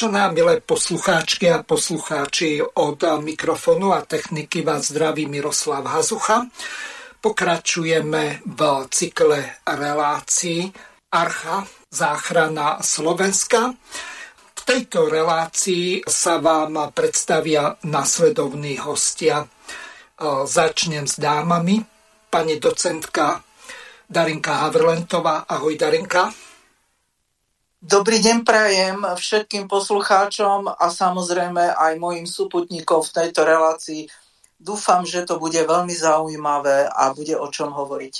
Vážená, milé poslucháčky a poslucháči od mikrofónu a techniky vás zdraví Miroslav Hazucha. Pokračujeme v cykle relácií Archa, záchrana Slovenska. V tejto relácii sa vám predstavia nasledovní hostia. Začnem s dámami. Pani docentka Darinka Havrlentová. Ahoj Darinka. Dobrý deň prajem všetkým poslucháčom a samozrejme aj mojim súputníkom v tejto relácii. Dúfam, že to bude veľmi zaujímavé a bude o čom hovoriť.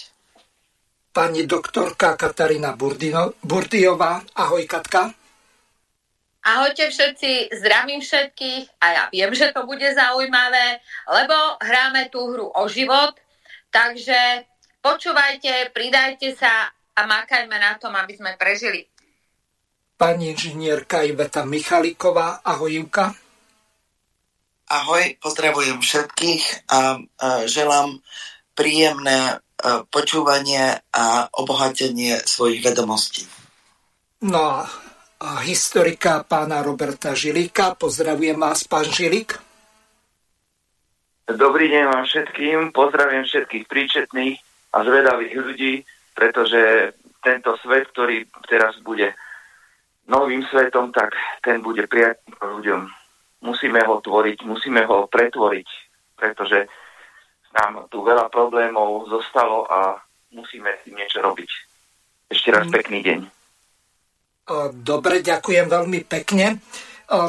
Pani doktorka Katarína Burdino, Burdiová. Ahoj Katka. Ahojte všetci, zdravím všetkých a ja viem, že to bude zaujímavé, lebo hráme tú hru o život, takže počúvajte, pridajte sa a makajme na tom, aby sme prežili pani inžinierka Iveta Michaliková. Ahoj, Ivka. Ahoj, pozdravujem všetkých a želám príjemné počúvanie a obohatenie svojich vedomostí. No a historika pána Roberta Žilíka. Pozdravujem vás, pán Žilík. Dobrý deň vám všetkým, pozdravím všetkých príčetných a zvedavých ľudí, pretože tento svet, ktorý teraz bude novým svetom, tak ten bude prijatný ľuďom. Musíme ho tvoriť, musíme ho pretvoriť, pretože nám tu veľa problémov zostalo a musíme s tým niečo robiť. Ešte raz mm. pekný deň. Dobre, ďakujem veľmi pekne.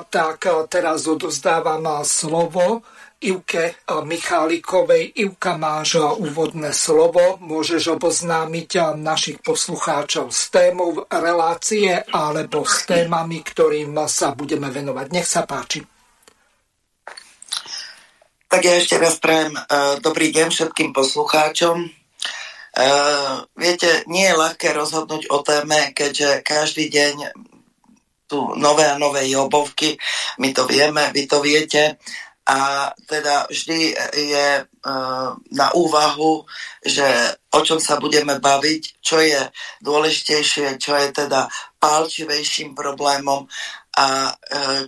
Tak teraz odozdávam slovo Ivke Michálikovej. Ivka, máš úvodné slovo. Môžeš oboznámiť našich poslucháčov s témou relácie alebo s témami, ktorým sa budeme venovať. Nech sa páči. Tak ja ešte raz prajem uh, dobrý deň všetkým poslucháčom. Uh, viete, nie je ľahké rozhodnúť o téme, keďže každý deň tu nové a nové jobovky, my to vieme, vy to viete a teda vždy je e, na úvahu, že o čom sa budeme baviť, čo je dôležitejšie, čo je teda pálčivejším problémom a e,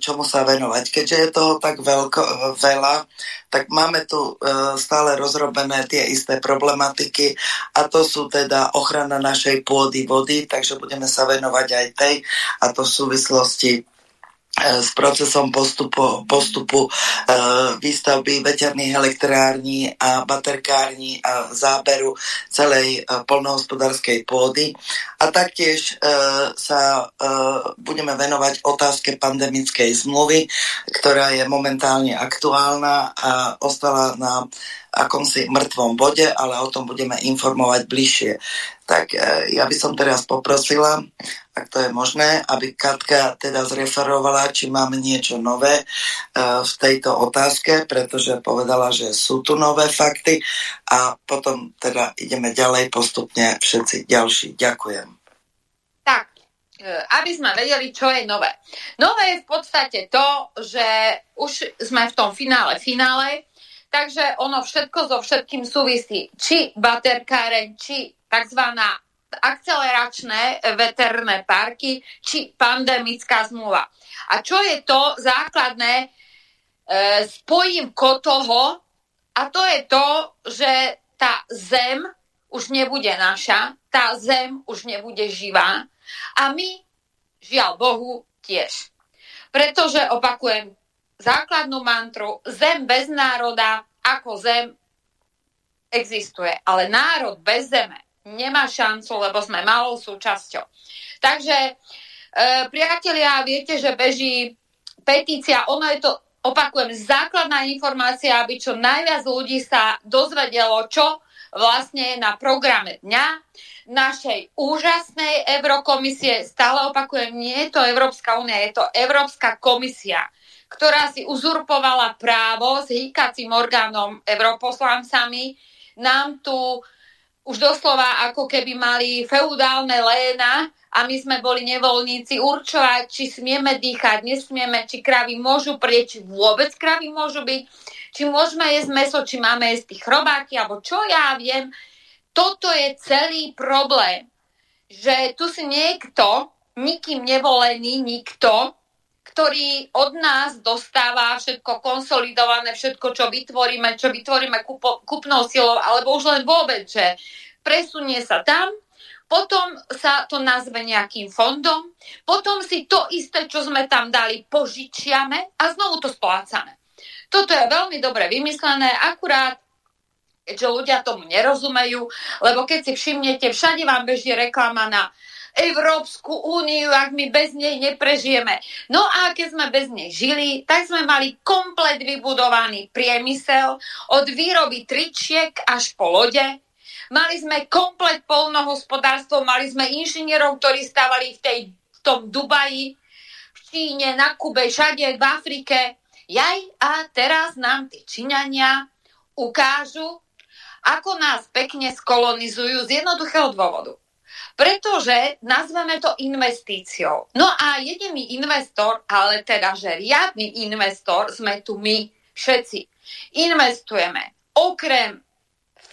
čomu sa venovať. Keďže je toho tak veľko, veľa, tak máme tu e, stále rozrobené tie isté problematiky a to sú teda ochrana našej pôdy vody, takže budeme sa venovať aj tej a to v súvislosti s procesom postupu, postupu e, výstavby veterných elektrární a baterkární a záberu celej e, polnohospodárskej pôdy. A taktiež e, sa e, budeme venovať otázke pandemickej zmluvy, ktorá je momentálne aktuálna a ostala na akomsi mŕtvom bode, ale o tom budeme informovať bližšie. Tak e, ja by som teraz poprosila, ak to je možné, aby Katka teda zreferovala, či máme niečo nové e, v tejto otázke, pretože povedala, že sú tu nové fakty a potom teda ideme ďalej postupne všetci ďalší. Ďakujem. Tak, e, aby sme vedeli, čo je nové. Nové je v podstate to, že už sme v tom finále finále, Takže ono všetko so všetkým súvisí. Či baterkáreň, či tzv. Akceleračné veterné parky, či pandemická zmluva. A čo je to základné, e, spojím toho, a to je to, že tá zem už nebude naša, tá zem už nebude živá a my, žiaľ Bohu, tiež. Pretože, opakujem, základnú mantru zem bez národa ako zem existuje. Ale národ bez zeme nemá šancu, lebo sme malou súčasťou. Takže, e, priatelia, viete, že beží petícia, ono je to, opakujem, základná informácia, aby čo najviac ľudí sa dozvedelo, čo vlastne na programe dňa našej úžasnej Eurokomisie. Stále opakujem, nie je to Európska únia, je to Európska komisia, ktorá si uzurpovala právo s hýkacím orgánom europoslancami nám tu už doslova ako keby mali feudálne léna a my sme boli nevoľníci určovať, či smieme dýchať, nesmieme, či kravy môžu prieť, či vôbec kravy môžu byť, či môžeme jesť meso, či máme jesť tých chrobáky, alebo čo ja viem. Toto je celý problém, že tu si niekto, nikým nevolený nikto, ktorý od nás dostáva všetko konsolidované, všetko, čo vytvoríme, čo vytvoríme kupo, kupnou silou, alebo už len vôbec, že presunie sa tam, potom sa to nazve nejakým fondom, potom si to isté, čo sme tam dali, požičiame a znovu to splácame. Toto je veľmi dobre vymyslené, akurát keďže ľudia tomu nerozumejú, lebo keď si všimnete, všade vám beží reklama na Európsku úniu, ak my bez nej neprežijeme. No a keď sme bez nej žili, tak sme mali komplet vybudovaný priemysel od výroby tričiek až po lode. Mali sme komplet polnohospodárstvo, mali sme inžinierov, ktorí stávali v, tej, v tom Dubaji, v Číne, na Kube, všade, v Afrike. Jaj, a teraz nám tí Číňania ukážu, ako nás pekne skolonizujú z jednoduchého dôvodu. Pretože nazveme to investíciou. No a jediný investor, ale teda, že riadny investor sme tu my všetci. Investujeme okrem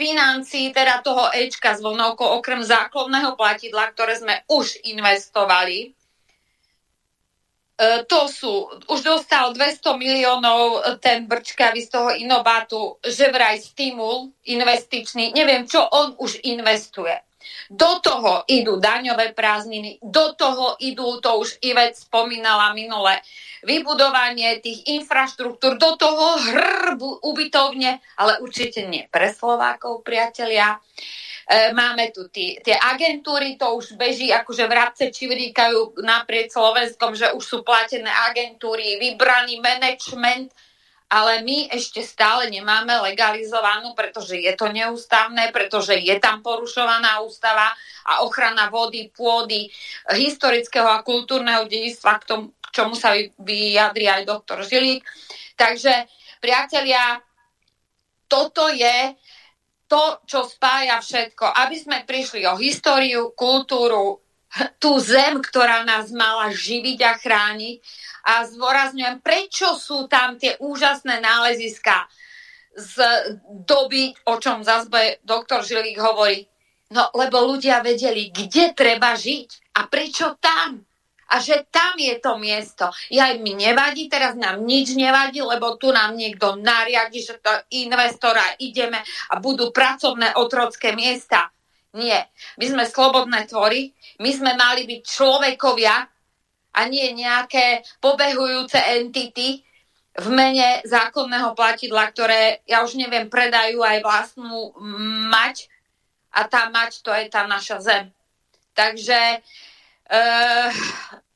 financií, teda toho Ečka s okrem základného platidla, ktoré sme už investovali, e, to sú, už dostal 200 miliónov ten Brčkavý z toho Inobatu, že vraj stimul investičný, neviem, čo on už investuje. Do toho idú daňové prázdniny, do toho idú, to už Ivet spomínala minule, vybudovanie tých infraštruktúr, do toho hrbu ubytovne, ale určite nie pre Slovákov, priatelia. E, máme tu tí, tie agentúry, to už beží, akože vrabce čivríkajú naprieč Slovenskom, že už sú platené agentúry, vybraný management, ale my ešte stále nemáme legalizovanú, pretože je to neústavné, pretože je tam porušovaná ústava a ochrana vody, pôdy, historického a kultúrneho dedictva, k tomu, k čomu sa vyjadri aj doktor Žilík. Takže, priatelia, toto je to, čo spája všetko. Aby sme prišli o históriu, kultúru, tú zem, ktorá nás mala živiť a chrániť a zdôrazňujem, prečo sú tam tie úžasné náleziska z doby, o čom zase doktor Žilík hovorí. No, lebo ľudia vedeli, kde treba žiť a prečo tam. A že tam je to miesto. Ja mi nevadí, teraz nám nič nevadí, lebo tu nám niekto nariadi, že to investora ideme a budú pracovné otrocké miesta. Nie. My sme slobodné tvory, my sme mali byť človekovia, a nie nejaké pobehujúce entity v mene zákonného platidla, ktoré, ja už neviem, predajú aj vlastnú mať a tá mať to je tá naša zem. Takže e,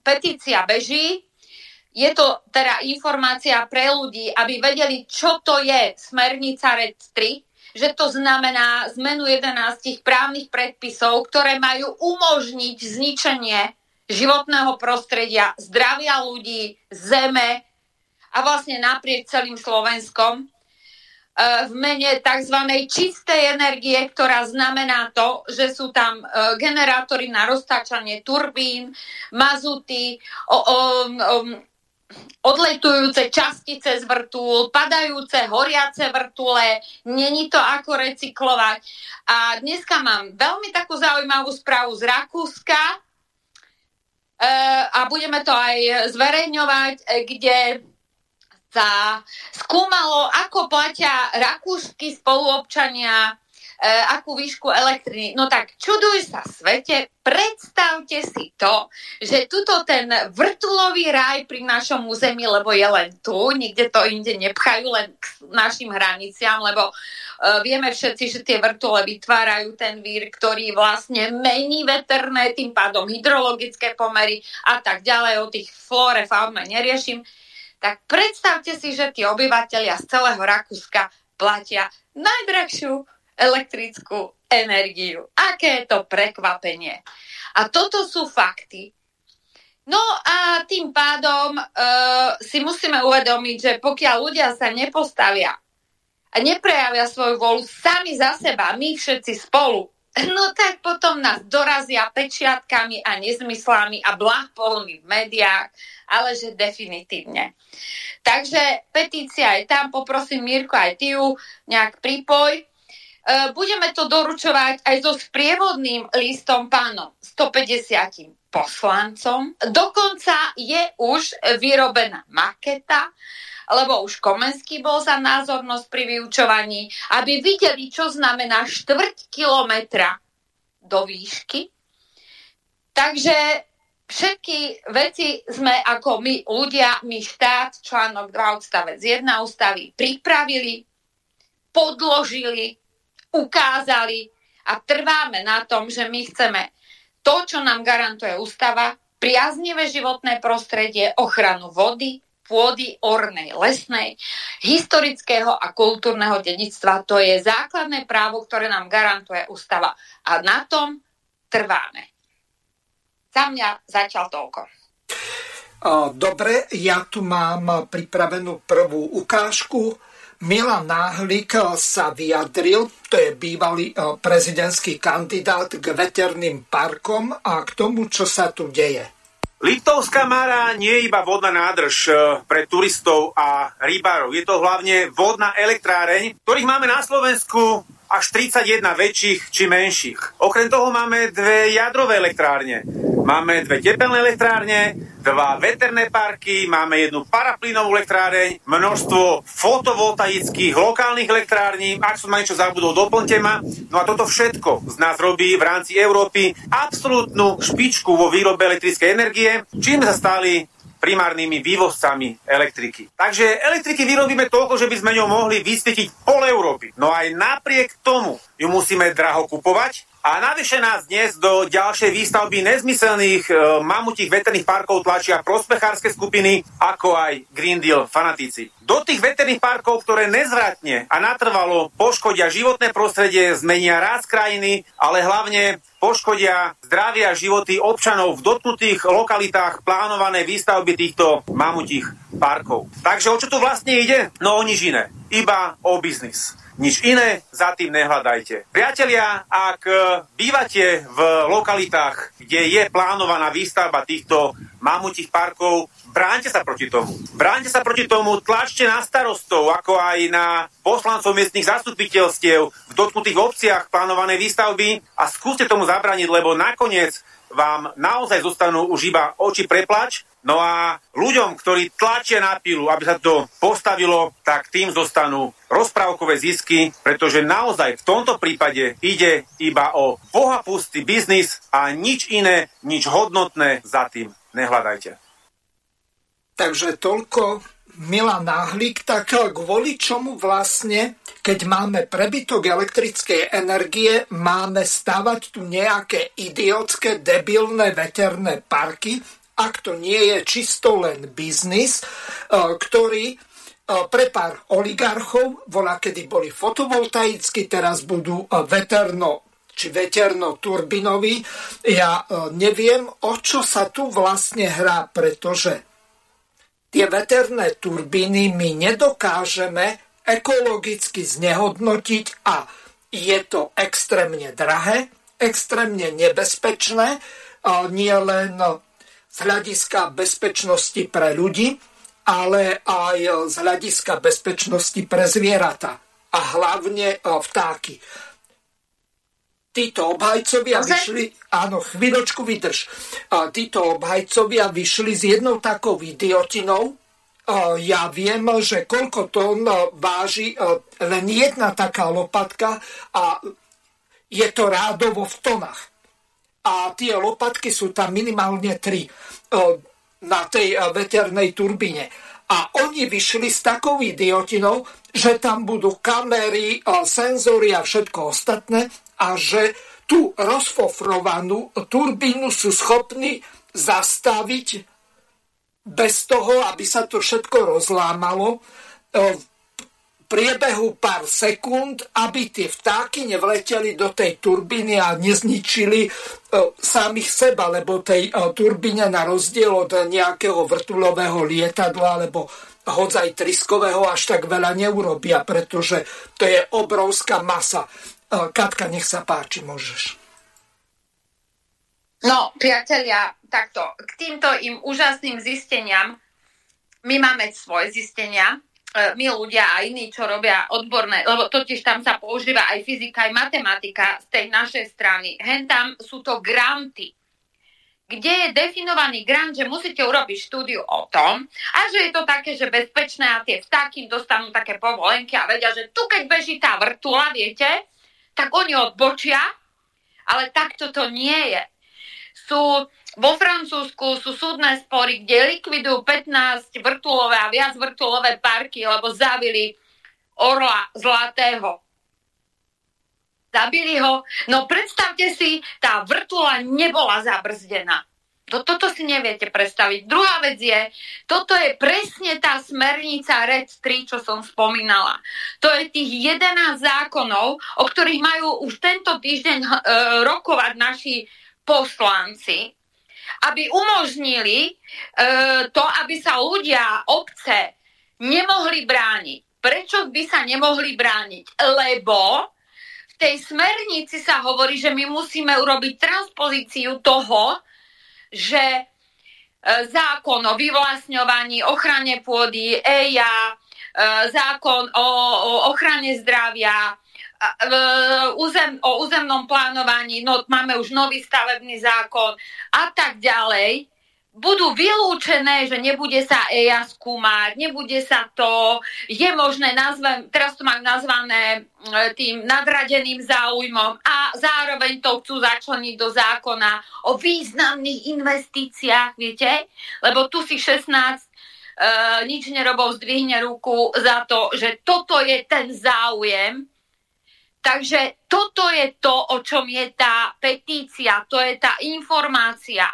petícia beží, je to teda informácia pre ľudí, aby vedeli, čo to je smernica RED 3, že to znamená zmenu 11 právnych predpisov, ktoré majú umožniť zničenie životného prostredia, zdravia ľudí, zeme a vlastne naprieč celým Slovenskom e, v mene tzv. čistej energie, ktorá znamená to, že sú tam e, generátory na roztáčanie turbín, mazuty, o, o, o, odletujúce častice z vrtúl, padajúce, horiace vrtule, není to ako recyklovať. A dneska mám veľmi takú zaujímavú správu z Rakúska, E, a budeme to aj zverejňovať, e, kde sa skúmalo, ako platia rakúsky spoluobčania akú výšku elektriny. No tak čuduj sa svete, predstavte si to, že tuto ten vrtulový raj pri našom území, lebo je len tu, nikde to inde nepchajú len k našim hraniciam, lebo uh, vieme všetci, že tie vrtule vytvárajú ten vír, ktorý vlastne mení veterné, tým pádom hydrologické pomery a tak ďalej, o tých flóre, faume neriešim. Tak predstavte si, že tí obyvateľia z celého Rakúska platia najdrahšiu elektrickú energiu. Aké je to prekvapenie. A toto sú fakty. No a tým pádom e, si musíme uvedomiť, že pokiaľ ľudia sa nepostavia a neprejavia svoju volu sami za seba, my všetci spolu, no tak potom nás dorazia pečiatkami a nezmyslami a blahpolmi v médiách, ale že definitívne. Takže petícia je tam, poprosím Mirko aj ty ju nejak pripoj. E, budeme to doručovať aj so sprievodným listom pánom 150 poslancom. Dokonca je už vyrobená maketa, lebo už Komenský bol za názornosť pri vyučovaní, aby videli, čo znamená štvrť kilometra do výšky. Takže všetky veci sme ako my ľudia, my štát, článok 2 odstavec 1 ústavy pripravili, podložili, ukázali a trváme na tom, že my chceme to, čo nám garantuje ústava, priaznivé životné prostredie, ochranu vody, pôdy, ornej, lesnej, historického a kultúrneho dedictva. To je základné právo, ktoré nám garantuje ústava. A na tom trváme. Za mňa zatiaľ toľko. Dobre, ja tu mám pripravenú prvú ukážku Milan Náhlik sa vyjadril, to je bývalý eh, prezidentský kandidát k veterným parkom a k tomu, čo sa tu deje. Liptovská Mara nie je iba vodná nádrž eh, pre turistov a rybárov. Je to hlavne vodná elektráreň, ktorých máme na Slovensku až 31 väčších či menších. Okrem toho máme dve jadrové elektrárne. Máme dve tepelné elektrárne, dva veterné parky, máme jednu paraplynovú elektráreň, množstvo fotovoltaických lokálnych elektrární. Ak som ma niečo zabudol, doplňte ma. No a toto všetko z nás robí v rámci Európy absolútnu špičku vo výrobe elektrickej energie, čím sa stali primárnymi vývozcami elektriky. Takže elektriky vyrobíme toľko, že by sme ňou mohli vysvietiť pol Európy. No aj napriek tomu ju musíme draho kupovať a navyše nás dnes do ďalšej výstavby nezmyselných e, mamutých veterných parkov tlačia prospechárske skupiny, ako aj Green Deal fanatici. Do tých veterných parkov, ktoré nezvratne a natrvalo poškodia životné prostredie, zmenia raz krajiny, ale hlavne poškodia zdravie a životy občanov v dotknutých lokalitách plánované výstavby týchto mamutích parkov. Takže o čo tu vlastne ide? No o nič iné. Iba o biznis. Nič iné za tým nehľadajte. Priatelia, ak e, bývate v lokalitách, kde je plánovaná výstavba týchto mamutích parkov, bránte sa proti tomu. Bránte sa proti tomu, tlačte na starostov, ako aj na poslancov miestnych zastupiteľstiev v dotknutých obciach plánované výstavby a skúste tomu zabraniť, lebo nakoniec vám naozaj zostanú už iba oči preplač No a ľuďom, ktorí tlačia na pilu, aby sa to postavilo, tak tým zostanú rozprávkové zisky, pretože naozaj v tomto prípade ide iba o bohapustý biznis a nič iné, nič hodnotné za tým nehľadajte. Takže toľko Milan Náhlik, tak kvôli čomu vlastne, keď máme prebytok elektrickej energie, máme stavať tu nejaké idiotské, debilné veterné parky, ak to nie je čisto len biznis, e, ktorý e, pre pár oligarchov, volá, kedy boli fotovoltaicky, teraz budú e, veterno či veterno-turbinoví. Ja neviem, o čo sa tu vlastne hrá, pretože tie veterné turbíny my nedokážeme ekologicky znehodnotiť a je to extrémne drahé, extrémne nebezpečné, nie len z hľadiska bezpečnosti pre ľudí, ale aj z hľadiska bezpečnosti pre zvieratá a hlavne e, vtáky. Títo obhajcovia okay. vyšli, áno, chvíľočku vydrž, títo obhajcovia vyšli s jednou takou idiotinou, ja viem, že koľko tón váži e, len jedna taká lopatka a je to rádovo v tonách a tie lopatky sú tam minimálne tri na tej veternej turbíne. A oni vyšli s takou idiotinou, že tam budú kamery, senzory a všetko ostatné a že tú rozfofrovanú turbínu sú schopní zastaviť bez toho, aby sa to všetko rozlámalo priebehu pár sekúnd, aby tie vtáky nevleteli do tej turbíny a nezničili e, samých seba, lebo tej e, turbíne na rozdiel od nejakého vrtulového lietadla alebo hodzaj triskového až tak veľa neurobia, pretože to je obrovská masa. E, Katka, nech sa páči, môžeš. No, priatelia, takto, k týmto im úžasným zisteniam, my máme svoje zistenia, my ľudia a iní, čo robia odborné, lebo totiž tam sa používa aj fyzika, aj matematika z tej našej strany. Hen tam sú to granty, kde je definovaný grant, že musíte urobiť štúdiu o tom a že je to také, že bezpečné a tie vtáky dostanú také povolenky a vedia, že tu keď beží tá vrtula, viete, tak oni odbočia, ale takto to nie je. Sú vo Francúzsku sú súdne spory, kde likvidujú 15 vrtulové a viac vrtulové parky, lebo zabili orla zlatého. Zabili ho. No predstavte si, tá vrtula nebola zabrzdená. To, toto si neviete predstaviť. Druhá vec je, toto je presne tá smernica RED 3, čo som spomínala. To je tých 11 zákonov, o ktorých majú už tento týždeň e, rokovať naši poslanci aby umožnili e, to, aby sa ľudia, obce nemohli brániť. Prečo by sa nemohli brániť? Lebo v tej smernici sa hovorí, že my musíme urobiť transpozíciu toho, že e, zákon o vyvlastňovaní, ochrane pôdy, EIA, e, zákon o, o ochrane zdravia, územ, o územnom plánovaní, no máme už nový stavebný zákon a tak ďalej, budú vylúčené, že nebude sa EIA skúmať, nebude sa to, je možné, nazvem, teraz to majú nazvané tým nadradeným záujmom a zároveň to chcú začleniť do zákona o významných investíciách, viete? Lebo tu si 16 uh, e, nič nerobov zdvihne ruku za to, že toto je ten záujem, Takže toto je to, o čom je tá petícia, to je tá informácia.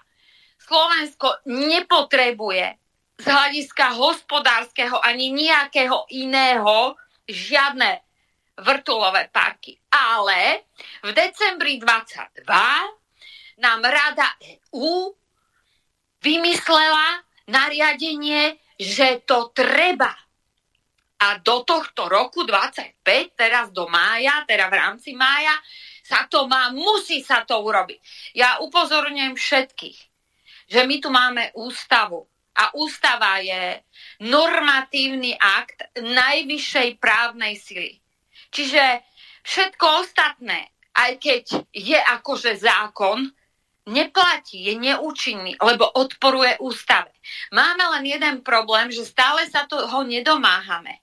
Slovensko nepotrebuje z hľadiska hospodárskeho ani nejakého iného žiadne vrtulové parky. Ale v decembri 22 nám Rada EU vymyslela nariadenie, že to treba a do tohto roku 25, teraz do mája, teda v rámci mája, sa to má, musí sa to urobiť. Ja upozorňujem všetkých, že my tu máme ústavu a ústava je normatívny akt najvyššej právnej sily. Čiže všetko ostatné, aj keď je akože zákon, neplatí, je neúčinný, lebo odporuje ústave. Máme len jeden problém, že stále sa toho nedomáhame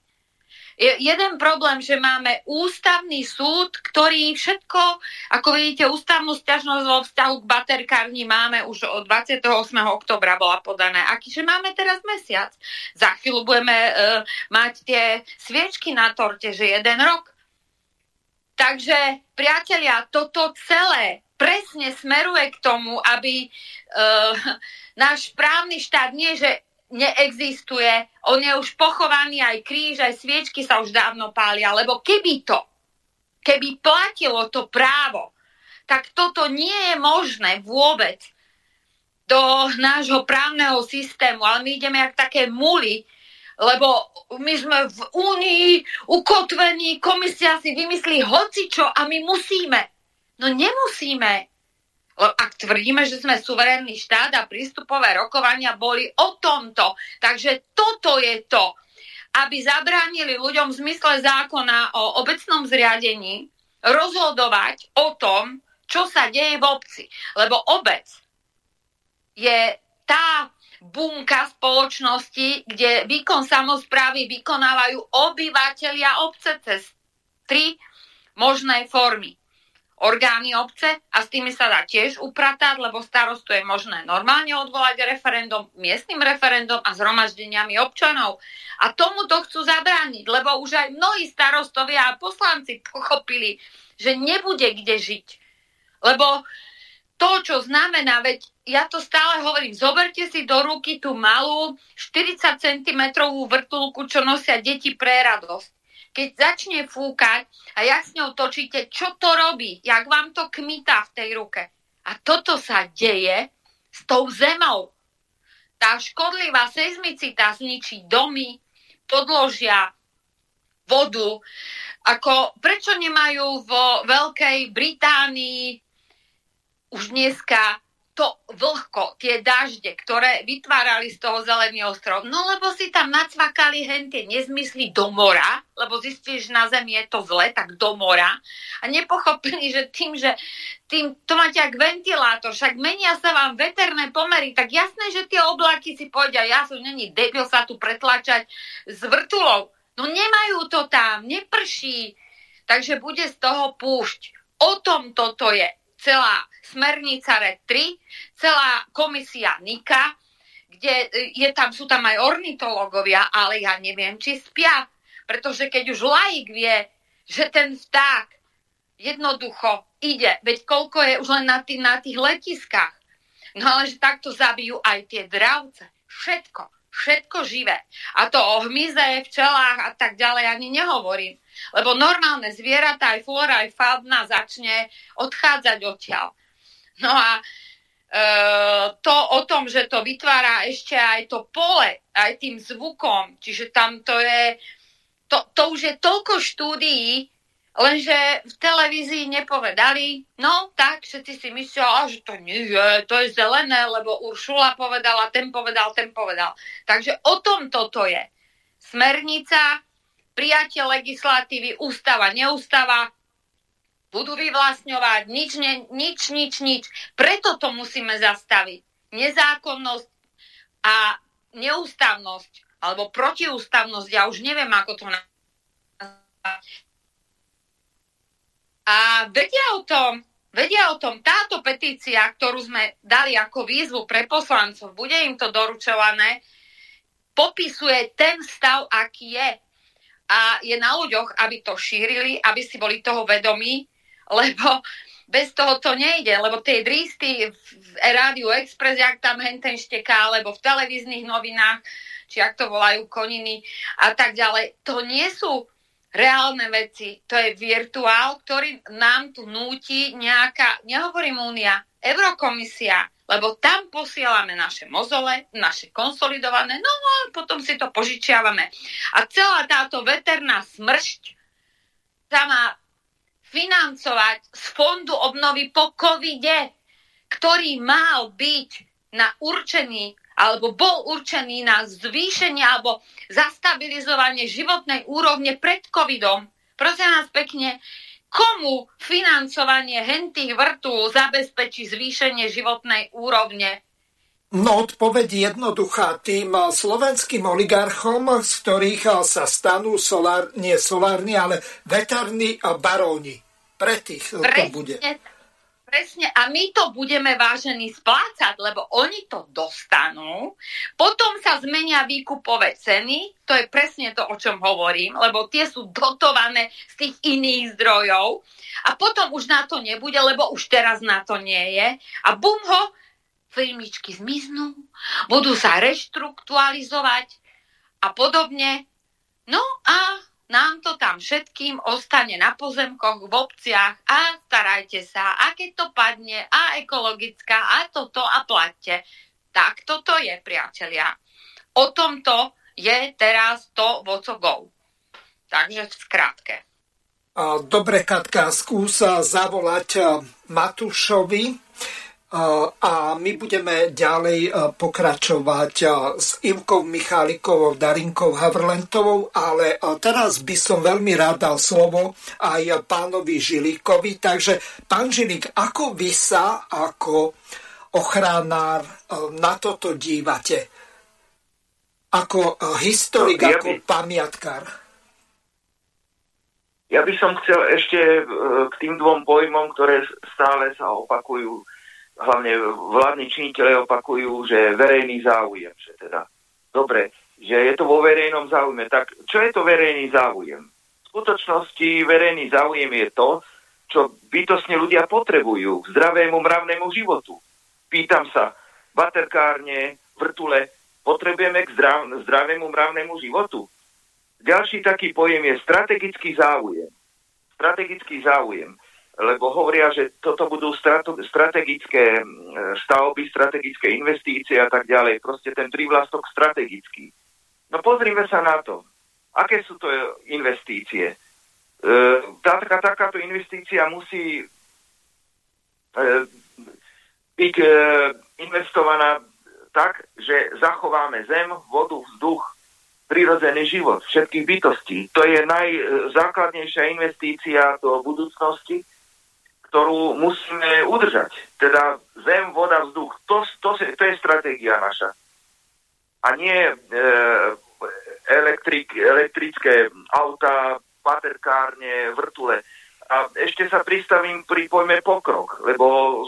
je jeden problém, že máme ústavný súd, ktorý všetko, ako vidíte, ústavnú stiažnosť vo vzťahu k baterkárni máme už od 28. oktobra bola podané. Aký, že máme teraz mesiac. Za chvíľu budeme uh, mať tie sviečky na torte, že jeden rok. Takže, priatelia, toto celé presne smeruje k tomu, aby uh, náš právny štát nie, že neexistuje, on je už pochovaný, aj kríž, aj sviečky sa už dávno pália, lebo keby to, keby platilo to právo, tak toto nie je možné vôbec do nášho právneho systému, ale my ideme jak také muly, lebo my sme v Únii ukotvení, komisia si vymyslí hocičo a my musíme. No nemusíme ak tvrdíme, že sme suverénny štát a prístupové rokovania boli o tomto. Takže toto je to, aby zabránili ľuďom v zmysle zákona o obecnom zriadení rozhodovať o tom, čo sa deje v obci. Lebo obec je tá bunka spoločnosti, kde výkon samozprávy vykonávajú obyvateľia obce cez tri možné formy orgány obce a s tými sa dá tiež upratať, lebo starostu je možné normálne odvolať referendum, miestnym referendum a zhromaždeniami občanov. A tomu to chcú zabrániť, lebo už aj mnohí starostovia a poslanci pochopili, že nebude kde žiť. Lebo to, čo znamená, veď ja to stále hovorím, zoberte si do ruky tú malú 40 cm vrtulku, čo nosia deti pre radosť. Keď začne fúkať a jak s ňou točíte, čo to robí, jak vám to kmitá v tej ruke. A toto sa deje s tou zemou. Tá škodlivá seizmicita zničí domy, podložia, vodu. Ako, prečo nemajú vo Veľkej Británii už dneska to vlhko, tie dažde, ktoré vytvárali z toho zelený ostrov. No lebo si tam nacvakali hentie nezmysly do mora, lebo zistili, že na Zemi je to zle, tak do mora. A nepochopili, že tým, že tým, to máte ak ventilátor, však menia sa vám veterné pomery, tak jasné, že tie oblaky si povedia, ja som není debil sa tu pretlačať s vrtulou. No nemajú to tam, neprší, takže bude z toho púšť. O tom toto je celá smernica RED 3, celá komisia NIKA, kde e, je tam, sú tam aj ornitológovia, ale ja neviem, či spia. Pretože keď už laik vie, že ten vták jednoducho ide, veď koľko je už len na, tých, na tých letiskách, no ale že takto zabijú aj tie dravce. Všetko, všetko živé. A to o hmyze, včelách a tak ďalej ani nehovorím. Lebo normálne zvieratá, aj flora, aj fauna začne odchádzať odtiaľ. No a e, to o tom, že to vytvára ešte aj to pole, aj tým zvukom, čiže tam to je, to, to už je toľko štúdií, lenže v televízii nepovedali, no tak všetci si myslia, že to nie je, to je zelené, lebo Uršula povedala, ten povedal, ten povedal. Takže o tom toto je. Smernica prijatie legislatívy, ústava, neústava, budú vyvlastňovať, nič, ne, nič, nič, nič. Preto to musíme zastaviť. Nezákonnosť a neústavnosť, alebo protiústavnosť, ja už neviem, ako to nazvať. A vedia o tom, vedia o tom, táto petícia, ktorú sme dali ako výzvu pre poslancov, bude im to doručované, popisuje ten stav, aký je a je na ľuďoch, aby to šírili, aby si boli toho vedomí, lebo bez toho to nejde, lebo tie drísty v Rádiu Express, jak tam henten šteká, alebo v televíznych novinách, či ak to volajú koniny a tak ďalej, to nie sú reálne veci, to je virtuál, ktorý nám tu núti nejaká, nehovorím únia, Eurokomisia, lebo tam posielame naše mozole, naše konsolidované, no a potom si to požičiavame. A celá táto veterná smršť sa má financovať z fondu obnovy po covide, ktorý mal byť na určený alebo bol určený na zvýšenie alebo zastabilizovanie životnej úrovne pred covidom. Prosím nás pekne, komu financovanie hentých vrtú zabezpečí zvýšenie životnej úrovne? No, odpoveď jednoduchá. Tým slovenským oligarchom, z ktorých sa stanú solár, nie solárni, ale veterní baróni. Pre tých Presne to bude. Presne, a my to budeme vážení splácať, lebo oni to dostanú, potom sa zmenia výkupové ceny, to je presne to, o čom hovorím, lebo tie sú dotované z tých iných zdrojov. A potom už na to nebude, lebo už teraz na to nie je. A bum ho, firmičky zmiznú, budú sa reštruktualizovať a podobne. No a nám to tam všetkým ostane na pozemkoch, v obciach a starajte sa. A keď to padne, a ekologická, a toto a platte. Tak toto je, priatelia. O tomto je teraz to voco. Takže v skratke. Dobre, Katka, skús zavolať Matúšovi a my budeme ďalej pokračovať s Ivkou Michálikovou, Darinkou Havrlentovou, ale teraz by som veľmi rád dal slovo aj pánovi Žilíkovi. Takže, pán Žilík, ako vy sa ako ochranár na toto dívate? Ako historik, ja by, ako pamiatkár? Ja by som chcel ešte e, k tým dvom pojmom, ktoré stále sa opakujú hlavne vládni činiteľe opakujú, že verejný záujem, že teda, dobre, že je to vo verejnom záujme. Tak čo je to verejný záujem? V skutočnosti verejný záujem je to, čo bytosne ľudia potrebujú k zdravému mravnému životu. Pýtam sa, baterkárne, vrtule, potrebujeme k zdrav, zdravému mravnému životu? ďalší taký pojem je strategický záujem. Strategický záujem lebo hovoria, že toto budú strategické stavby, strategické investície a tak ďalej. Proste ten prívlastok strategický. No pozrime sa na to. Aké sú to investície? E, taká, takáto investícia musí e, byť e, investovaná tak, že zachováme zem, vodu, vzduch, prirodzený život všetkých bytostí. To je najzákladnejšia investícia do budúcnosti, ktorú musíme udržať. Teda zem, voda, vzduch. To, to, to je stratégia naša. A nie e, elektrik, elektrické auta, paterkárne, vrtule. A ešte sa pristavím pri pojme pokrok, lebo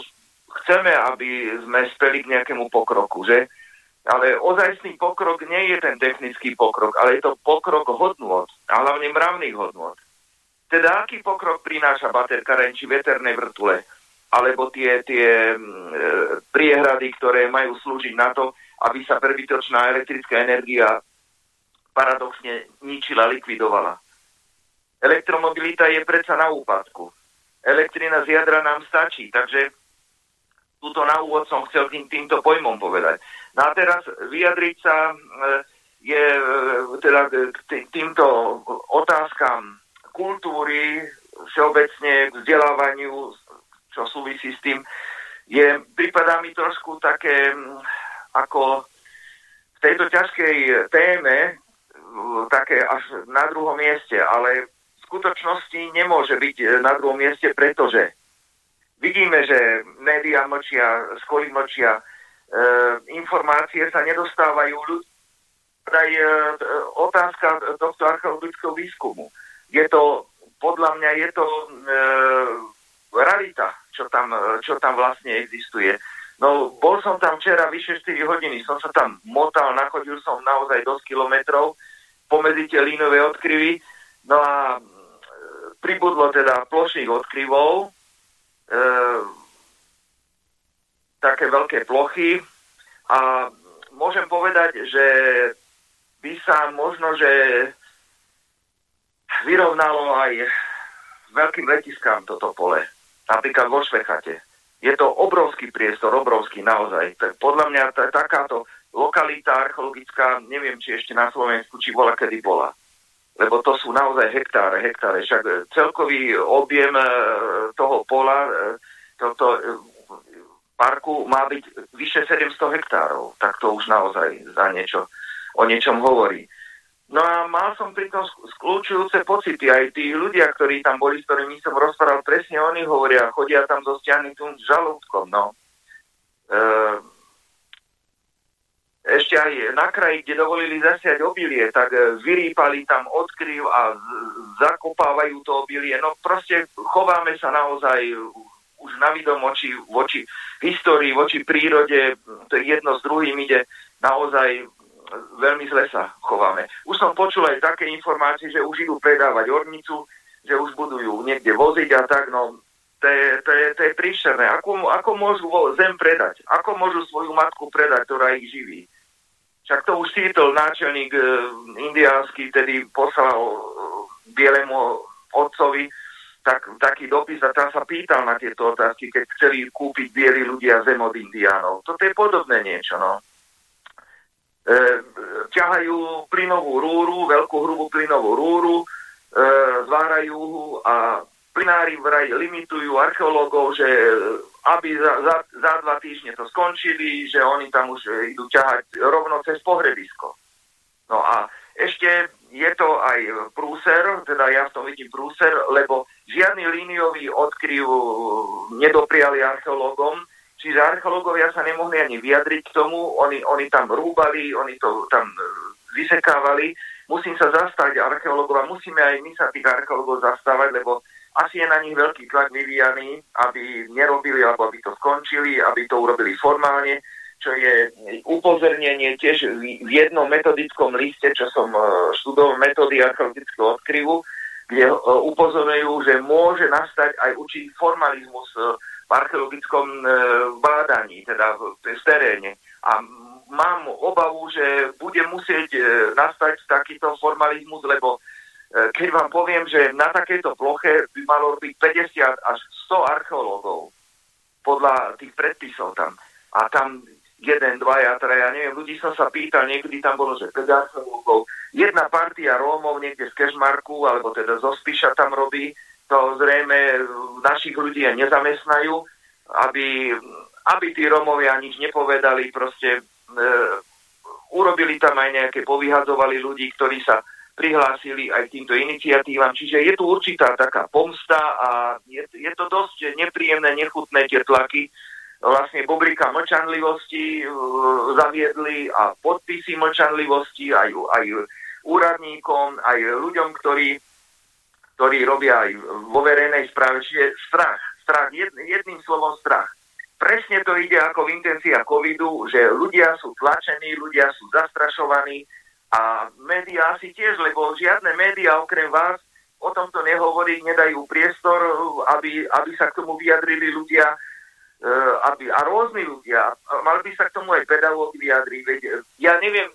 chceme, aby sme speli k nejakému pokroku, že? Ale ozajstný pokrok nie je ten technický pokrok, ale je to pokrok hodnôt a hlavne mravných hodnôt. Teda aký pokrok prináša baterka či veterné vrtule, alebo tie, tie mm, e, priehrady, ktoré majú slúžiť na to, aby sa prebytočná elektrická energia paradoxne ničila, likvidovala. Elektromobilita je predsa na úpadku. Elektrina z jadra nám stačí, takže túto na úvod som chcel tým, týmto pojmom povedať. No a teraz vyjadriť sa e, je e, teda k týmto otázkam kultúry, všeobecne vzdelávaniu, čo súvisí s tým, je, pripadá mi trošku také mm, ako v tejto ťažkej téme také až na druhom mieste, ale v skutočnosti nemôže byť e, na druhom mieste, pretože vidíme, že médiá mlčia, školy mlčia, e, informácie sa nedostávajú ľudí. Aj e, otázka tohto archeologického výskumu je to, podľa mňa je to e, realita, čo tam, čo tam vlastne existuje. No, bol som tam včera vyše 4 hodiny, som sa tam motal, nachodil som naozaj dosť kilometrov pomedzi tie línové odkryvy, no a e, pribudlo teda plošných odkryvov, e, také veľké plochy a môžem povedať, že by sa možno, že vyrovnalo aj veľkým letiskám toto pole. Napríklad vo Švechate. Je to obrovský priestor, obrovský naozaj. Podľa mňa t- takáto lokalita archeologická, neviem, či ešte na Slovensku, či bola kedy bola. Lebo to sú naozaj hektáre, hektáre. Však celkový objem e, toho pola, e, toto e, parku má byť vyše 700 hektárov. Tak to už naozaj za niečo, o niečom hovorí. No a mal som pri tom skľúčujúce pocity. Aj tí ľudia, ktorí tam boli, s ktorými som rozprával, presne oni hovoria, chodia tam so stiahnutým žalúdkom. No. E, ešte aj na kraji, kde dovolili zasiať obilie, tak e, vyrýpali tam odkryv a zakopávajú to obilie. No proste chováme sa naozaj už na vidom oči, voči histórii, voči prírode, to jedno s druhým ide naozaj veľmi zle sa chováme. Už som počul aj také informácie, že už idú predávať ornicu, že už budú ju niekde voziť a tak, no to je, to je, to je príšerné. Ako, ako môžu zem predať? Ako môžu svoju matku predať, ktorá ich živí? Však to už Sítol, náčelník e, indiánsky, tedy poslal e, bielemu otcovi tak, taký dopis a tam sa pýtal na tieto otázky, keď chceli kúpiť bieli ľudia zem od indiánov. Toto je podobné niečo, no e, ťahajú plynovú rúru, veľkú hrubú plynovú rúru, e, zvárajú a plynári vraj limitujú archeológov, že aby za, za, za dva týždne to skončili, že oni tam už idú ťahať rovno cez pohrebisko. No a ešte je to aj prúser, teda ja v tom vidím prúser, lebo žiadny líniový odkryv nedopriali archeológom, Čiže archeológovia sa nemohli ani vyjadriť k tomu, oni, oni tam rúbali, oni to tam e, vysekávali. Musím sa zastať archeológov a musíme aj my sa tých archeológov zastávať, lebo asi je na nich veľký tlak vyvíjaný, aby nerobili alebo aby to skončili, aby to urobili formálne, čo je upozornenie tiež v jednom metodickom liste, čo som e, študoval metódy archeologického odkryvu, kde e, upozorňujú, že môže nastať aj určitý formalizmus archeologickom e, bádaní, teda v, teréne. A mám obavu, že bude musieť e, nastať takýto formalizmus, lebo e, keď vám poviem, že na takejto ploche by malo byť 50 až 100 archeológov podľa tých predpisov tam. A tam jeden, dvaja, traja, neviem, ľudí som sa pýtal, niekedy tam bolo, že 5 archeológov, jedna partia Rómov niekde z Kešmarku, alebo teda zo Spiša tam robí, to zrejme našich ľudí nezamestnajú, aby aby tí Romovia nič nepovedali, proste e, urobili tam aj nejaké, povyhadzovali ľudí, ktorí sa prihlásili aj týmto iniciatívam. Čiže je tu určitá taká pomsta a je, je to dosť nepríjemné, nechutné tie tlaky. Vlastne Bobrika mlčanlivosti e, zaviedli a podpisy mlčanlivosti aj, aj úradníkom, aj ľuďom, ktorí, ktorí robia aj vo verejnej správe. Čiže strach, strach, jedným slovom strach presne to ide ako v intencia covidu, že ľudia sú tlačení, ľudia sú zastrašovaní a médiá asi tiež, lebo žiadne médiá okrem vás o tomto nehovorí, nedajú priestor, aby, aby sa k tomu vyjadrili ľudia eh, aby, a rôzni ľudia. Mali by sa k tomu aj pedagóg vyjadriť. Veď, ja neviem,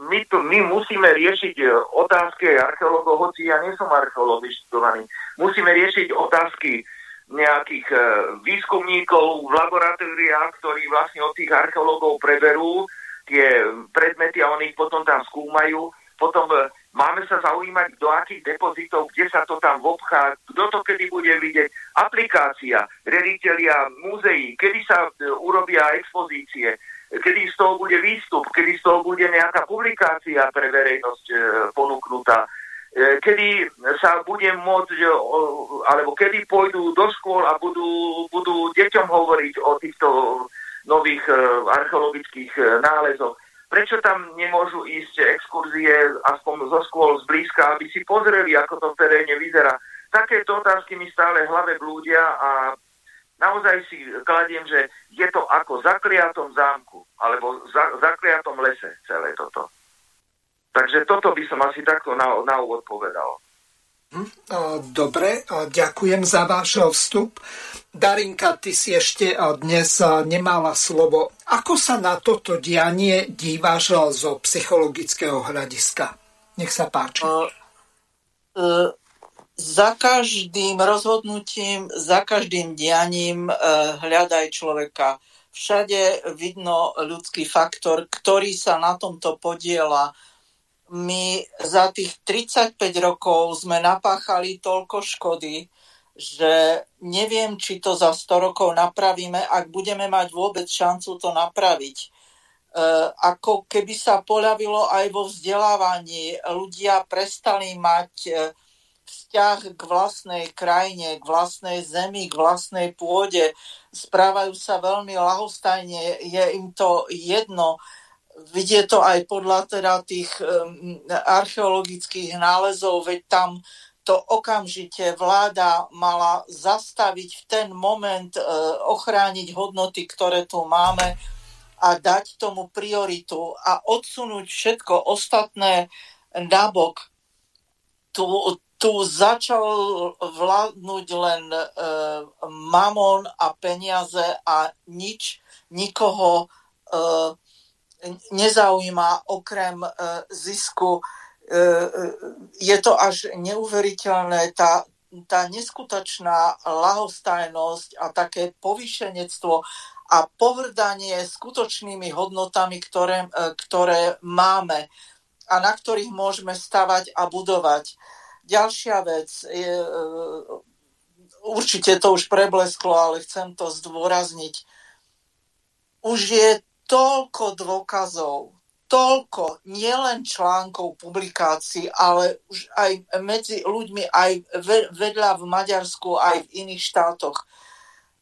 my, to, my musíme riešiť eh, otázky archeológov, hoci ja nie som archeológ vyštudovaný. Musíme riešiť otázky nejakých e, výskumníkov v laboratóriách, ktorí vlastne od tých archeológov preberú tie predmety a oni ich potom tam skúmajú. Potom e, máme sa zaujímať, do akých depozitov, kde sa to tam vobchá, kto to kedy bude vidieť. Aplikácia, rediteľia múzeí, kedy sa e, urobia expozície, kedy z toho bude výstup, kedy z toho bude nejaká publikácia pre verejnosť ponúknutá E, kedy sa budem môcť, e, alebo kedy pôjdu do škôl a budú, budú deťom hovoriť o týchto nových e, archeologických nálezoch. Prečo tam nemôžu ísť exkurzie aspoň zo škôl zblízka, aby si pozreli, ako to v teréne vyzerá. Takéto otázky mi stále hlave blúdia a naozaj si kladiem, že je to ako zakliatom zámku alebo za, zakliatom lese celé toto. Takže toto by som asi takto na, na úvod povedal. Hm, dobre, ďakujem za váš vstup. Darinka, ty si ešte dnes nemala slovo. Ako sa na toto dianie díváš zo psychologického hľadiska? Nech sa páči. Uh, uh, za každým rozhodnutím, za každým dianím uh, hľadaj človeka. Všade vidno ľudský faktor, ktorý sa na tomto podiela my za tých 35 rokov sme napáchali toľko škody, že neviem, či to za 100 rokov napravíme, ak budeme mať vôbec šancu to napraviť. E, ako keby sa poľavilo aj vo vzdelávaní. Ľudia prestali mať e, vzťah k vlastnej krajine, k vlastnej zemi, k vlastnej pôde. Správajú sa veľmi lahostajne, je im to jedno vidie to aj podľa teda tých um, archeologických nálezov, veď tam to okamžite vláda mala zastaviť v ten moment, uh, ochrániť hodnoty, ktoré tu máme a dať tomu prioritu a odsunúť všetko ostatné nabok. Tu, tu začal vládnuť len uh, mamon a peniaze a nič, nikoho uh, nezaujíma okrem e, zisku. E, e, je to až neuveriteľné, tá, tá neskutočná lahostajnosť a také povýšenectvo a povrdanie skutočnými hodnotami, ktoré, ktoré máme a na ktorých môžeme stavať a budovať. Ďalšia vec, je, určite to už preblesklo, ale chcem to zdôrazniť. Už je toľko dôkazov, toľko nielen článkov, publikácií, ale už aj medzi ľuďmi, aj vedľa v Maďarsku, aj v iných štátoch,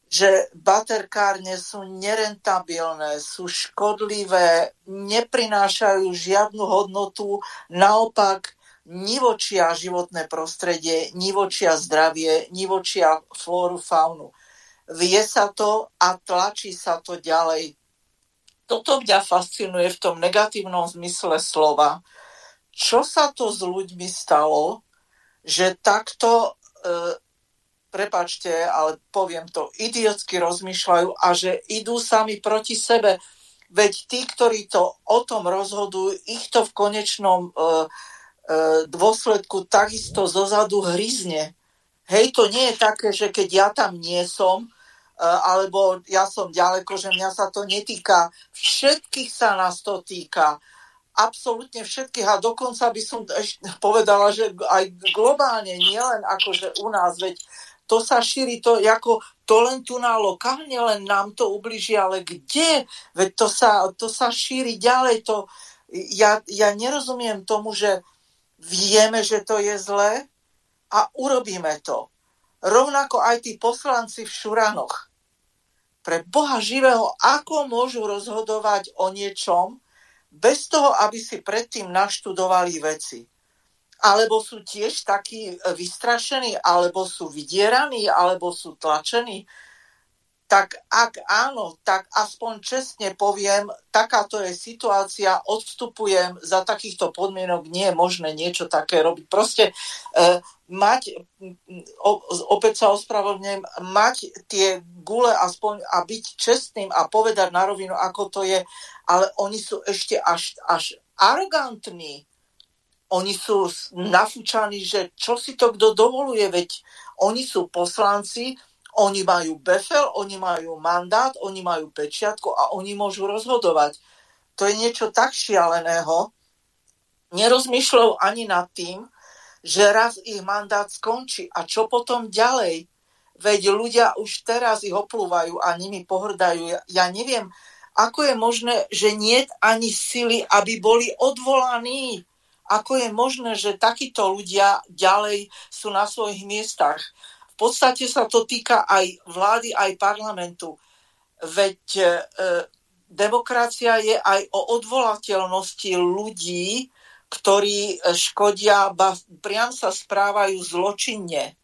že baterkárne sú nerentabilné, sú škodlivé, neprinášajú žiadnu hodnotu, naopak nivočia životné prostredie, nivočia zdravie, nivočia flóru, faunu. Vie sa to a tlačí sa to ďalej toto mňa fascinuje v tom negatívnom zmysle slova. Čo sa to s ľuďmi stalo, že takto, e, prepačte, ale poviem to, idiotsky rozmýšľajú a že idú sami proti sebe. veď tí, ktorí to o tom rozhodujú, ich to v konečnom e, dôsledku takisto zozadu hryzne. Hej, to nie je také, že keď ja tam nie som, e, alebo ja som ďaleko, že mňa sa to netýka. Všetkých sa nás to týka. Absolútne všetkých. A dokonca by som povedala, že aj globálne, nielen akože u nás, veď to sa šíri to ako to len tu na lokálne, len nám to ubliží, ale kde? Veď to sa, to sa šíri ďalej. To, ja, ja nerozumiem tomu, že vieme, že to je zlé a urobíme to. Rovnako aj tí poslanci v Šuranoch. Pre Boha živého, ako môžu rozhodovať o niečom, bez toho, aby si predtým naštudovali veci alebo sú tiež takí e, vystrašení, alebo sú vydieraní, alebo sú tlačení, tak ak áno, tak aspoň čestne poviem, takáto je situácia, odstupujem, za takýchto podmienok nie je možné niečo také robiť. Proste e, mať, o, opäť sa ospravedlňujem, mať tie gule aspoň a byť čestným a povedať na rovinu, ako to je, ale oni sú ešte až, až arogantní oni sú nafúčaní, že čo si to kto dovoluje, veď oni sú poslanci, oni majú befel, oni majú mandát, oni majú pečiatku a oni môžu rozhodovať. To je niečo tak šialeného. Nerozmýšľajú ani nad tým, že raz ich mandát skončí a čo potom ďalej. Veď ľudia už teraz ich oplúvajú a nimi pohrdajú. Ja, ja neviem, ako je možné, že nie ani sily, aby boli odvolaní ako je možné, že takíto ľudia ďalej sú na svojich miestach. Podstate sa to týka aj vlády, aj parlamentu. Veď e, demokracia je aj o odvolateľnosti ľudí, ktorí škodia, ba priam sa správajú zločinne.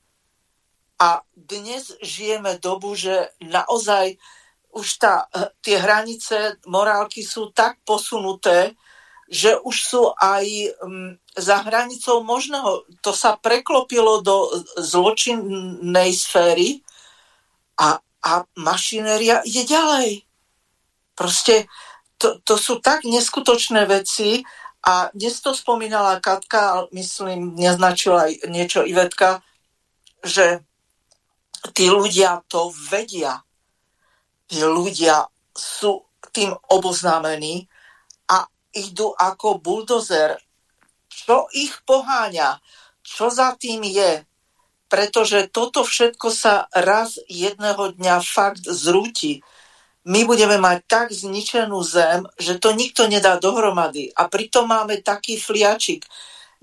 A dnes žijeme dobu, že naozaj už tá, e, tie hranice morálky sú tak posunuté, že už sú aj um, za hranicou možného. To sa preklopilo do zločinnej sféry a, a mašinéria ide ďalej. Proste to, to sú tak neskutočné veci a dnes to spomínala Katka, myslím, neznačila aj niečo Ivetka, že tí ľudia to vedia. Tí ľudia sú tým oboznámení idú ako buldozer. Čo ich poháňa? Čo za tým je? Pretože toto všetko sa raz jedného dňa fakt zrúti. My budeme mať tak zničenú zem, že to nikto nedá dohromady. A pritom máme taký fliačik.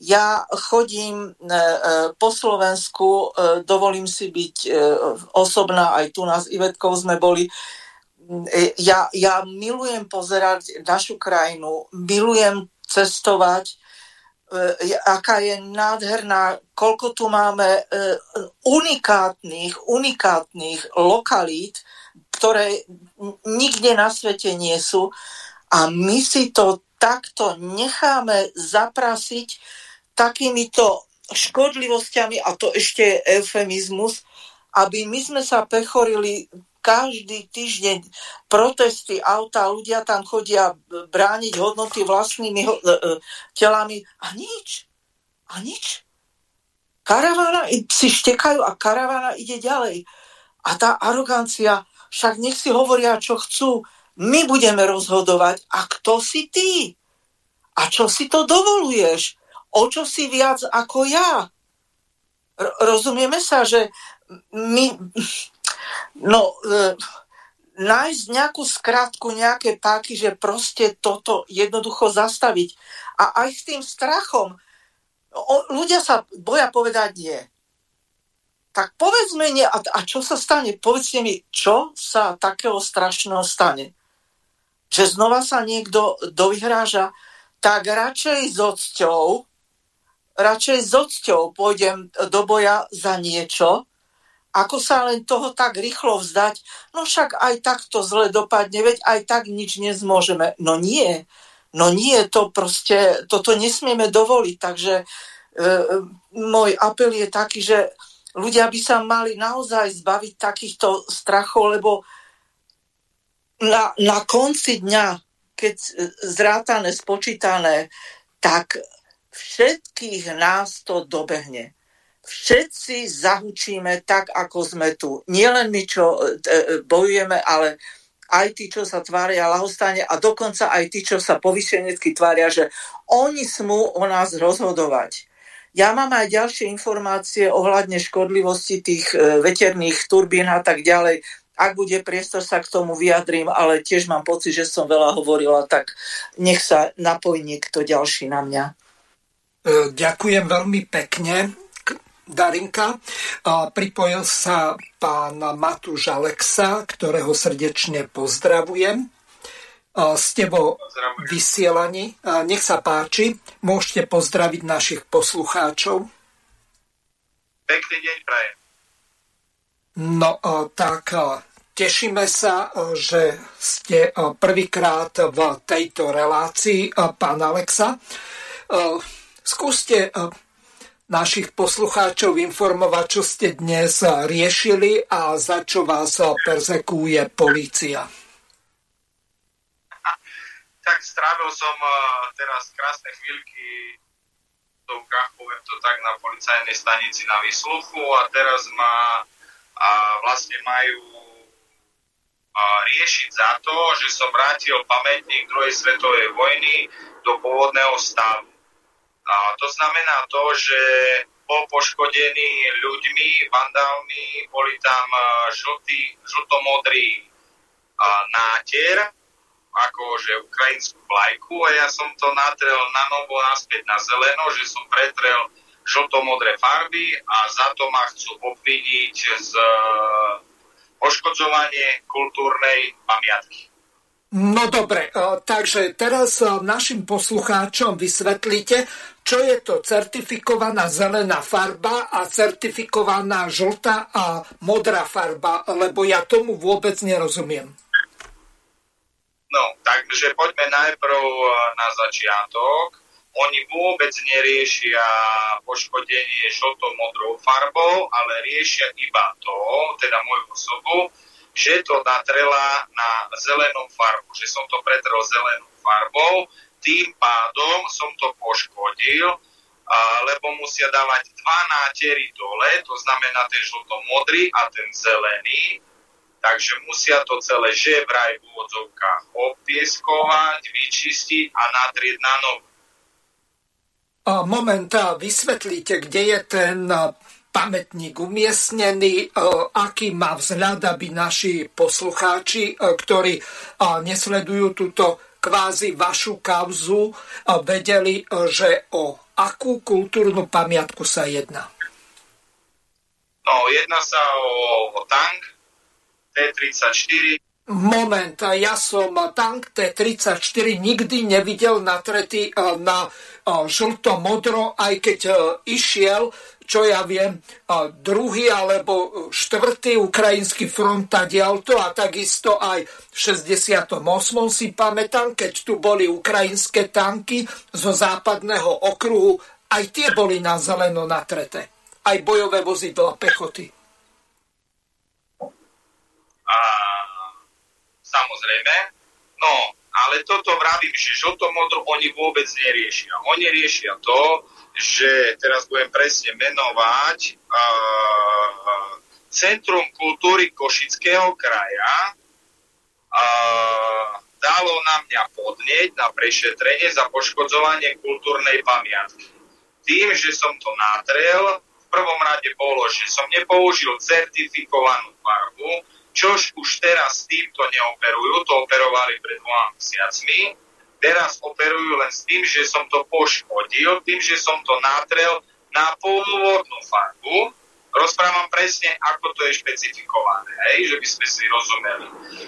Ja chodím e, e, po Slovensku, e, dovolím si byť osobná, aj tu nás Ivetkou sme boli, ja, ja milujem pozerať našu krajinu, milujem cestovať, e, aká je nádherná, koľko tu máme e, unikátnych, unikátnych lokalít, ktoré nikde na svete nie sú. A my si to takto necháme zaprasiť takýmito škodlivosťami, a to ešte je eufemizmus, aby my sme sa pechorili každý týždeň protesty, auta, ľudia tam chodia brániť hodnoty vlastnými e, e, telami a nič. A nič. Karavána si štekajú a karavána ide ďalej. A tá arogancia, však nech si hovoria, čo chcú. My budeme rozhodovať. A kto si ty? A čo si to dovoluješ? O čo si viac ako ja? R- rozumieme sa, že my, No, e, nájsť nejakú skratku, nejaké páky, že proste toto jednoducho zastaviť. A aj s tým strachom, o, ľudia sa boja povedať nie. Tak povedzme nie, a, a čo sa stane? Povedzte mi, čo sa takého strašného stane? Že znova sa niekto dovyhráža, tak radšej s odsťou, radšej s odsťou pôjdem do boja za niečo, ako sa len toho tak rýchlo vzdať, no však aj tak to zle dopadne, veď aj tak nič nezmôžeme. No nie, no nie, to proste, toto nesmieme dovoliť, takže e, môj apel je taký, že ľudia by sa mali naozaj zbaviť takýchto strachov, lebo na, na konci dňa keď zrátané, spočítané, tak všetkých nás to dobehne. Všetci zahučíme tak, ako sme tu. Nielen my, čo e, e, bojujeme, ale aj tí, čo sa tvária lahostane a dokonca aj tí, čo sa povyšenecky tvária, že oni smú o nás rozhodovať. Ja mám aj ďalšie informácie ohľadne škodlivosti tých e, veterných turbín a tak ďalej. Ak bude priestor, sa k tomu vyjadrím, ale tiež mám pocit, že som veľa hovorila, tak nech sa napojí niekto ďalší na mňa. Ďakujem veľmi pekne. Darinka. Pripojil sa pán Matúš Alexa, ktorého srdečne pozdravujem ste vo vysielaní. Nech sa páči, môžete pozdraviť našich poslucháčov. Pekný deň prajem. No tak tešíme sa, že ste prvýkrát v tejto relácii, pán Alexa. Skúste našich poslucháčov informovať, čo ste dnes riešili a za čo vás persekuje policia tak strávil som uh, teraz krásne chvíľky poviem to tak, na policajnej stanici na výsluchu a teraz ma a vlastne majú a riešiť za to, že som vrátil pamätník druhej svetovej vojny do pôvodného stavu. A to znamená to, že bol poškodený ľuďmi, vandálmi, boli tam žltý, žltomodrý nátier, akože ukrajinskú vlajku a ja som to natrel na novo naspäť na zeleno, že som pretrel žltomodré farby a za to ma chcú obviniť z e, poškodzovanie kultúrnej pamiatky. No dobre, e, takže teraz e, našim poslucháčom vysvetlíte, čo je to certifikovaná zelená farba a certifikovaná žltá a modrá farba, lebo ja tomu vôbec nerozumiem. No, takže poďme najprv eh, na začiatok. Oni vôbec neriešia poškodenie žlto-modrou farbou, ale riešia iba to, teda moju osobu, že to natrela na zelenú farbu, že som to pretrel zelenou farbou, tým pádom som to poškodil, lebo musia dávať dva nátery dole, to znamená ten žlto-modrý a ten zelený, Takže musia to celé že vraj v úvodzovkách opieskovať, vyčistiť a natrieť na novo. Moment, vysvetlíte, kde je ten pamätník umiestnený, aký má vzhľad, aby naši poslucháči, ktorí nesledujú túto kvázi vašu kauzu, vedeli, že o akú kultúrnu pamiatku sa jedná. No, jedná sa o, o tank, T-34. Moment, ja som tank T-34 nikdy nevidel natretý e, na e, žlto-modro, aj keď e, išiel, čo ja viem, druhý alebo štvrtý ukrajinský front tadialto a takisto aj v 68. si pamätám, keď tu boli ukrajinské tanky zo západného okruhu, aj tie boli na zeleno natreté. Aj bojové vozidla pechoty. A samozrejme, no, ale toto vravím, že žltomodro oni vôbec neriešia. Oni riešia to, že teraz budem presne menovať uh, Centrum kultúry Košického kraja uh, dalo na mňa podnieť na prešetrenie za poškodzovanie kultúrnej pamiatky. Tým, že som to natrel, v prvom rade bolo, že som nepoužil certifikovanú farbu, čož už teraz týmto neoperujú, to operovali pred dvoma mesiacmi, teraz operujú len s tým, že som to poškodil, tým, že som to natrel na polnovodnú farbu, rozprávam presne, ako to je špecifikované, hej, že by sme si rozumeli.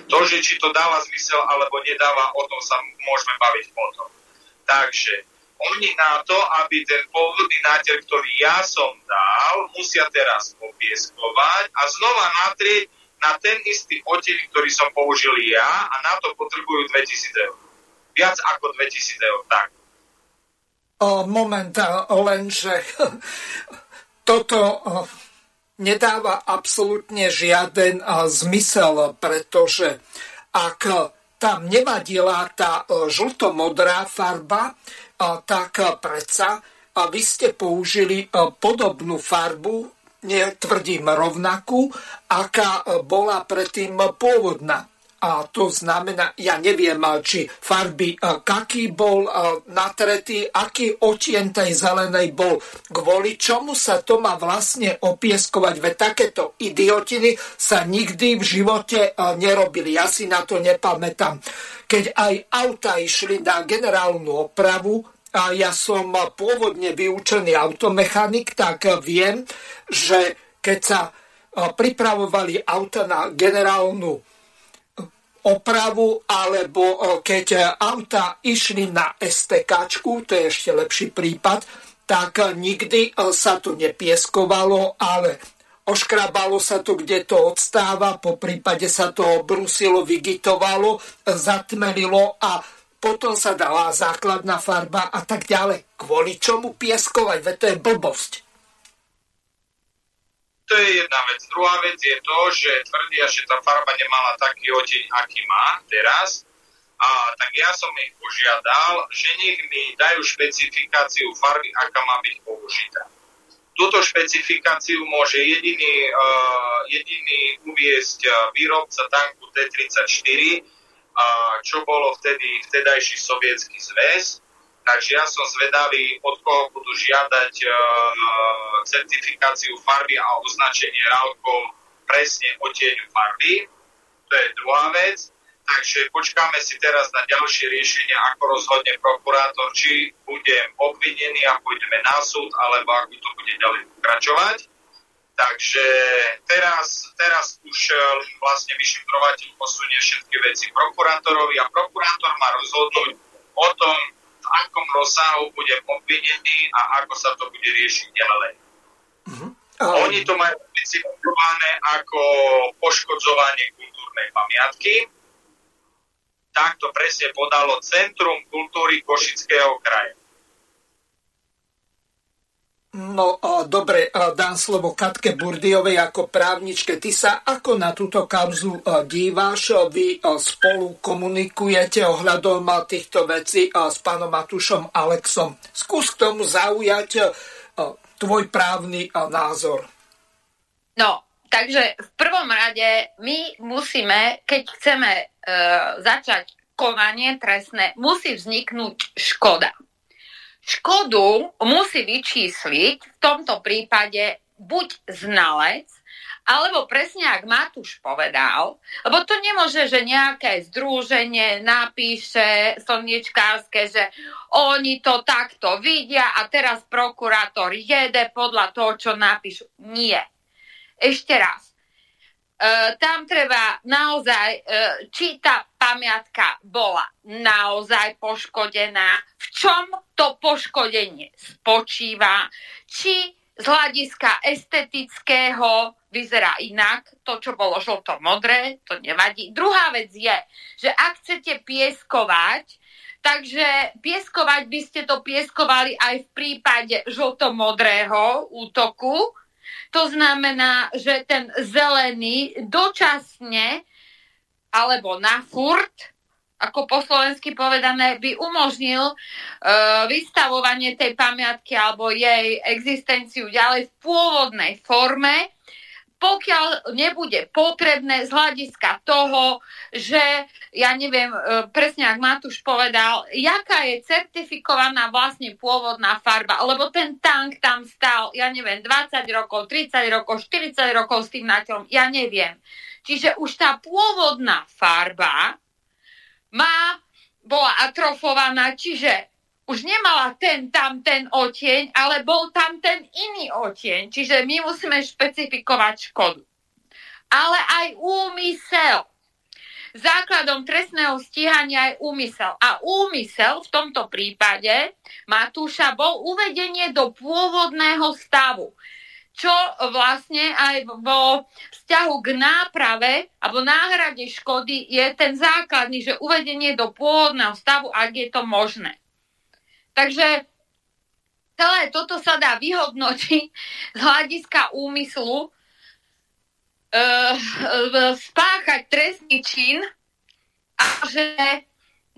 To, že či to dáva zmysel alebo nedáva, o tom sa môžeme baviť potom. Takže oni na to, aby ten pôvodný náter, ktorý ja som dal, musia teraz popieskovať a znova natrieť na ten istý oteľ, ktorý som použil ja a na to potrebujú 2000 eur. Viac ako 2000 eur, tak. O, moment, lenže toto nedáva absolútne žiaden zmysel, pretože ak tam nevadila tá žltomodrá farba, tak predsa vy ste použili podobnú farbu, netvrdím rovnakú, aká bola predtým pôvodná. A to znamená, ja neviem, či farby, kaký bol natretý, aký otien tej zelenej bol, kvôli čomu sa to má vlastne opieskovať. Veď takéto idiotiny sa nikdy v živote nerobili. Ja si na to nepamätám. Keď aj auta išli na generálnu opravu, a ja som pôvodne vyučený automechanik, tak viem, že keď sa pripravovali auta na generálnu opravu, alebo keď auta išli na STK, to je ešte lepší prípad, tak nikdy sa to nepieskovalo, ale oškrabalo sa to, kde to odstáva, po prípade sa to brusilo, vygitovalo, zatmelilo a potom sa dala základná farba a tak ďalej. Kvôli čomu pieskovať? Veď to je blbosť. To je jedna vec. Druhá vec je to, že tvrdia, že tá farba nemala taký odeň, aký má teraz. A tak ja som ich požiadal, že nech mi dajú špecifikáciu farby, aká má byť použitá. Túto špecifikáciu môže jediný, uh, jediný uviesť uh, výrobca tanku T-34, uh, čo bolo vtedy vtedajší sovietský zväz Takže ja som zvedavý, od koho budú žiadať uh, certifikáciu farby a označenie rálkov presne o tieňu farby. To je druhá vec. Takže počkáme si teraz na ďalšie riešenie, ako rozhodne prokurátor, či budem obvinený a pôjdeme na súd, alebo ako to bude ďalej pokračovať. Takže teraz, teraz už uh, vlastne vyšetrovateľ posunie všetky veci prokurátorovi a prokurátor má rozhodnúť o tom, v akom rozsahu bude obvinený a ako sa to bude riešiť ďalej. Uh-huh. Oni to majú specifikované ako poškodzovanie kultúrnej pamiatky. Takto presne podalo Centrum kultúry Košického kraja. No dobre, dám slovo Katke Burdiovej ako právničke. Ty sa ako na túto kauzu díváš? Vy spolu komunikujete ohľadom týchto vecí s pánom Matušom Alexom. Skús k tomu zaujať tvoj právny názor. No, takže v prvom rade my musíme, keď chceme e, začať konanie trestné, musí vzniknúť škoda. Škodu musí vyčísliť v tomto prípade buď znalec, alebo presne, ak Matúš povedal, lebo to nemôže, že nejaké združenie napíše slniečkárske, že oni to takto vidia a teraz prokurátor jede podľa toho, čo napíšu. Nie. Ešte raz. E, tam treba naozaj, e, či tá pamiatka bola naozaj poškodená, v čom to poškodenie spočíva, či z hľadiska estetického vyzerá inak, to, čo bolo žlto-modré, to nevadí. Druhá vec je, že ak chcete pieskovať, takže pieskovať by ste to pieskovali aj v prípade žlto-modrého útoku, to znamená, že ten zelený dočasne alebo na furt, ako po slovensky povedané, by umožnil e, vystavovanie tej pamiatky alebo jej existenciu ďalej v pôvodnej forme, pokiaľ nebude potrebné z hľadiska toho, že ja neviem e, presne, ak Matúš povedal, jaká je certifikovaná vlastne pôvodná farba, lebo ten tank tam stal, ja neviem, 20 rokov, 30 rokov, 40 rokov s tým náťom, ja neviem. Čiže už tá pôvodná farba má, bola atrofovaná, čiže už nemala ten tam ten otieň, ale bol tam ten iný otieň. Čiže my musíme špecifikovať škodu. Ale aj úmysel. Základom trestného stíhania je úmysel. A úmysel v tomto prípade Matúša bol uvedenie do pôvodného stavu čo vlastne aj vo vzťahu k náprave alebo náhrade škody je ten základný, že uvedenie do pôvodného stavu, ak je to možné. Takže celé toto sa dá vyhodnotiť z hľadiska úmyslu e, spáchať trestný čin a že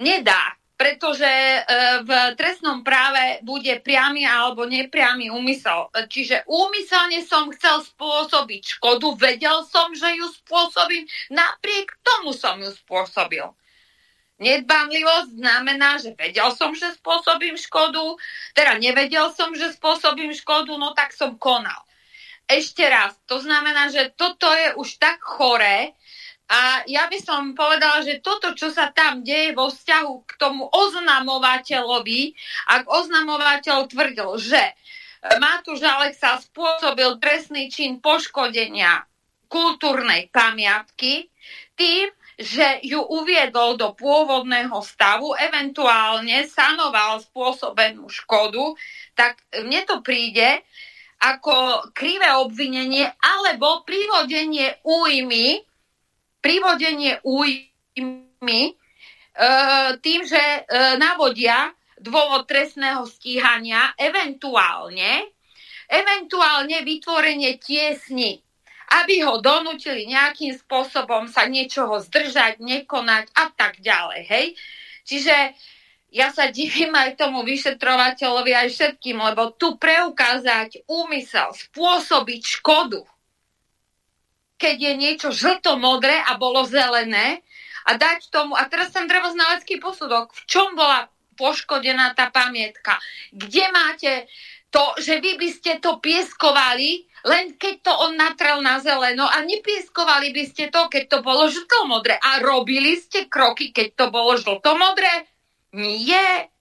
nedá, pretože e, v trestnom práve bude priamy alebo nepriamy úmysel. Čiže úmyselne som chcel spôsobiť škodu, vedel som, že ju spôsobím, napriek tomu som ju spôsobil. Nedbanlivosť znamená, že vedel som, že spôsobím škodu, teda nevedel som, že spôsobím škodu, no tak som konal. Ešte raz, to znamená, že toto je už tak choré, a ja by som povedala, že toto, čo sa tam deje vo vzťahu k tomu oznamovateľovi, ak oznamovateľ tvrdil, že Matúš Alexa spôsobil trestný čin poškodenia kultúrnej pamiatky tým, že ju uviedol do pôvodného stavu, eventuálne sanoval spôsobenú škodu, tak mne to príde ako krivé obvinenie alebo prihodenie újmy privodenie újmy e, tým, že e, navodia dôvod trestného stíhania, eventuálne, eventuálne vytvorenie tiesny, aby ho donútili nejakým spôsobom sa niečoho zdržať, nekonať a tak ďalej. Hej? Čiže ja sa divím aj tomu vyšetrovateľovi aj všetkým, lebo tu preukázať úmysel, spôsobiť škodu, keď je niečo žlto-modré a bolo zelené a dať tomu, a teraz tam treba znalecký posudok, v čom bola poškodená tá pamietka. Kde máte to, že vy by ste to pieskovali, len keď to on natrel na zeleno a nepieskovali by ste to, keď to bolo žltomodré. A robili ste kroky, keď to bolo žltomodré? Nie.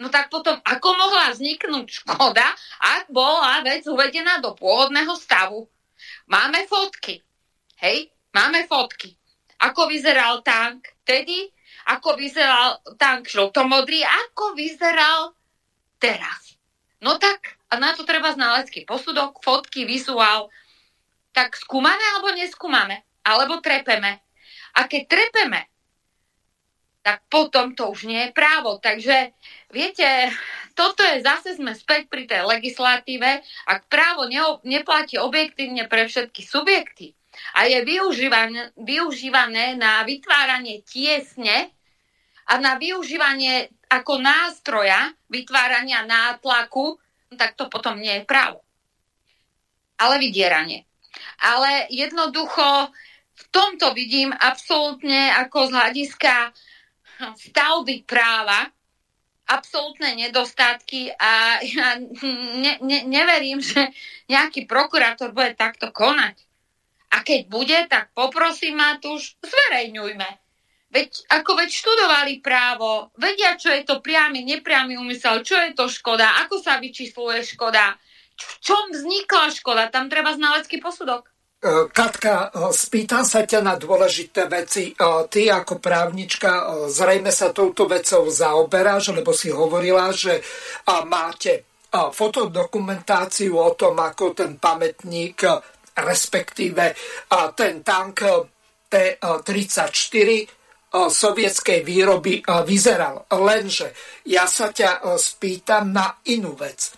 No tak potom, ako mohla vzniknúť škoda, ak bola vec uvedená do pôvodného stavu? Máme fotky. Hej, máme fotky. Ako vyzeral tank vtedy, ako vyzeral tank žltomodrý, ako vyzeral teraz. No tak, a na to treba znalecký posudok, fotky, vizuál. Tak skúmame alebo neskúmame? Alebo trepeme? A keď trepeme, tak potom to už nie je právo. Takže, viete, toto je zase sme späť pri tej legislatíve. Ak právo neplatí objektívne pre všetky subjekty a je využívané, využívané na vytváranie tiesne a na využívanie ako nástroja vytvárania nátlaku, tak to potom nie je právo. Ale vydieranie. Ale jednoducho v tomto vidím absolútne ako z hľadiska stavby práva absolútne nedostatky a ja ne, ne, neverím, že nejaký prokurátor bude takto konať. A keď bude, tak poprosím Matúš, zverejňujme. Veď ako veď študovali právo, vedia, čo je to priamy, nepriamy úmysel, čo je to škoda, ako sa vyčísluje škoda, v čom vznikla škoda, tam treba znalecký posudok. E, Katka, e, spýtam sa ťa na dôležité veci. E, ty ako právnička zrejme sa touto vecou zaoberáš, lebo si hovorila, že máte fotodokumentáciu o tom, ako ten pamätník, respektíve ten tank T-34 sovietskej výroby vyzeral. Lenže ja sa ťa spýtam na inú vec.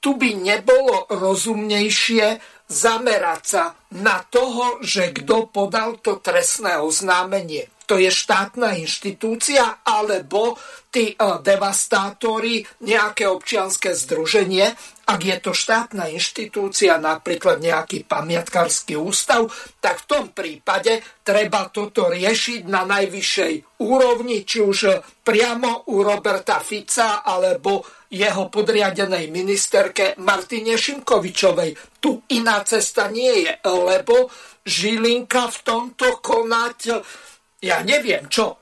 Tu by nebolo rozumnejšie zamerať sa na toho, že kto podal to trestné oznámenie. To je štátna inštitúcia alebo tí uh, devastátori, nejaké občianské združenie. Ak je to štátna inštitúcia, napríklad nejaký pamiatkársky ústav, tak v tom prípade treba toto riešiť na najvyššej úrovni, či už priamo u Roberta Fica alebo jeho podriadenej ministerke Martine Šimkovičovej. Tu iná cesta nie je, lebo Žilinka v tomto konať, ja neviem čo,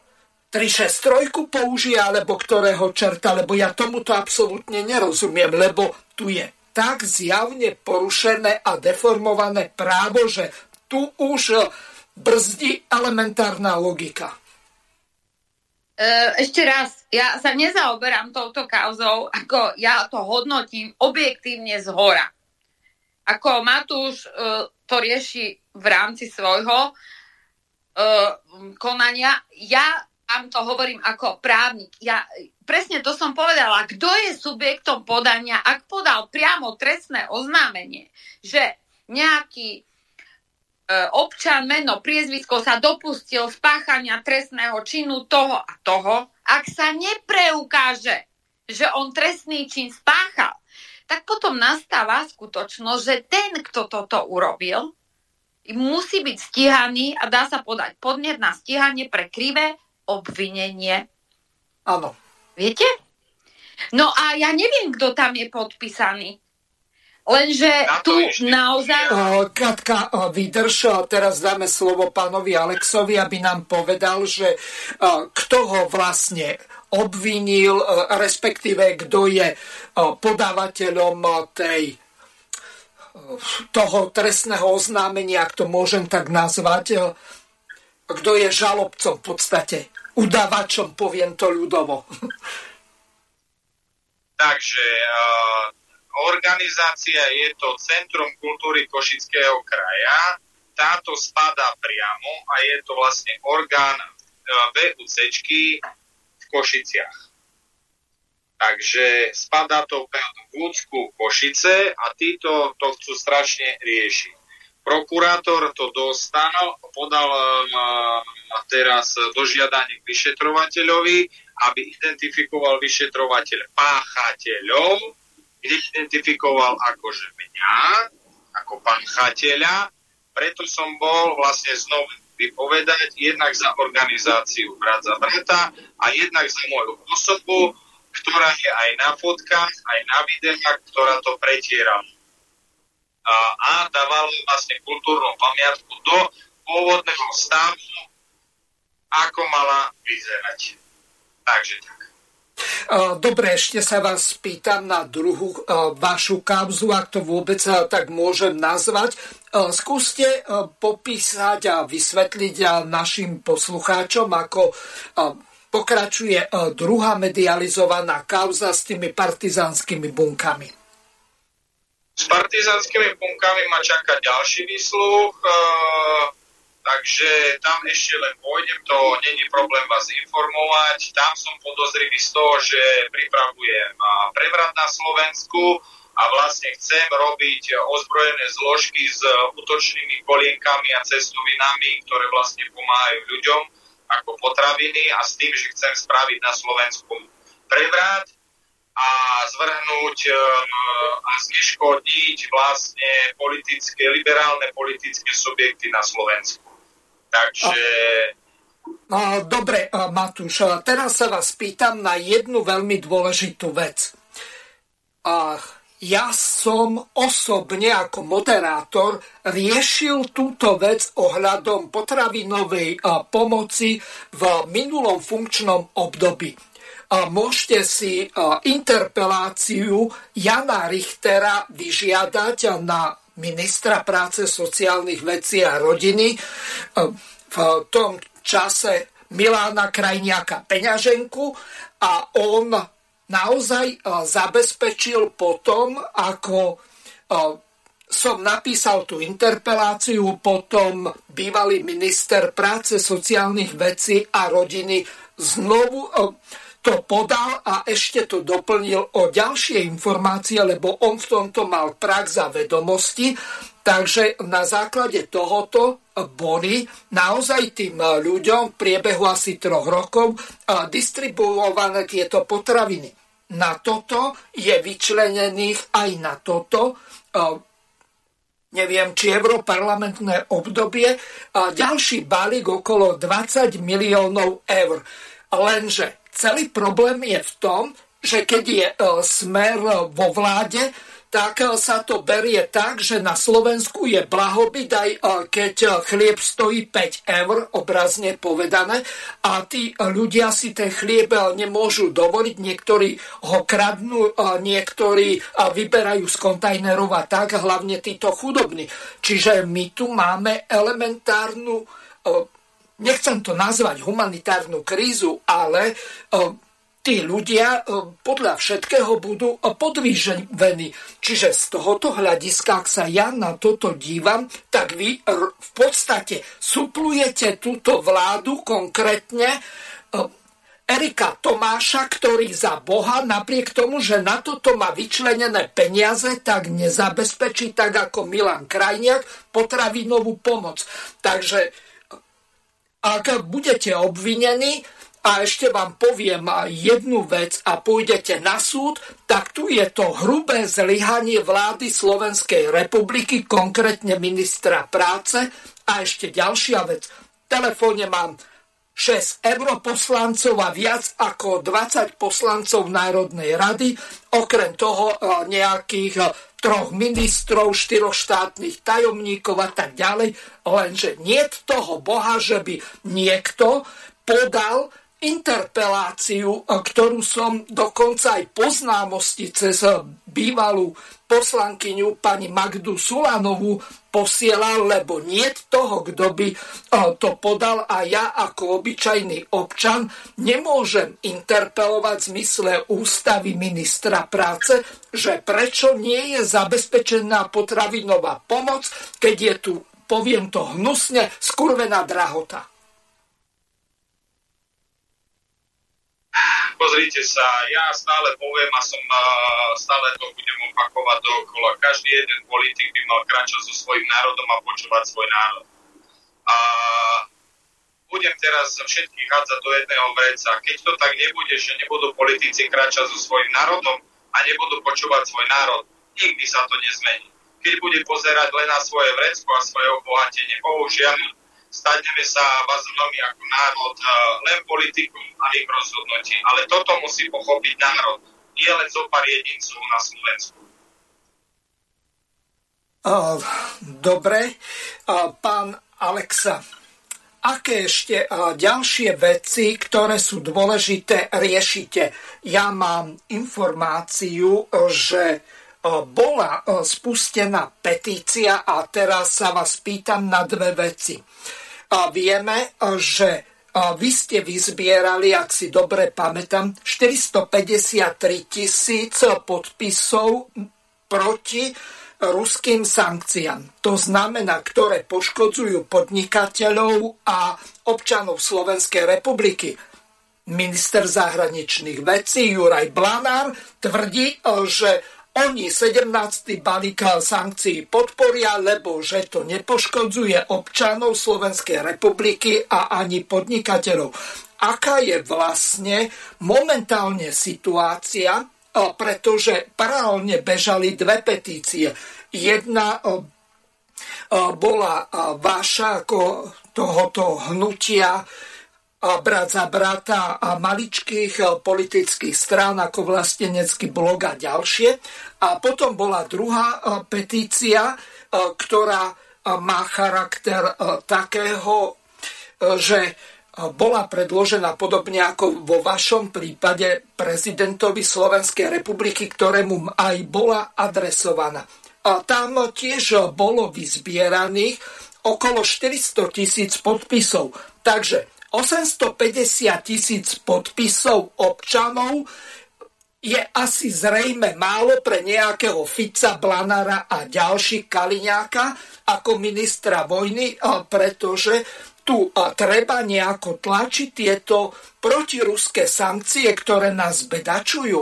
363 použije, alebo ktorého čerta, lebo ja tomuto absolútne nerozumiem, lebo tu je tak zjavne porušené a deformované právo, že tu už brzdí elementárna logika. E, ešte raz, ja sa nezaoberám touto kauzou, ako ja to hodnotím objektívne z hora. Ako Matúš uh, to rieši v rámci svojho konania, ja vám to hovorím ako právnik. Ja presne to som povedala. Kto je subjektom podania, ak podal priamo trestné oznámenie, že nejaký občan, meno, priezvisko sa dopustil spáchania trestného činu toho a toho, ak sa nepreukáže, že on trestný čin spáchal, tak potom nastáva skutočnosť, že ten, kto toto urobil, musí byť stíhaný a dá sa podať podnet na stíhanie pre krivé obvinenie. Áno. Viete? No a ja neviem, kto tam je podpísaný. Lenže Na tu naozaj... Katka, vydrž, teraz dáme slovo pánovi Alexovi, aby nám povedal, že kto ho vlastne obvinil, respektíve kto je podávateľom tej toho trestného oznámenia, ak to môžem tak nazvať, kto je žalobcom v podstate, udávačom, poviem to ľudovo. Takže organizácia je to Centrum kultúry Košického kraja. Táto spadá priamo a je to vlastne orgán VUC v Košiciach. Takže spadá to v Úcku Košice a títo to chcú strašne riešiť. Prokurátor to dostal, podal teraz dožiadanie k vyšetrovateľovi, aby identifikoval vyšetrovateľ páchateľov identifikoval akože mňa, ako chateľa, preto som bol vlastne znovu vypovedať jednak za organizáciu Brat za brata a jednak za moju osobu, ktorá je aj na fotkách, aj na videách, ktorá to pretiera. A, a dával vlastne kultúrnu pamiatku do pôvodného stavu, ako mala vyzerať. Takže tak. Dobre, ešte sa vás pýtam na druhú vašu kauzu, ak to vôbec tak môžem nazvať. Skúste popísať a vysvetliť našim poslucháčom, ako pokračuje druhá medializovaná kauza s tými partizánskymi bunkami. S partizánskymi bunkami ma čaká ďalší výsluch takže tam ešte len pôjdem, to není problém vás informovať. Tam som podozrivý z toho, že pripravujem prevrat na Slovensku a vlastne chcem robiť ozbrojené zložky s útočnými kolienkami a cestovinami, ktoré vlastne pomáhajú ľuďom ako potraviny a s tým, že chcem spraviť na Slovensku prevrat a zvrhnúť a zneškodiť vlastne politické, liberálne politické subjekty na Slovensku. Takže... Dobre, Matúš, teraz sa vás pýtam na jednu veľmi dôležitú vec. Ja som osobne ako moderátor riešil túto vec ohľadom potravinovej pomoci v minulom funkčnom období. Môžete si interpeláciu Jana Richtera vyžiadať na ministra práce, sociálnych vecí a rodiny e, v tom čase Milána Krajniaka peňaženku a on naozaj e, zabezpečil potom, ako e, som napísal tú interpeláciu, potom bývalý minister práce, sociálnych vecí a rodiny znovu to podal a ešte to doplnil o ďalšie informácie, lebo on v tomto mal prax a vedomosti, takže na základe tohoto boli naozaj tým ľuďom v priebehu asi troch rokov distribuované tieto potraviny. Na toto je vyčlenených aj na toto neviem, či europarlamentné obdobie, ďalší balík okolo 20 miliónov eur. Lenže Celý problém je v tom, že keď je smer vo vláde, tak e, sa to berie tak, že na Slovensku je blahobyt aj e, keď chlieb stojí 5 eur, obrazne povedané, a tí ľudia si ten chlieb nemôžu dovoliť, niektorí ho kradnú, niektorí vyberajú z kontajnerov a tak, hlavne títo chudobní. Čiže my tu máme elementárnu nechcem to nazvať humanitárnu krízu, ale e, tí ľudia e, podľa všetkého budú podvýžení. Čiže z tohoto hľadiska, ak sa ja na toto dívam, tak vy v podstate suplujete túto vládu konkrétne e, Erika Tomáša, ktorý za Boha, napriek tomu, že na toto má vyčlenené peniaze, tak nezabezpečí, tak ako Milan Krajniak, potravinovú pomoc. Takže ak budete obvinení, a ešte vám poviem jednu vec a pôjdete na súd, tak tu je to hrubé zlyhanie vlády Slovenskej republiky, konkrétne ministra práce. A ešte ďalšia vec. Telefóne mám 6 europoslancov a viac ako 20 poslancov Národnej rady, okrem toho e, nejakých e, troch ministrov, štyroch štátnych tajomníkov a tak ďalej. Lenže nie toho Boha, že by niekto podal interpeláciu, ktorú som dokonca aj po známosti cez bývalú poslankyňu pani Magdu Sulanovú posielal, lebo nie toho, kto by to podal a ja ako obyčajný občan nemôžem interpelovať v zmysle ústavy ministra práce, že prečo nie je zabezpečená potravinová pomoc, keď je tu, poviem to hnusne, skurvená drahota. Pozrite sa, ja stále poviem a som stále to budem opakovať dookola. Každý jeden politik by mal kráčať so svojím národom a počúvať svoj národ. A budem teraz všetkých hádzať do jedného vreca. Keď to tak nebude, že nebudú politici kráčať so svojím národom a nebudú počúvať svoj národ, nikdy sa to nezmení. Keď bude pozerať len na svoje vrecko a svoje obohatenie, bohužiaľ, staneme sa vazalami ako národ eh, len politikom a ich rozhodnutí. Ale toto musí pochopiť národ, nie len zo pár jedincov na Slovensku. Dobre, pán Alexa, aké ešte ďalšie veci, ktoré sú dôležité, riešite? Ja mám informáciu, že bola spustená petícia a teraz sa vás pýtam na dve veci. Vieme, že vy ste vyzbierali, ak si dobre pamätám, 453 tisíc podpisov proti ruským sankciám. To znamená, ktoré poškodzujú podnikateľov a občanov Slovenskej republiky. Minister zahraničných vecí Juraj Blanár tvrdí, že oni 17. balík sankcií podporia, lebo že to nepoškodzuje občanov Slovenskej republiky a ani podnikateľov. Aká je vlastne momentálne situácia, pretože paralelne bežali dve petície. Jedna bola vaša ako tohoto hnutia brat za brata a maličkých politických strán ako vlastenecký blog a ďalšie. A potom bola druhá petícia, ktorá má charakter takého, že bola predložená podobne ako vo vašom prípade prezidentovi Slovenskej republiky, ktorému aj bola adresovaná. A tam tiež bolo vyzbieraných okolo 400 tisíc podpisov. Takže 850 tisíc podpisov občanov je asi zrejme málo pre nejakého Fica, Blanara a ďalších Kaliňáka ako ministra vojny, pretože tu treba nejako tlačiť tieto protiruské sankcie, ktoré nás bedačujú.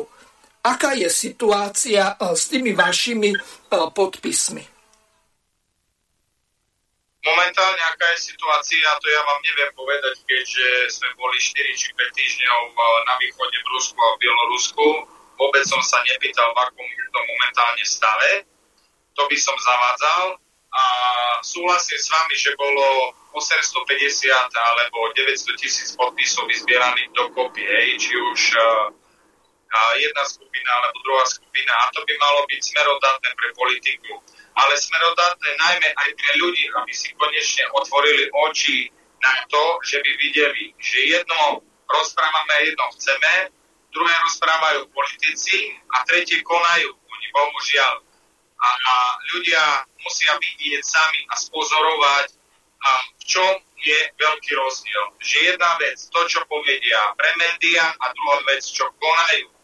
Aká je situácia s tými vašimi podpismi? Momentálne, aká je situácia, to ja vám neviem povedať, keďže sme boli 4 či 5 týždňov na východe v Rusku a v Bielorusku. Vôbec som sa nepýtal, v akom je to momentálne stave. To by som zavádzal. A súhlasím s vami, že bolo 850 alebo 900 tisíc podpisov vyzbieraných dokopy, hej, či už uh, jedna skupina alebo druhá skupina. A to by malo byť smerodatné pre politiku ale smerodatné najmä aj pre ľudí, aby si konečne otvorili oči na to, že by videli, že jedno rozprávame jedno chceme, druhé rozprávajú politici a tretie konajú. Oni bohužiaľ. A, a ľudia musia vidieť sami a spozorovať, a v čom je veľký rozdiel. Že jedna vec, to, čo povedia pre médiá a druhá vec, čo konajú.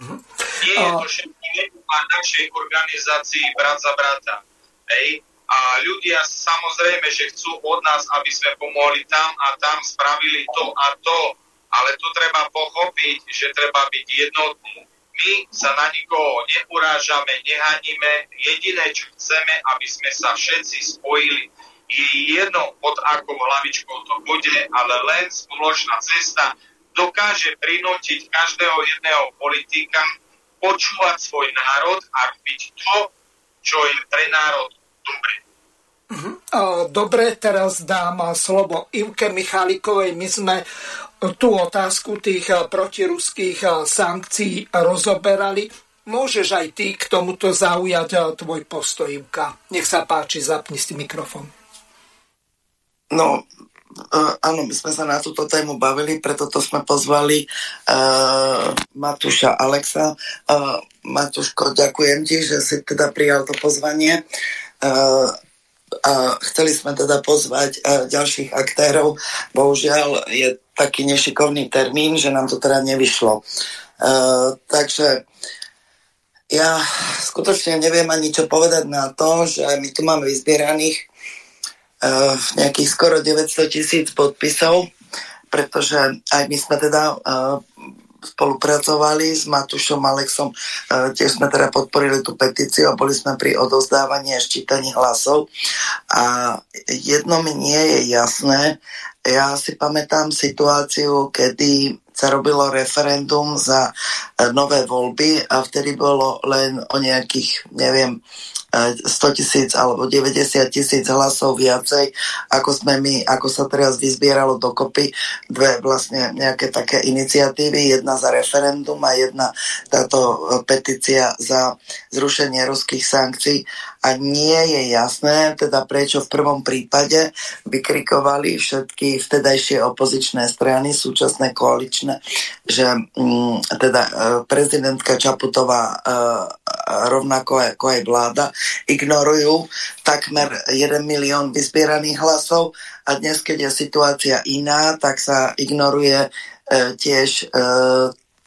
Nie je to všetko a našej organizácii Brat za brata. Hej? A ľudia samozrejme, že chcú od nás, aby sme pomohli tam a tam, spravili to a to. ale tu treba pochopiť, že treba byť jednotný. My sa na nikoho neurážame, nehaníme. Jediné, čo chceme, aby sme sa všetci spojili. Je jedno, pod akou hlavičkou to bude, ale len spoločná cesta dokáže prinútiť každého jedného politika počúvať svoj národ a robiť to, čo je pre národ dobre. Mhm. Dobre, teraz dám slovo Ivke Michalikovej. My sme tú otázku tých eh, protiruských eh, sankcií rozoberali. Môžeš aj ty k tomuto zaujať eh, tvoj postojivka. Nech sa páči, zapni si mikrofón. No, áno, my sme sa na túto tému bavili, preto to sme pozvali uh, Matúša Alexa. Uh, Matúško, ďakujem ti, že si teda prijal to pozvanie. Uh, a chceli sme teda pozvať uh, ďalších aktérov. Bohužiaľ je taký nešikovný termín, že nám to teda nevyšlo. Uh, takže ja skutočne neviem ani čo povedať na to, že my tu máme vyzbieraných uh, nejakých skoro 900 tisíc podpisov, pretože aj my sme teda uh, spolupracovali s Matušom Alexom, tiež sme teda podporili tú petíciu a boli sme pri odozdávaní a ščítaní hlasov. A jedno mi nie je jasné, ja si pamätám situáciu, kedy sa robilo referendum za e, nové voľby a vtedy bolo len o nejakých, neviem, 100 tisíc alebo 90 tisíc hlasov viacej, ako sme my, ako sa teraz vyzbieralo dokopy dve vlastne nejaké také iniciatívy, jedna za referendum a jedna táto e, petícia za zrušenie ruských sankcií. A nie je jasné, teda prečo v prvom prípade vykrikovali všetky vtedajšie opozičné strany, súčasné koaličné, že mm, teda e, prezidentka Čaputová e, rovnako ako aj vláda ignorujú takmer 1 milión vyzbieraných hlasov a dnes, keď je situácia iná, tak sa ignoruje e, tiež e,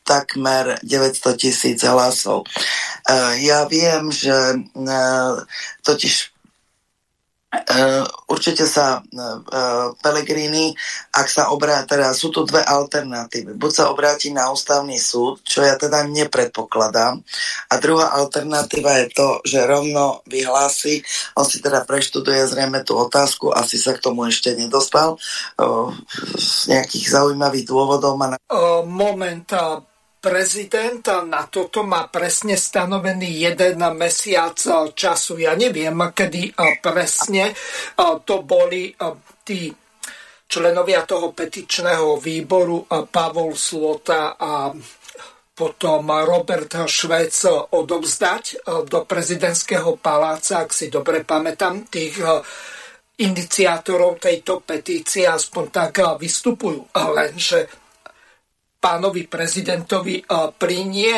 takmer 900 tisíc hlasov. E, ja viem, že e, totiž Uh, určite sa uh, Pelegrini, ak sa obráti, teda sú tu dve alternatívy. Buď sa obráti na ústavný súd, čo ja teda nepredpokladám, a druhá alternatíva je to, že rovno vyhlási, on si teda preštuduje zrejme tú otázku, asi sa k tomu ešte nedostal, uh, z nejakých zaujímavých dôvodov. Ma na... moment, prezident na toto má presne stanovený jeden mesiac času. Ja neviem, kedy presne to boli tí členovia toho petičného výboru Pavol Slota a potom Robert Švec odovzdať do prezidentského paláca, ak si dobre pamätám, tých iniciátorov tejto petície aspoň tak vystupujú. Lenže pánovi prezidentovi e, plinie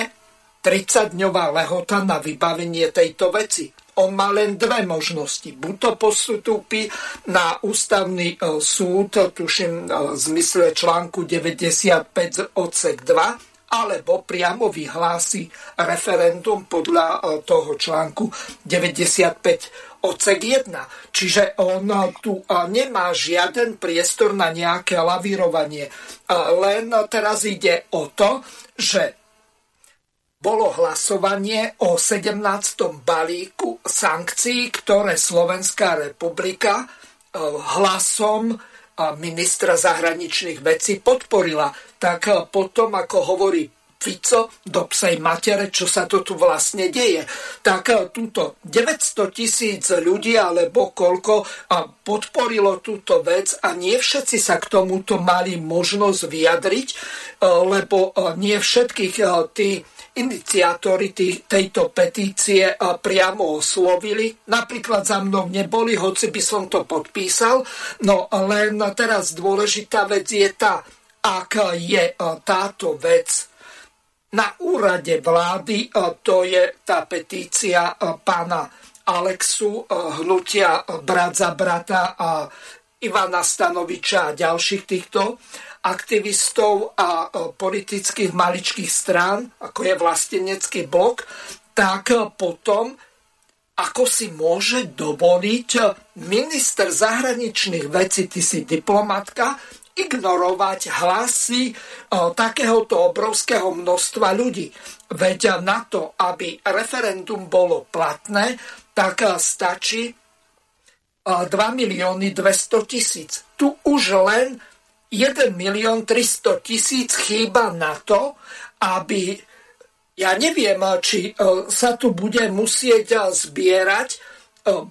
30-dňová lehota na vybavenie tejto veci. On má len dve možnosti. Buď to postupí na ústavný e, súd, tuším e, v zmysle článku 95 odsek 2, alebo priamo vyhlási referendum podľa toho článku 95 odsek 1. Čiže on tu nemá žiaden priestor na nejaké lavírovanie. Len teraz ide o to, že bolo hlasovanie o 17. balíku sankcií, ktoré Slovenská republika hlasom ministra zahraničných vecí podporila. Tak potom, ako hovorí Fico do psej matere, čo sa to tu vlastne deje. Tak e, túto 900 tisíc ľudí alebo koľko a podporilo túto vec a nie všetci sa k tomuto mali možnosť vyjadriť, e, lebo e, nie všetkých tí iniciátori tejto petície priamo oslovili. Napríklad za mnou neboli, hoci by som to podpísal. No len teraz dôležitá vec je tá, ak je táto vec na úrade vlády. To je tá petícia pána Alexu, hnutia Brat za brata a Ivana Stanoviča a ďalších týchto aktivistov a politických maličkých strán, ako je vlastenecký blok, tak potom ako si môže dovoliť minister zahraničných vecí, ty si diplomatka, ignorovať hlasy takéhoto obrovského množstva ľudí. Veď na to, aby referendum bolo platné, tak stačí 2 milióny 200 tisíc. Tu už len 1 milión 300 tisíc chýba na to, aby ja neviem, či sa tu bude musieť zbierať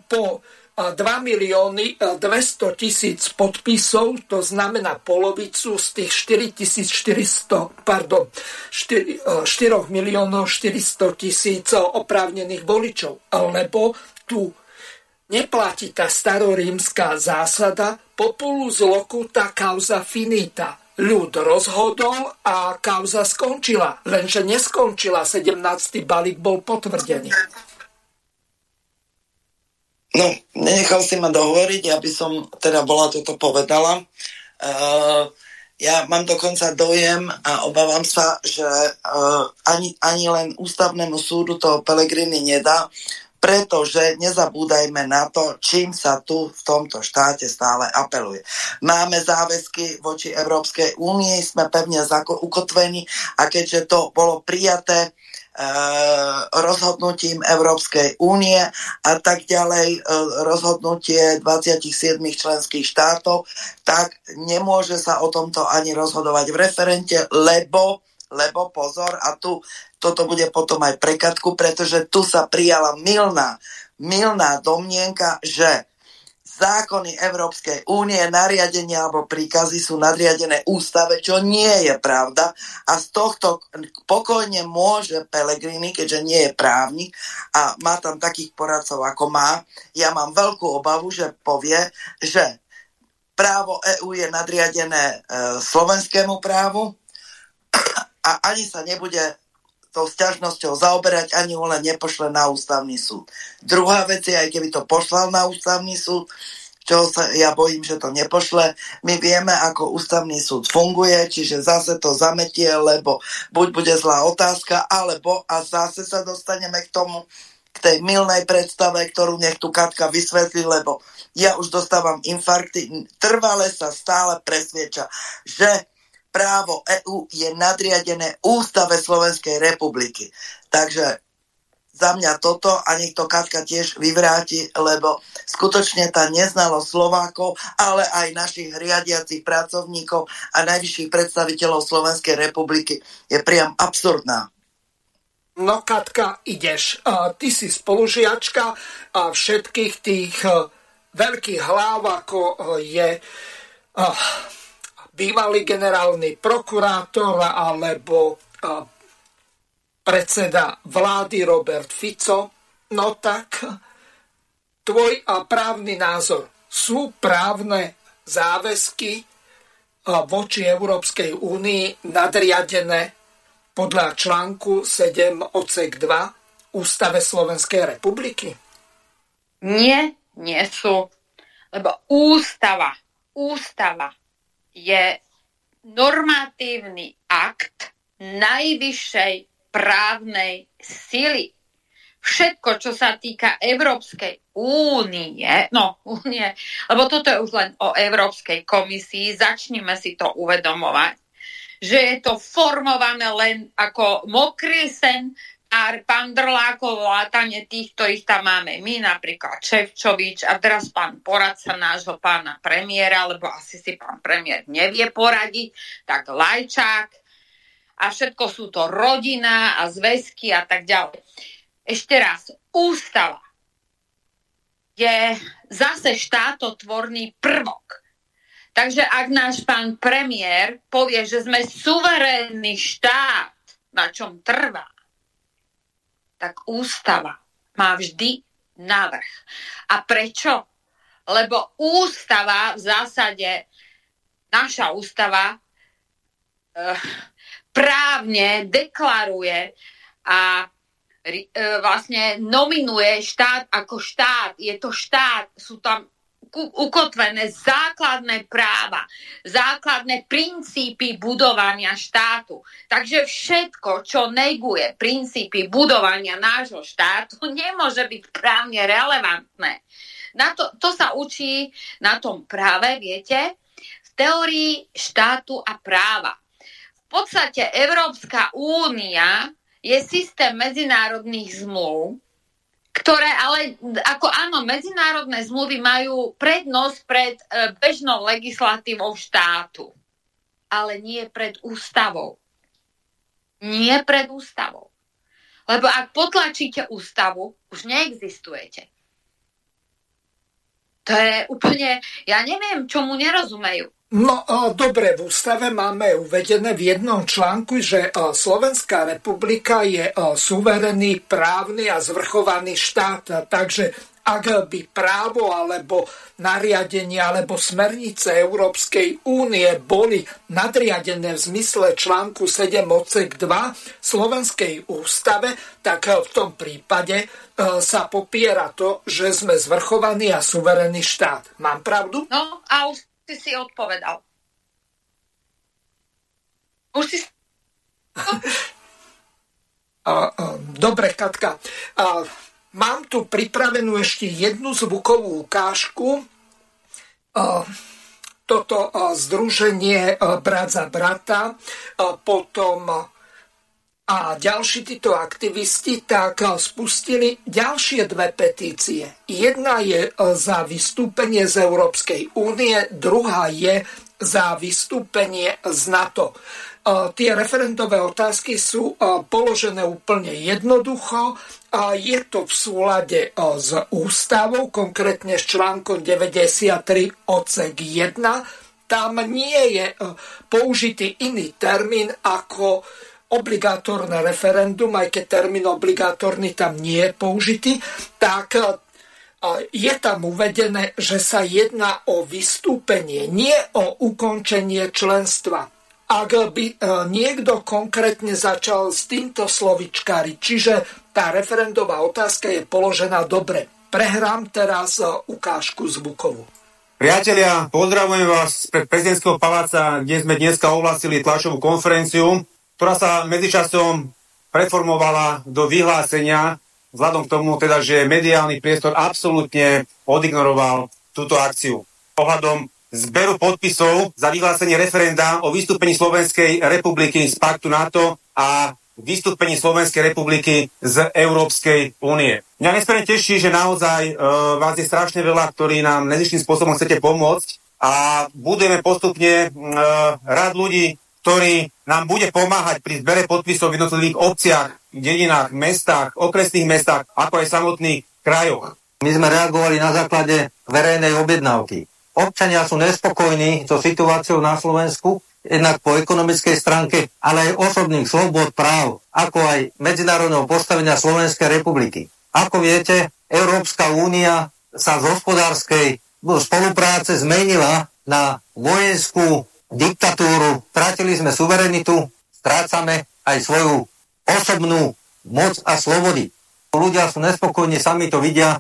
po 2 milióny 200 tisíc podpisov, to znamená polovicu z tých 4400, pardon, 4, 4 miliónov 400 tisíc oprávnených voličov. Lebo tu neplatí tá starorímska zásada populus locuta causa finita. Ľud rozhodol a kauza skončila, lenže neskončila, 17. balík bol potvrdený. No, nenechal si ma dohovoriť, aby som teda bola toto povedala. Uh, ja mám dokonca dojem a obávam sa, že uh, ani, ani len ústavnému súdu toho Pelegrini nedá, pretože nezabúdajme na to, čím sa tu v tomto štáte stále apeluje. Máme záväzky voči Európskej únie, sme pevne ukotvení a keďže to bolo prijaté Eh, rozhodnutím Európskej únie a tak ďalej, eh, rozhodnutie 27 členských štátov, tak nemôže sa o tomto ani rozhodovať v referente, lebo, lebo pozor, a tu toto bude potom aj prekatku, pretože tu sa prijala milná, milná domnienka, že zákony Európskej únie, nariadenia alebo príkazy sú nadriadené ústave, čo nie je pravda. A z tohto pokojne môže Pelegrini, keďže nie je právnik a má tam takých poradcov, ako má, ja mám veľkú obavu, že povie, že právo EÚ je nadriadené e, slovenskému právu a ani sa nebude tou sťažnosťou zaoberať, ani ho len nepošle na ústavný súd. Druhá vec je, aj keby to poslal na ústavný súd, čo sa ja bojím, že to nepošle. My vieme, ako ústavný súd funguje, čiže zase to zametie, lebo buď bude zlá otázka, alebo a zase sa dostaneme k tomu, k tej milnej predstave, ktorú nech tu Katka vysvetlí, lebo ja už dostávam infarkty, trvale sa stále presvieča, že právo EÚ je nadriadené Ústave Slovenskej republiky. Takže za mňa toto a nech to Katka tiež vyvráti, lebo skutočne tá neznalosť Slovákov, ale aj našich riadiacich pracovníkov a najvyšších predstaviteľov Slovenskej republiky je priam absurdná. No Katka, ideš. Ty si spolužiačka a všetkých tých veľkých hlav, ako je bývalý generálny prokurátor alebo predseda vlády Robert Fico, no tak tvoj právny názor. Sú právne záväzky voči Európskej únii nadriadené podľa článku 7 odsek 2 Ústave Slovenskej republiky? Nie, nie sú. Lebo ústava, ústava je normatívny akt najvyššej právnej sily. Všetko, čo sa týka Európskej únie, no únie, lebo toto je už len o Európskej komisii, začneme si to uvedomovať, že je to formované len ako mokrý sen pár pandrlákov látanie tých, ktorých tam máme my, napríklad Čevčovič a teraz pán poradca nášho pána premiéra, lebo asi si pán premiér nevie poradiť, tak Lajčák a všetko sú to rodina a zväzky a tak ďalej. Ešte raz, ústava je zase štátotvorný prvok. Takže ak náš pán premiér povie, že sme suverénny štát, na čom trvá, tak ústava má vždy návrh. A prečo? Lebo ústava v zásade, naša ústava e, právne deklaruje a e, vlastne nominuje štát ako štát. Je to štát, sú tam ukotvené základné práva, základné princípy budovania štátu. Takže všetko, čo neguje princípy budovania nášho štátu, nemôže byť právne relevantné. Na to, to sa učí na tom práve, viete, v teórii štátu a práva. V podstate Európska únia je systém medzinárodných zmluv, ktoré ale, ako áno, medzinárodné zmluvy majú prednosť pred e, bežnou legislatívou štátu, ale nie pred ústavou. Nie pred ústavou. Lebo ak potlačíte ústavu, už neexistujete. To je úplne, ja neviem, čomu nerozumejú. No dobre, v ústave máme uvedené v jednom článku, že Slovenská republika je suverený, právny a zvrchovaný štát. Takže ak by právo alebo nariadenie alebo smernice Európskej únie boli nadriadené v zmysle článku 7 odsek 2 Slovenskej ústave, tak v tom prípade sa popiera to, že sme zvrchovaný a suverený štát. Mám pravdu? No a už si odpovedal. Už si... Dobre, Katka. Mám tu pripravenú ešte jednu zvukovú ukážku. Toto združenie Brat za brata, potom a ďalší títo aktivisti tak spustili ďalšie dve petície. Jedna je za vystúpenie z Európskej únie, druhá je za vystúpenie z NATO. Tie referendové otázky sú položené úplne jednoducho. Je to v súlade s ústavou, konkrétne s článkom 93 odsek 1. Tam nie je použitý iný termín ako obligátorné referendum, aj keď termín obligátorný tam nie je použitý, tak e, je tam uvedené, že sa jedná o vystúpenie, nie o ukončenie členstva. Ak by e, niekto konkrétne začal s týmto slovičkári, čiže tá referendová otázka je položená dobre. Prehrám teraz e, ukážku zvukovú. Priatelia, pozdravujem vás pred prezidentského paláca, kde sme dneska ohlasili tlačovú konferenciu ktorá sa medzičasom preformovala do vyhlásenia, vzhľadom k tomu teda, že mediálny priestor absolútne odignoroval túto akciu. Ohľadom zberu podpisov za vyhlásenie referenda o vystúpení Slovenskej republiky z paktu NATO a vystúpení Slovenskej republiky z Európskej únie. Mňa nesmierne teší, že naozaj e, vás je strašne veľa, ktorí nám nezištným spôsobom chcete pomôcť a budeme postupne e, rád ľudí ktorý nám bude pomáhať pri zbere podpisov v jednotlivých obciach, dedinách, mestách, okresných mestách, ako aj samotných krajoch. My sme reagovali na základe verejnej objednávky. Občania sú nespokojní so situáciou na Slovensku, jednak po ekonomickej stránke, ale aj osobných slobod práv, ako aj medzinárodného postavenia Slovenskej republiky. Ako viete, Európska únia sa z hospodárskej spolupráce zmenila na vojenskú diktatúru, strátili sme suverenitu, strácame aj svoju osobnú moc a slobody. Ľudia sú nespokojní, sami to vidia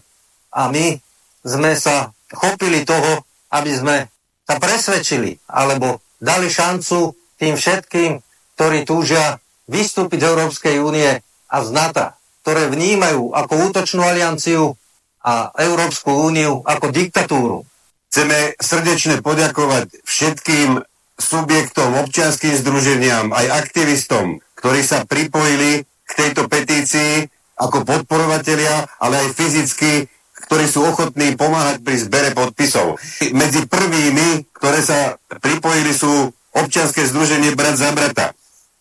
a my sme sa chopili toho, aby sme sa presvedčili alebo dali šancu tým všetkým, ktorí túžia vystúpiť z Európskej únie a z NATO, ktoré vnímajú ako útočnú alianciu a Európsku úniu ako diktatúru. Chceme srdečne poďakovať všetkým subjektom, občianským združeniam, aj aktivistom, ktorí sa pripojili k tejto petícii ako podporovatelia, ale aj fyzicky, ktorí sú ochotní pomáhať pri zbere podpisov. Medzi prvými, ktoré sa pripojili, sú občianske združenie Brat za brata,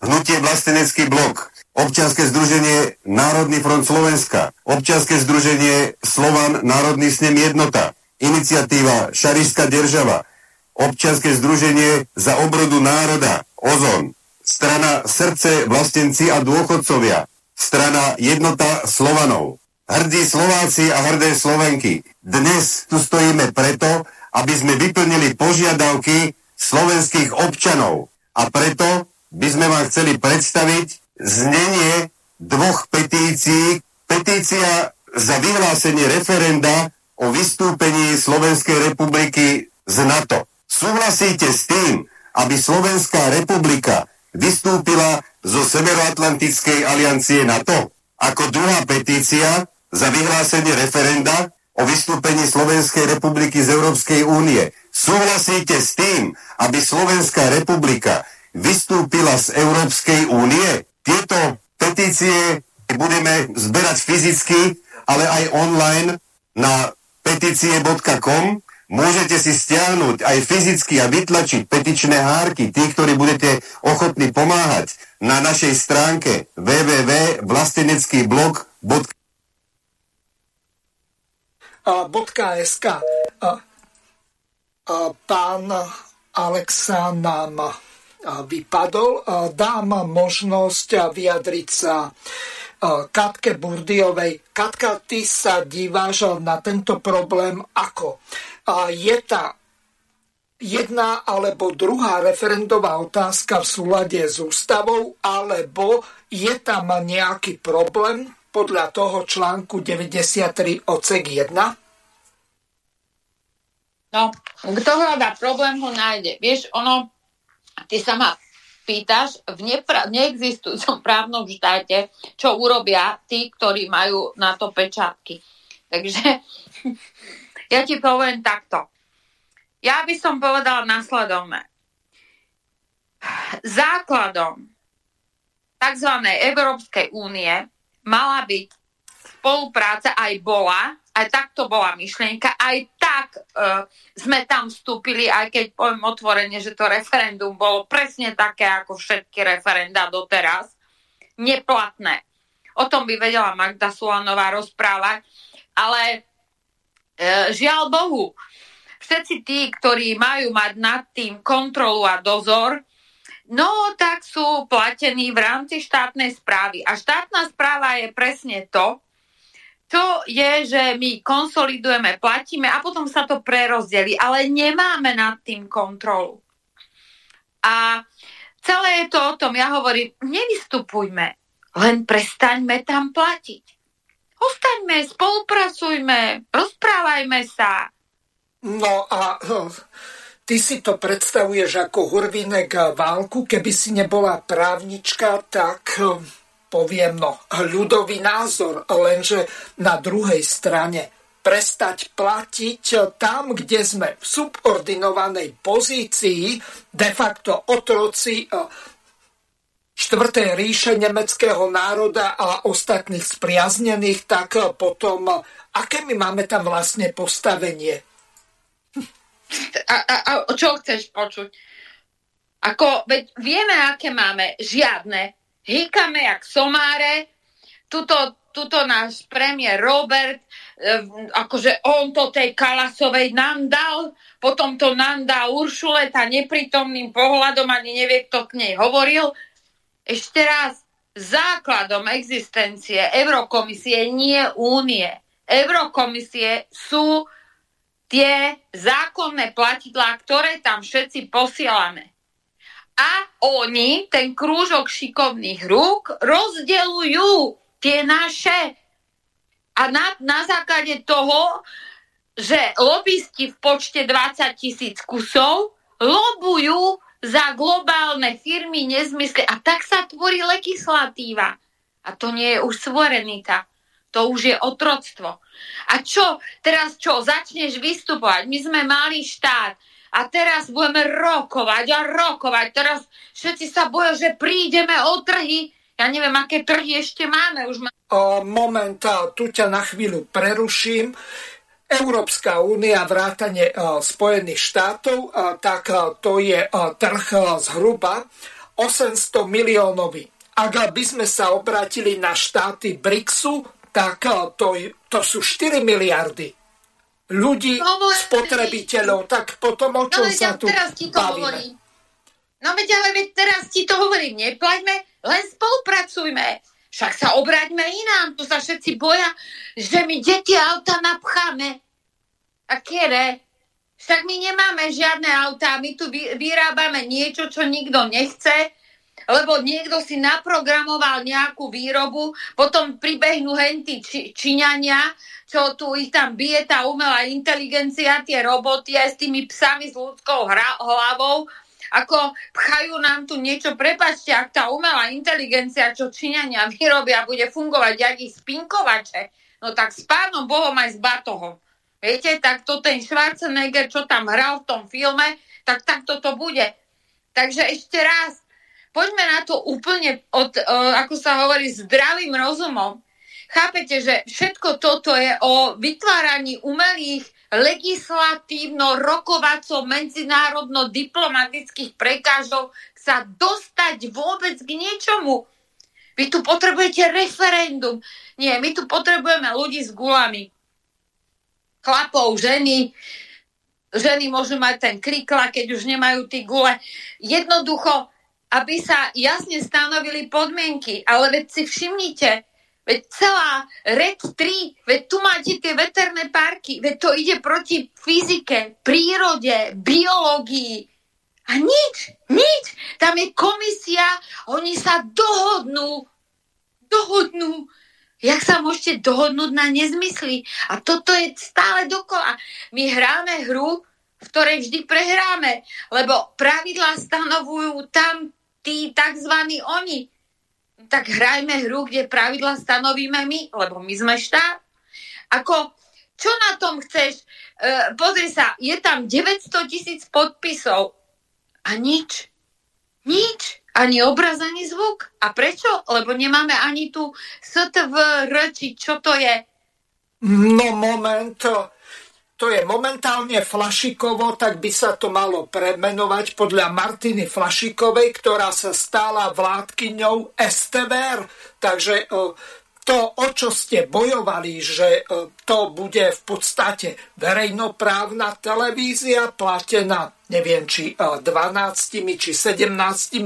Hnutie Vlastenecký blok, občianske združenie Národný front Slovenska, občianske združenie Slovan Národný snem jednota, iniciatíva Šarišská država, občianske združenie za obrodu národa, OZON, strana Srdce, vlastenci a dôchodcovia, strana Jednota Slovanov, hrdí Slováci a hrdé Slovenky. Dnes tu stojíme preto, aby sme vyplnili požiadavky slovenských občanov. A preto by sme vám chceli predstaviť znenie dvoch petícií. Petícia za vyhlásenie referenda o vystúpení Slovenskej republiky z NATO. Súhlasíte s tým, aby Slovenská republika vystúpila zo Severoatlantickej aliancie NATO? Ako druhá petícia za vyhlásenie referenda o vystúpení Slovenskej republiky z Európskej únie. Súhlasíte s tým, aby Slovenská republika vystúpila z Európskej únie? Tieto petície budeme zberať fyzicky, ale aj online na petície.com. Môžete si stiahnuť aj fyzicky a vytlačiť petičné hárky, tí, ktorí budete ochotní pomáhať na našej stránke www.vlasteneckýblog.sk Pán Alexa nám vypadol. Dám možnosť vyjadriť sa Katke Burdiovej. Katka, ty sa díváš na tento problém ako? Je tá jedna alebo druhá referendová otázka v súlade s ústavou, alebo je tam nejaký problém podľa toho článku 93 odsek 1? No, kto hľadá problém, ho nájde. Vieš, ono, ty sa ma pýtaš, v nepra- neexistujúcom právnom štáte, čo urobia tí, ktorí majú na to pečátky. Takže ja ti poviem takto. Ja by som povedala nasledovné. Základom tzv. Európskej únie mala byť spolupráca aj bola aj tak to bola myšlienka, aj tak uh, sme tam vstúpili, aj keď poviem otvorene, že to referendum bolo presne také ako všetky referenda doteraz, neplatné. O tom by vedela Magda Sulanová rozprávať, ale žiaľ Bohu, všetci tí, ktorí majú mať nad tým kontrolu a dozor, no tak sú platení v rámci štátnej správy. A štátna správa je presne to, to je, že my konsolidujeme, platíme a potom sa to prerozdeli, ale nemáme nad tým kontrolu. A celé je to o tom, ja hovorím, nevystupujme, len prestaňme tam platiť. Ostaňme, spolupracujme, rozprávajme sa. No a ty si to predstavuješ ako hurvinek válku, keby si nebola právnička, tak poviem, no, ľudový názor, lenže na druhej strane prestať platiť tam, kde sme v subordinovanej pozícii, de facto otroci štvrtej ríše nemeckého národa a ostatných spriaznených, tak potom aké my máme tam vlastne postavenie? A, a, a čo chceš počuť? Ako, veď vieme, aké máme. Žiadne hýkame jak somáre, tuto, tuto náš premiér Robert, e, akože on to tej Kalasovej nám dal, potom to nám dá Uršule, tá neprítomným pohľadom ani nevie, kto k nej hovoril. Ešte raz, základom existencie Eurokomisie nie únie. Eurokomisie sú tie zákonné platidlá, ktoré tam všetci posielame a oni, ten krúžok šikovných rúk, rozdeľujú tie naše. A na, na základe toho, že lobbysti v počte 20 tisíc kusov lobujú za globálne firmy nezmysly. A tak sa tvorí legislatíva. A to nie je už suverenita. To už je otroctvo. A čo? Teraz čo? Začneš vystupovať. My sme malý štát a teraz budeme rokovať a rokovať. Teraz všetci sa boja, že prídeme o trhy. Ja neviem, aké trhy ešte máme. Už má... moment, tu ťa na chvíľu preruším. Európska únia, vrátane Spojených štátov, tak to je trh zhruba 800 miliónový. Ak by sme sa obrátili na štáty BRICSu, tak to, to sú 4 miliardy ľudí, no, spotrebiteľov, tak potom o čom no, sa tu teraz ti to bavíme? Hovorím. No veď ale veď teraz ti to hovorím, neplaťme, len spolupracujme. Však sa obráťme inám, tu sa všetci boja, že my deti auta napcháme. A kere? Však my nemáme žiadne autá, my tu vyrábame niečo, čo nikto nechce, lebo niekto si naprogramoval nejakú výrobu, potom pribehnú henty či, Číňania, čo tu ich tam bije tá umelá inteligencia, tie roboty aj s tými psami s ľudskou hra, hlavou, ako pchajú nám tu niečo, prepačte, ak tá umelá inteligencia, čo Číňania vyrobia, bude fungovať jak ich spinkovače, no tak s pánom Bohom aj s batohom. viete, tak to ten Schwarzenegger, čo tam hral v tom filme, tak takto to bude. Takže ešte raz, poďme na to úplne, od, uh, ako sa hovorí, zdravým rozumom. Chápete, že všetko toto je o vytváraní umelých legislatívno-rokovacov medzinárodno-diplomatických prekážov sa dostať vôbec k niečomu. Vy tu potrebujete referendum. Nie, my tu potrebujeme ľudí s gulami. Chlapov, ženy. Ženy môžu mať ten krikla, keď už nemajú tí gule. Jednoducho, aby sa jasne stanovili podmienky. Ale veď si všimnite, veď celá RED 3, veď tu máte tie veterné parky, veď to ide proti fyzike, prírode, biológii. A nič, nič. Tam je komisia, oni sa dohodnú, dohodnú. Jak sa môžete dohodnúť na nezmysly? A toto je stále dokola. My hráme hru, v ktorej vždy prehráme, lebo pravidlá stanovujú tam tí tzv. oni. Tak hrajme hru, kde pravidlá stanovíme my, lebo my sme štát. Ako, čo na tom chceš? E, pozri sa, je tam 900 tisíc podpisov a nič. Nič. Ani obraz, ani zvuk. A prečo? Lebo nemáme ani tu STVR, či čo to je. No moment, to je momentálne Flašikovo, tak by sa to malo premenovať podľa Martiny Flašikovej, ktorá sa stala vládkyňou STVR. Takže to, o čo ste bojovali, že to bude v podstate verejnoprávna televízia platená neviem, či 12 e, či 17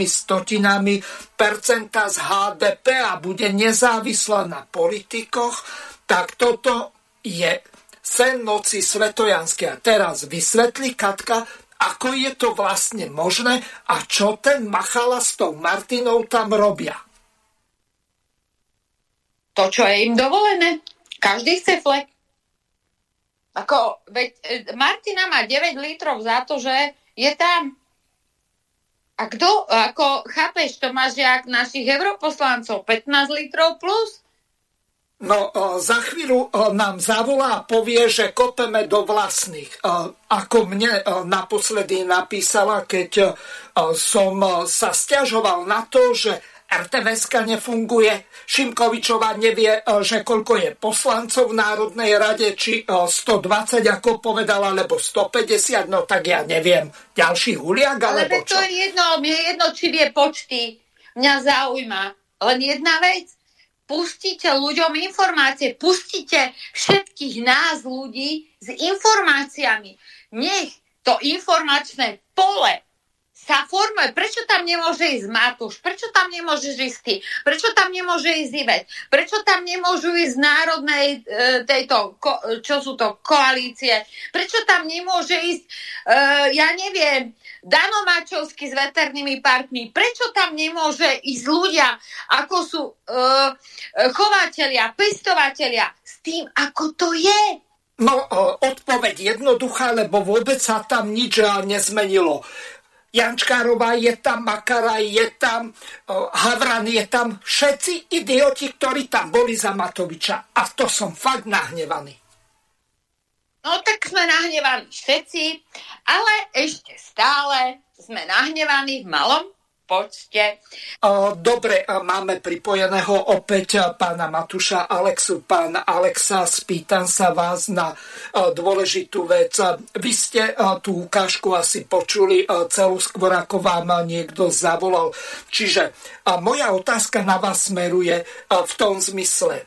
stotinami percenta z HDP a bude nezávislá na politikoch, tak toto je sen noci svetojanské. A teraz vysvetlí Katka, ako je to vlastne možné a čo ten Machala s tou Martinou tam robia. To, čo je im dovolené. Každý chce flek. Ako, veď e, Martina má 9 litrov za to, že je tam. A kto, ako, chápeš, to máš jak našich europoslancov, 15 litrov plus? No, e, za chvíľu e, nám zavolá a povie, že kopeme do vlastných. Ako mne naposledy napísala, keď som sa stiažoval na to, že rtvs nefunguje, Šimkovičová nevie, e, že koľko je poslancov v Národnej rade, či 120, e, ako povedala, alebo 150, no tak ja neviem. Ďalší huliak, alebo čo? to je jedno, mne je jedno, či vie počty. Mňa zaujíma len jedna vec. Pustite ľuďom informácie, pustite všetkých nás ľudí s informáciami. Nech to informačné pole sa formuje. Prečo tam nemôže ísť Matúš? Prečo tam nemôže ísť ty? Prečo tam nemôže ísť Ivet? Prečo tam nemôžu ísť národnej e, tejto, ko, čo sú to, koalície? Prečo tam nemôže ísť, e, ja neviem, Dano Mačovský s veternými parkmi? Prečo tam nemôže ísť ľudia, ako sú e, chovateľia, pestovatelia, s tým, ako to je? No, odpoveď jednoduchá, lebo vôbec sa tam nič nezmenilo. Jančkárová je tam, Makara je tam, Havran je tam, všetci idioti, ktorí tam boli za Matoviča. A to som fakt nahnevaný. No tak sme nahnevaní všetci, ale ešte stále sme nahnevaní v malom počte. Dobre, máme pripojeného opäť pána Matuša Alexu. Pán Alexa, spýtam sa vás na dôležitú vec. Vy ste tú ukážku asi počuli celú skôr, ako vám niekto zavolal. Čiže moja otázka na vás smeruje v tom zmysle.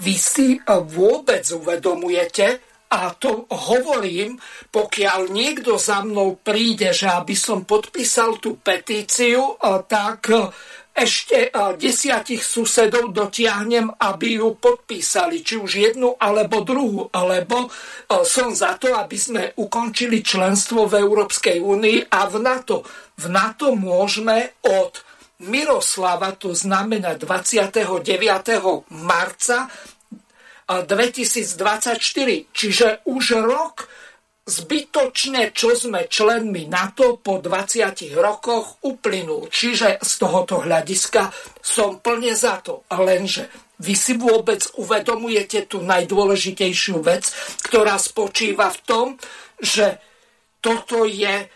Vy si vôbec uvedomujete, a to hovorím, pokiaľ niekto za mnou príde, že aby som podpísal tú petíciu, tak ešte desiatich susedov dotiahnem, aby ju podpísali, či už jednu alebo druhú, alebo som za to, aby sme ukončili členstvo v Európskej únii a v NATO. V NATO môžeme od Miroslava, to znamená 29. marca 2024. Čiže už rok zbytočne, čo sme členmi NATO po 20 rokoch uplynul. Čiže z tohoto hľadiska som plne za to. Lenže vy si vôbec uvedomujete tú najdôležitejšiu vec, ktorá spočíva v tom, že toto je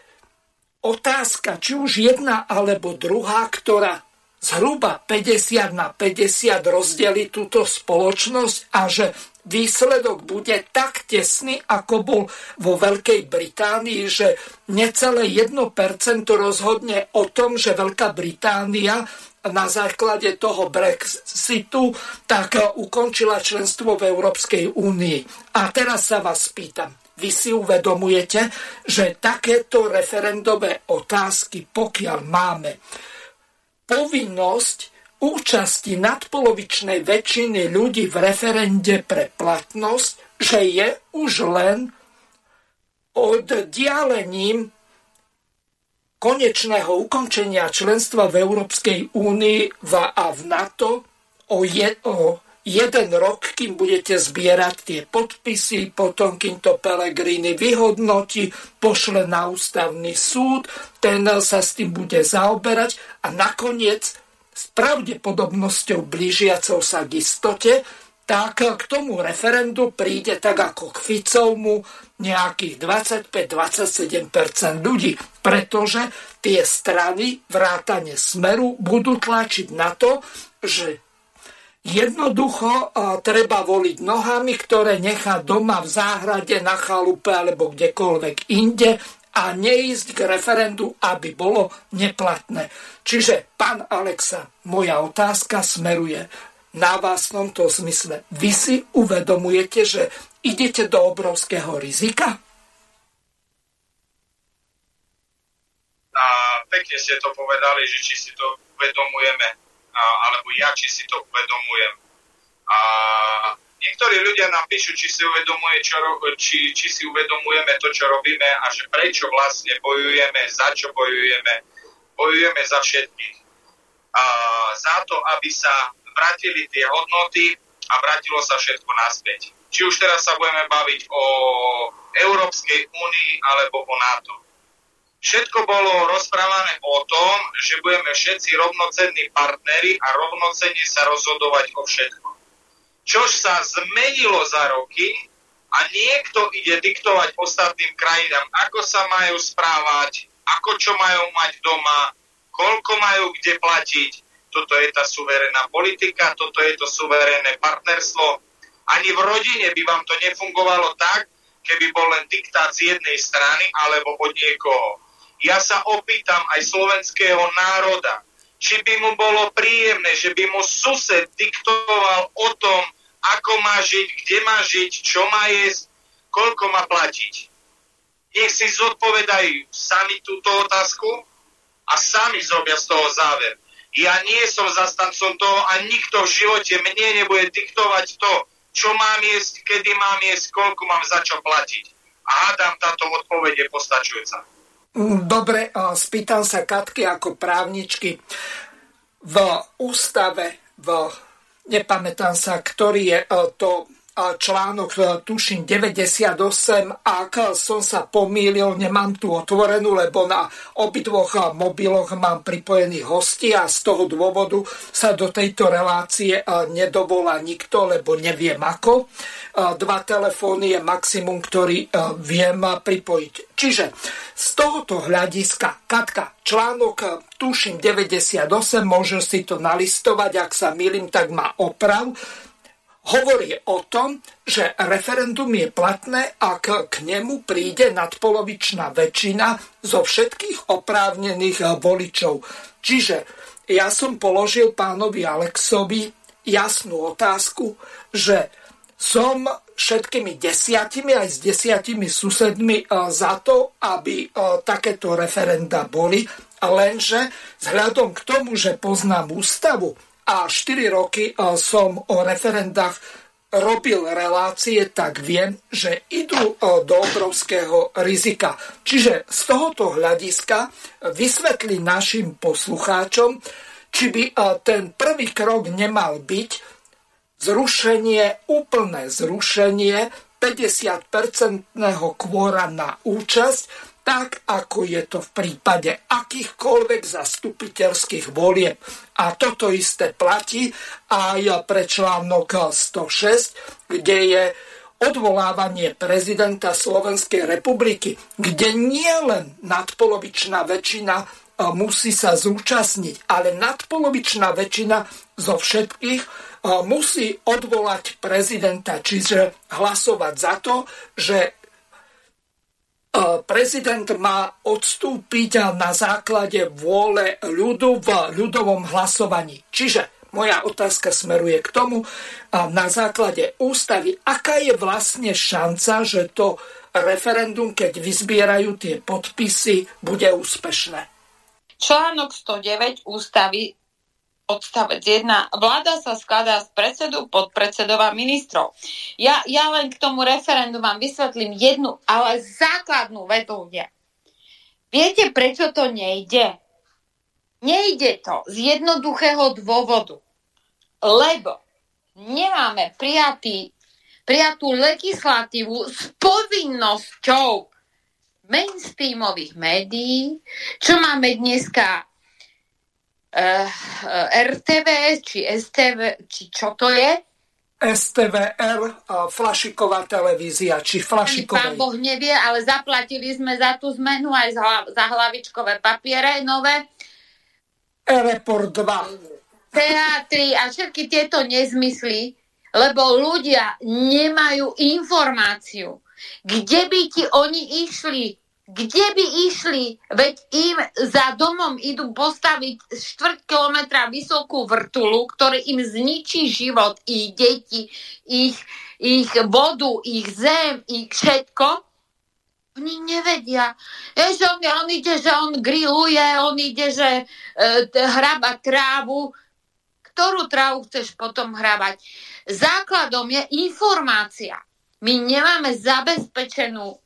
otázka, či už jedna alebo druhá, ktorá zhruba 50 na 50 rozdeli túto spoločnosť a že výsledok bude tak tesný, ako bol vo Veľkej Británii, že necelé 1% rozhodne o tom, že Veľká Británia na základe toho Brexitu tak ukončila členstvo v Európskej únii. A teraz sa vás pýtam, vy si uvedomujete, že takéto referendové otázky, pokiaľ máme povinnosť účasti nadpolovičnej väčšiny ľudí v referende pre platnosť, že je už len oddialením konečného ukončenia členstva v Európskej únii a v NATO o, je, o jeden rok, kým budete zbierať tie podpisy, potom kým to Pelegrini vyhodnotí, pošle na ústavný súd, ten sa s tým bude zaoberať a nakoniec s pravdepodobnosťou blížiacou sa k istote, tak k tomu referendu príde tak ako k Ficovmu nejakých 25-27% ľudí, pretože tie strany vrátane smeru budú tlačiť na to, že jednoducho treba voliť nohami, ktoré nechá doma v záhrade, na chalupe alebo kdekoľvek inde a neísť k referendu, aby bolo neplatné. Čiže, pán Alexa, moja otázka smeruje na vás v tomto zmysle. Vy si uvedomujete, že idete do obrovského rizika? A pekne ste to povedali, že či si to uvedomujeme, alebo ja či si to uvedomujem. A Niektorí ľudia nám píšu, či si, uvedomuje, čo, či, či si uvedomujeme to, čo robíme a že prečo vlastne bojujeme, za čo bojujeme. Bojujeme za všetkých. A za to, aby sa vrátili tie hodnoty a vrátilo sa všetko naspäť. Či už teraz sa budeme baviť o Európskej únii alebo o NATO. Všetko bolo rozprávané o tom, že budeme všetci rovnocenní partneri a rovnocenne sa rozhodovať o všetko čož sa zmenilo za roky a niekto ide diktovať ostatným krajinám, ako sa majú správať, ako čo majú mať doma, koľko majú kde platiť. Toto je tá suverénna politika, toto je to suverénne partnerstvo. Ani v rodine by vám to nefungovalo tak, keby bol len diktát z jednej strany alebo od niekoho. Ja sa opýtam aj slovenského národa, či by mu bolo príjemné, že by mu sused diktoval o tom, ako má žiť, kde má žiť, čo má jesť, koľko má platiť. Nech si zodpovedajú sami túto otázku a sami zrobia z toho záver. Ja nie som zastancom toho a nikto v živote mne nebude diktovať to, čo mám jesť, kedy mám jesť, koľko mám za čo platiť. A hádam, táto odpoveď je postačujúca. Dobre, spýtam sa Katky ako právničky. V ústave, v nepamätám sa, ktorý je e, to článok, e, tuším 98, ak som sa pomýlil, nemám tu otvorenú, lebo na obidvoch e, mobiloch mám pripojený hosti a z toho dôvodu sa do tejto relácie e, nedovolá nikto, lebo neviem ako. Dva telefóny je maximum, ktorý viem pripojiť. Čiže z tohoto hľadiska, Katka, článok tuším 98, môžem si to nalistovať, ak sa milím, tak ma oprav hovorí o tom, že referendum je platné, ak k nemu príde nadpolovičná väčšina zo všetkých oprávnených voličov. Čiže ja som položil pánovi Alexovi jasnú otázku, že som všetkými desiatimi aj s desiatimi susedmi e, za to, aby e, takéto referenda boli, lenže vzhľadom k tomu, že poznám ústavu, a 4 roky e, som o referendách robil relácie, tak viem, že idú e, do obrovského rizika. Čiže z tohoto hľadiska vysvetli našim poslucháčom, či by e, ten prvý krok nemal byť zrušenie, úplné zrušenie 50-percentného kvóra na účasť, tak, ako je to v prípade akýchkoľvek zastupiteľských volieb. A toto isté platí aj pre článok 106, kde je odvolávanie prezidenta Slovenskej republiky, kde nie len nadpolovičná väčšina musí sa zúčastniť, ale nadpolovičná väčšina zo všetkých musí odvolať prezidenta, čiže hlasovať za to, že prezident má odstúpiť na základe vôle ľudu v ľudovom hlasovaní. Čiže moja otázka smeruje k tomu, na základe ústavy, aká je vlastne šanca, že to referendum, keď vyzbierajú tie podpisy, bude úspešné? Článok 109 ústavy odstavec 1. Vláda sa skladá z predsedu, podpredsedov a ministrov. Ja, ja len k tomu referendu vám vysvetlím jednu, ale základnú vetu ľudia. Viete, prečo to nejde? Nejde to z jednoduchého dôvodu. Lebo nemáme prijatý, prijatú legislatívu s povinnosťou mainstreamových médií, čo máme dneska RTV, či STV, či čo to je? STVR, flašiková televízia, či flašiková. Pán Boh nevie, ale zaplatili sme za tú zmenu aj za, za hlavičkové papiere nové. Report 2. Teatry a všetky tieto nezmysly, lebo ľudia nemajú informáciu. Kde by ti oni išli? Kde by išli, veď im za domom idú postaviť štvrť kilometra vysokú vrtulu, ktorý im zničí život, ich deti, ich, ich vodu, ich zem, ich všetko. Oni nevedia. Je, že on, on ide, že on grilluje, on ide, že e, hraba trávu. Ktorú trávu chceš potom hrabať? Základom je informácia. My nemáme zabezpečenú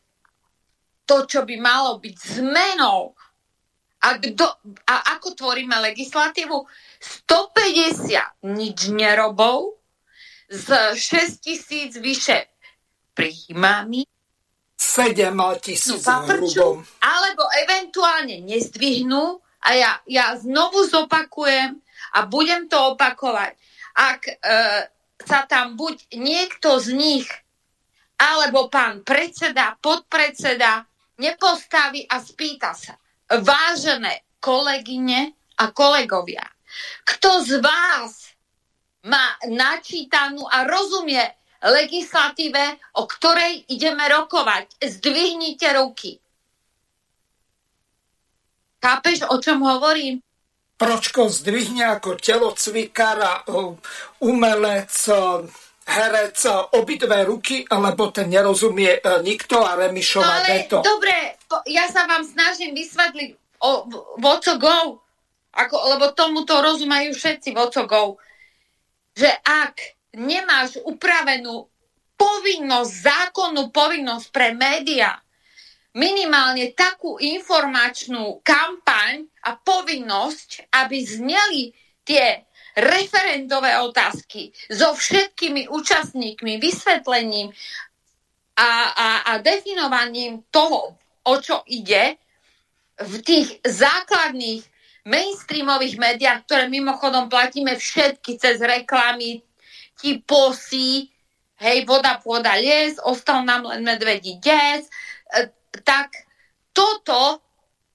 to, čo by malo byť zmenou. A, kdo, a ako tvoríme legislatívu? 150 nič nerobov z 6 tisíc vyše príjmami 7 tisíc hrubom. Alebo eventuálne nezdvihnú a ja, ja znovu zopakujem a budem to opakovať. Ak e, sa tam buď niekto z nich alebo pán predseda, podpredseda nepostaví a spýta sa, vážené kolegyne a kolegovia, kto z vás má načítanú a rozumie legislatíve, o ktorej ideme rokovať. Zdvihnite ruky. Chápeš, o čom hovorím? Pročko zdvihne ako telocvikár umelec, herec obidve ruky, lebo ten nerozumie e, nikto a Remišova ale, deto. Dobre, ja sa vám snažím vysvetliť o Voco Go, ako, lebo tomu to rozumajú všetci Voco Go, že ak nemáš upravenú povinnosť, zákonnú povinnosť pre médiá, minimálne takú informačnú kampaň a povinnosť, aby zneli tie referendové otázky so všetkými účastníkmi, vysvetlením a, a, a definovaním toho, o čo ide v tých základných mainstreamových médiách, ktoré mimochodom platíme všetky cez reklamy, ti posí, hej, voda, pôda, les, ostal nám len medvedí des, e, tak toto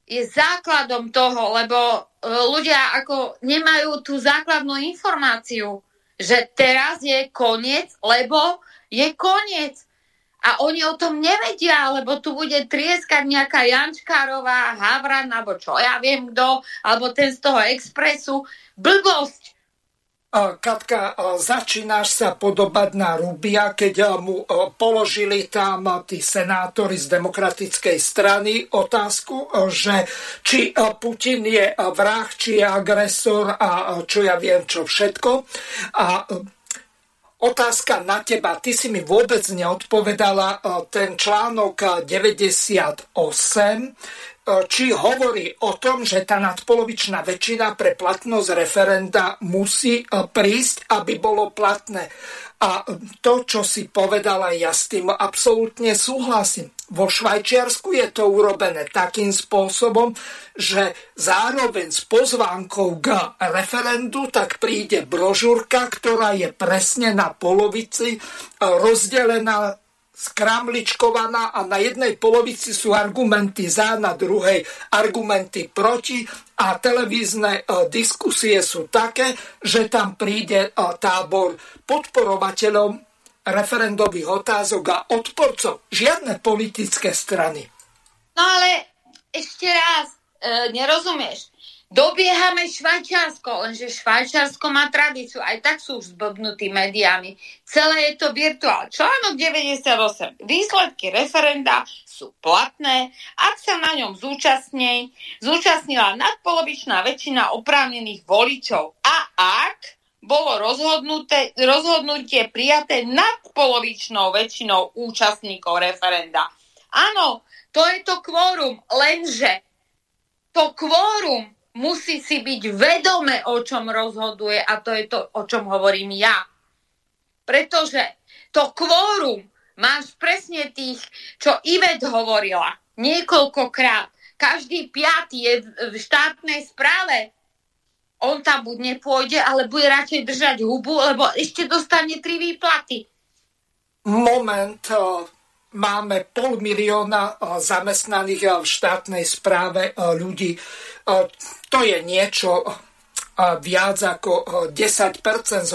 je základom toho, lebo e, ľudia ako nemajú tú základnú informáciu, že teraz je koniec, lebo je koniec. A oni o tom nevedia, lebo tu bude trieskať nejaká Jančkárová, Havran, alebo čo ja viem kto, alebo ten z toho expresu. Blbosť. Katka, začínaš sa podobať na Rubia, keď mu položili tam tí senátori z demokratickej strany otázku, že či Putin je vrah, či je agresor a čo ja viem, čo všetko. A otázka na teba. Ty si mi vôbec neodpovedala ten článok 98 či hovorí o tom, že tá nadpolovičná väčšina pre platnosť referenda musí prísť, aby bolo platné. A to, čo si povedala, ja s tým absolútne súhlasím. Vo Švajčiarsku je to urobené takým spôsobom, že zároveň s pozvánkou k referendu tak príde brožúrka, ktorá je presne na polovici rozdelená skramličkovaná a na jednej polovici sú argumenty za, na druhej argumenty proti a televízne e, diskusie sú také, že tam príde e, tábor podporovateľom referendových otázok a odporcov. Žiadne politické strany. No ale ešte raz, e, nerozumieš. Dobiehame Švajčiarsko, lenže Švajčiarsko má tradíciu, aj tak sú už zblbnutí médiami. Celé je to virtuál. Článok 98. Výsledky referenda sú platné, ak sa na ňom zúčastní, zúčastnila nadpolovičná väčšina oprávnených voličov a ak bolo rozhodnuté, rozhodnutie prijaté nadpolovičnou väčšinou účastníkov referenda. Áno, to je to kvórum, lenže to kvórum musí si byť vedome, o čom rozhoduje a to je to, o čom hovorím ja. Pretože to kvórum máš presne tých, čo Ivet hovorila niekoľkokrát. Každý piatý je v štátnej správe. On tam buď nepôjde, ale bude radšej držať hubu, lebo ešte dostane tri výplaty. Moment, máme pol milióna zamestnaných v štátnej správe ľudí to je niečo viac ako 10% z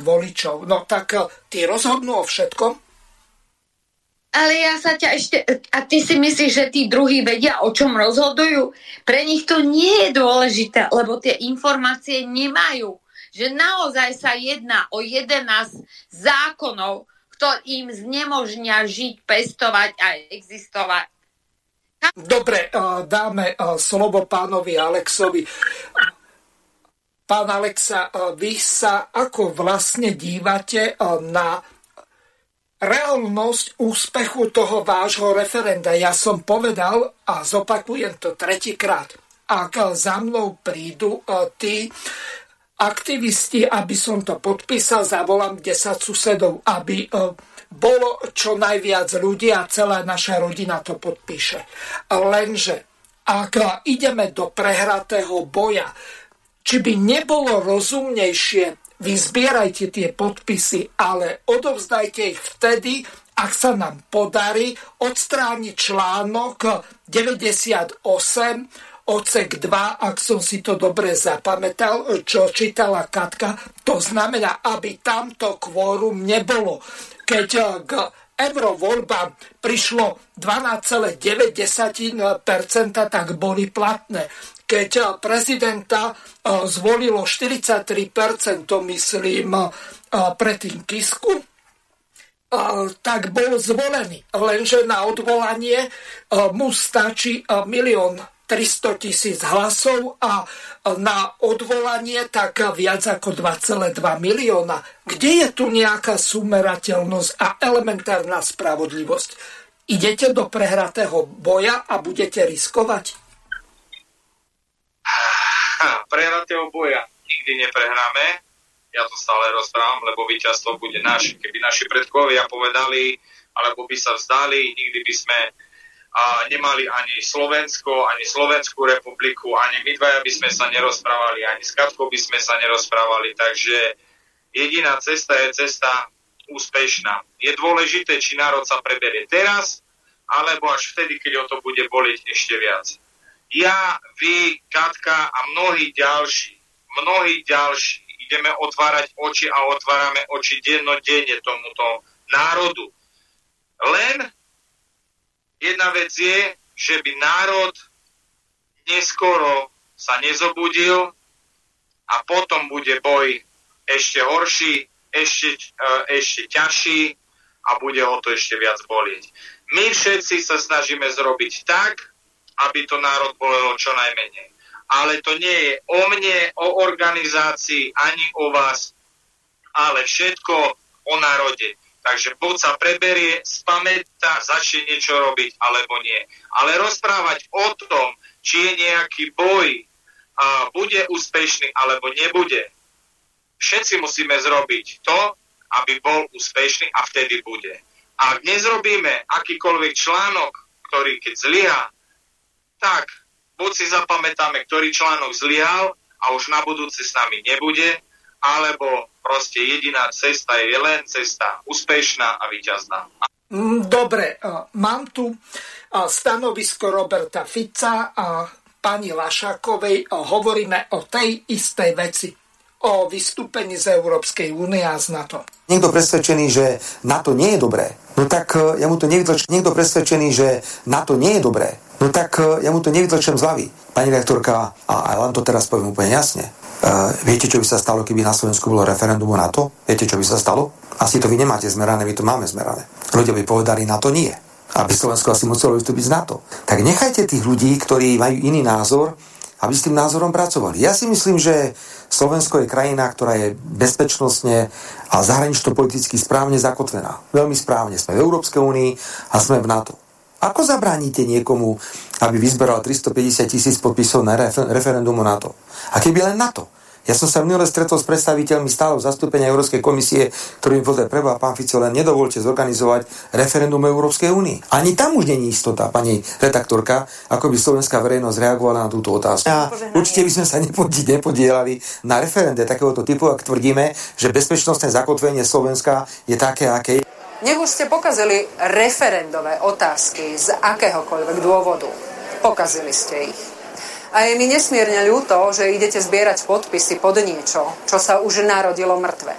voličov. No tak tí rozhodnú o všetkom? Ale ja sa ťa ešte... A ty si myslíš, že tí druhí vedia, o čom rozhodujú? Pre nich to nie je dôležité, lebo tie informácie nemajú. Že naozaj sa jedná o 11 zákonov, ktorým im znemožnia žiť, pestovať a existovať. Dobre, dáme slovo pánovi Alexovi. Pán Alexa, vy sa ako vlastne dívate na reálnosť úspechu toho vášho referenda? Ja som povedal a zopakujem to tretíkrát. Ak za mnou prídu tí aktivisti, aby som to podpísal, zavolám 10 susedov, aby bolo čo najviac ľudí a celá naša rodina to podpíše. Lenže ak ideme do prehratého boja, či by nebolo rozumnejšie, vy zbierajte tie podpisy, ale odovzdajte ich vtedy, ak sa nám podarí odstrániť článok 98 odsek 2, ak som si to dobre zapamätal, čo čítala Katka, to znamená, aby tamto kvórum nebolo keď eh, k eurovoľbám prišlo 12,9%, tak boli platné. Keď eh, prezidenta eh, zvolilo 43%, to myslím predtým Kisku, tak bol zvolený. Lenže na odvolanie mu stačí milión 300 tisíc hlasov a na odvolanie tak viac ako 2,2 milióna. Kde je tu nejaká sumerateľnosť a elementárna spravodlivosť? Idete do prehratého boja a budete riskovať? Prehratého boja nikdy neprehráme. Ja to stále rozprávam, lebo víťazstvo bude naše. Keby naši predkovia povedali, alebo by sa vzdali, nikdy by sme a nemali ani Slovensko, ani Slovenskú republiku, ani my dvaja by sme sa nerozprávali, ani s Katkou by sme sa nerozprávali, takže jediná cesta je cesta úspešná. Je dôležité, či národ sa preberie teraz, alebo až vtedy, keď o to bude boliť ešte viac. Ja, vy, Katka a mnohí ďalší, mnohí ďalší ideme otvárať oči a otvárame oči dennodenne tomuto národu. Len Jedna vec je, že by národ neskoro sa nezobudil a potom bude boj ešte horší, ešte, e, ešte ťažší a bude ho to ešte viac bolieť. My všetci sa snažíme zrobiť tak, aby to národ bolelo čo najmenej. Ale to nie je o mne, o organizácii, ani o vás, ale všetko o národe. Takže buď sa preberie, spamätá, začne niečo robiť, alebo nie. Ale rozprávať o tom, či je nejaký boj a bude úspešný, alebo nebude. Všetci musíme zrobiť to, aby bol úspešný a vtedy bude. Ak nezrobíme akýkoľvek článok, ktorý keď zlyha, tak buď si zapamätáme, ktorý článok zlyhal a už na budúce s nami nebude, alebo proste jediná cesta je len cesta úspešná a vyťazná. Mm, dobre, mám tu stanovisko Roberta Fica a pani Lašákovej. Hovoríme o tej istej veci o vystúpení z Európskej únie a z NATO. Niekto presvedčený, že NATO nie je dobré, no tak e, ja mu to nevytlačím. Niekto presvedčený, že NATO nie je dobré, no tak e, ja mu to nevytlačím z hlavy. Pani rektorka, a, a len to teraz poviem úplne jasne, viete, čo by sa stalo, keby na Slovensku bolo referendum o NATO? Viete, čo by sa stalo? Asi to vy nemáte zmerané, my to máme zmerané. Ľudia by povedali, na to nie. Aby Slovensko asi muselo vystúpiť z NATO. Tak nechajte tých ľudí, ktorí majú iný názor, aby s tým názorom pracovali. Ja si myslím, že Slovensko je krajina, ktorá je bezpečnostne a zahranično-politicky správne zakotvená. Veľmi správne. Sme v Európskej únii a sme v NATO. Ako zabránite niekomu, aby vyzberal 350 tisíc podpisov na refer- referendum o NATO? A keby len NATO? Ja som sa minule stretol s predstaviteľmi stáleho zastúpenia Európskej komisie, ktorým povedal preba, pán Fico, len nedovolte zorganizovať referendum Európskej únii. Ani tam už není istota, pani redaktorka, ako by slovenská verejnosť reagovala na túto otázku. A určite by sme sa nepodielali na referende takéhoto typu, ak tvrdíme, že bezpečnostné zakotvenie Slovenska je také, aké je. Nech už ste pokazili referendové otázky z akéhokoľvek dôvodu. Pokazili ste ich. A je mi nesmierne ľúto, že idete zbierať podpisy pod niečo, čo sa už narodilo mŕtve.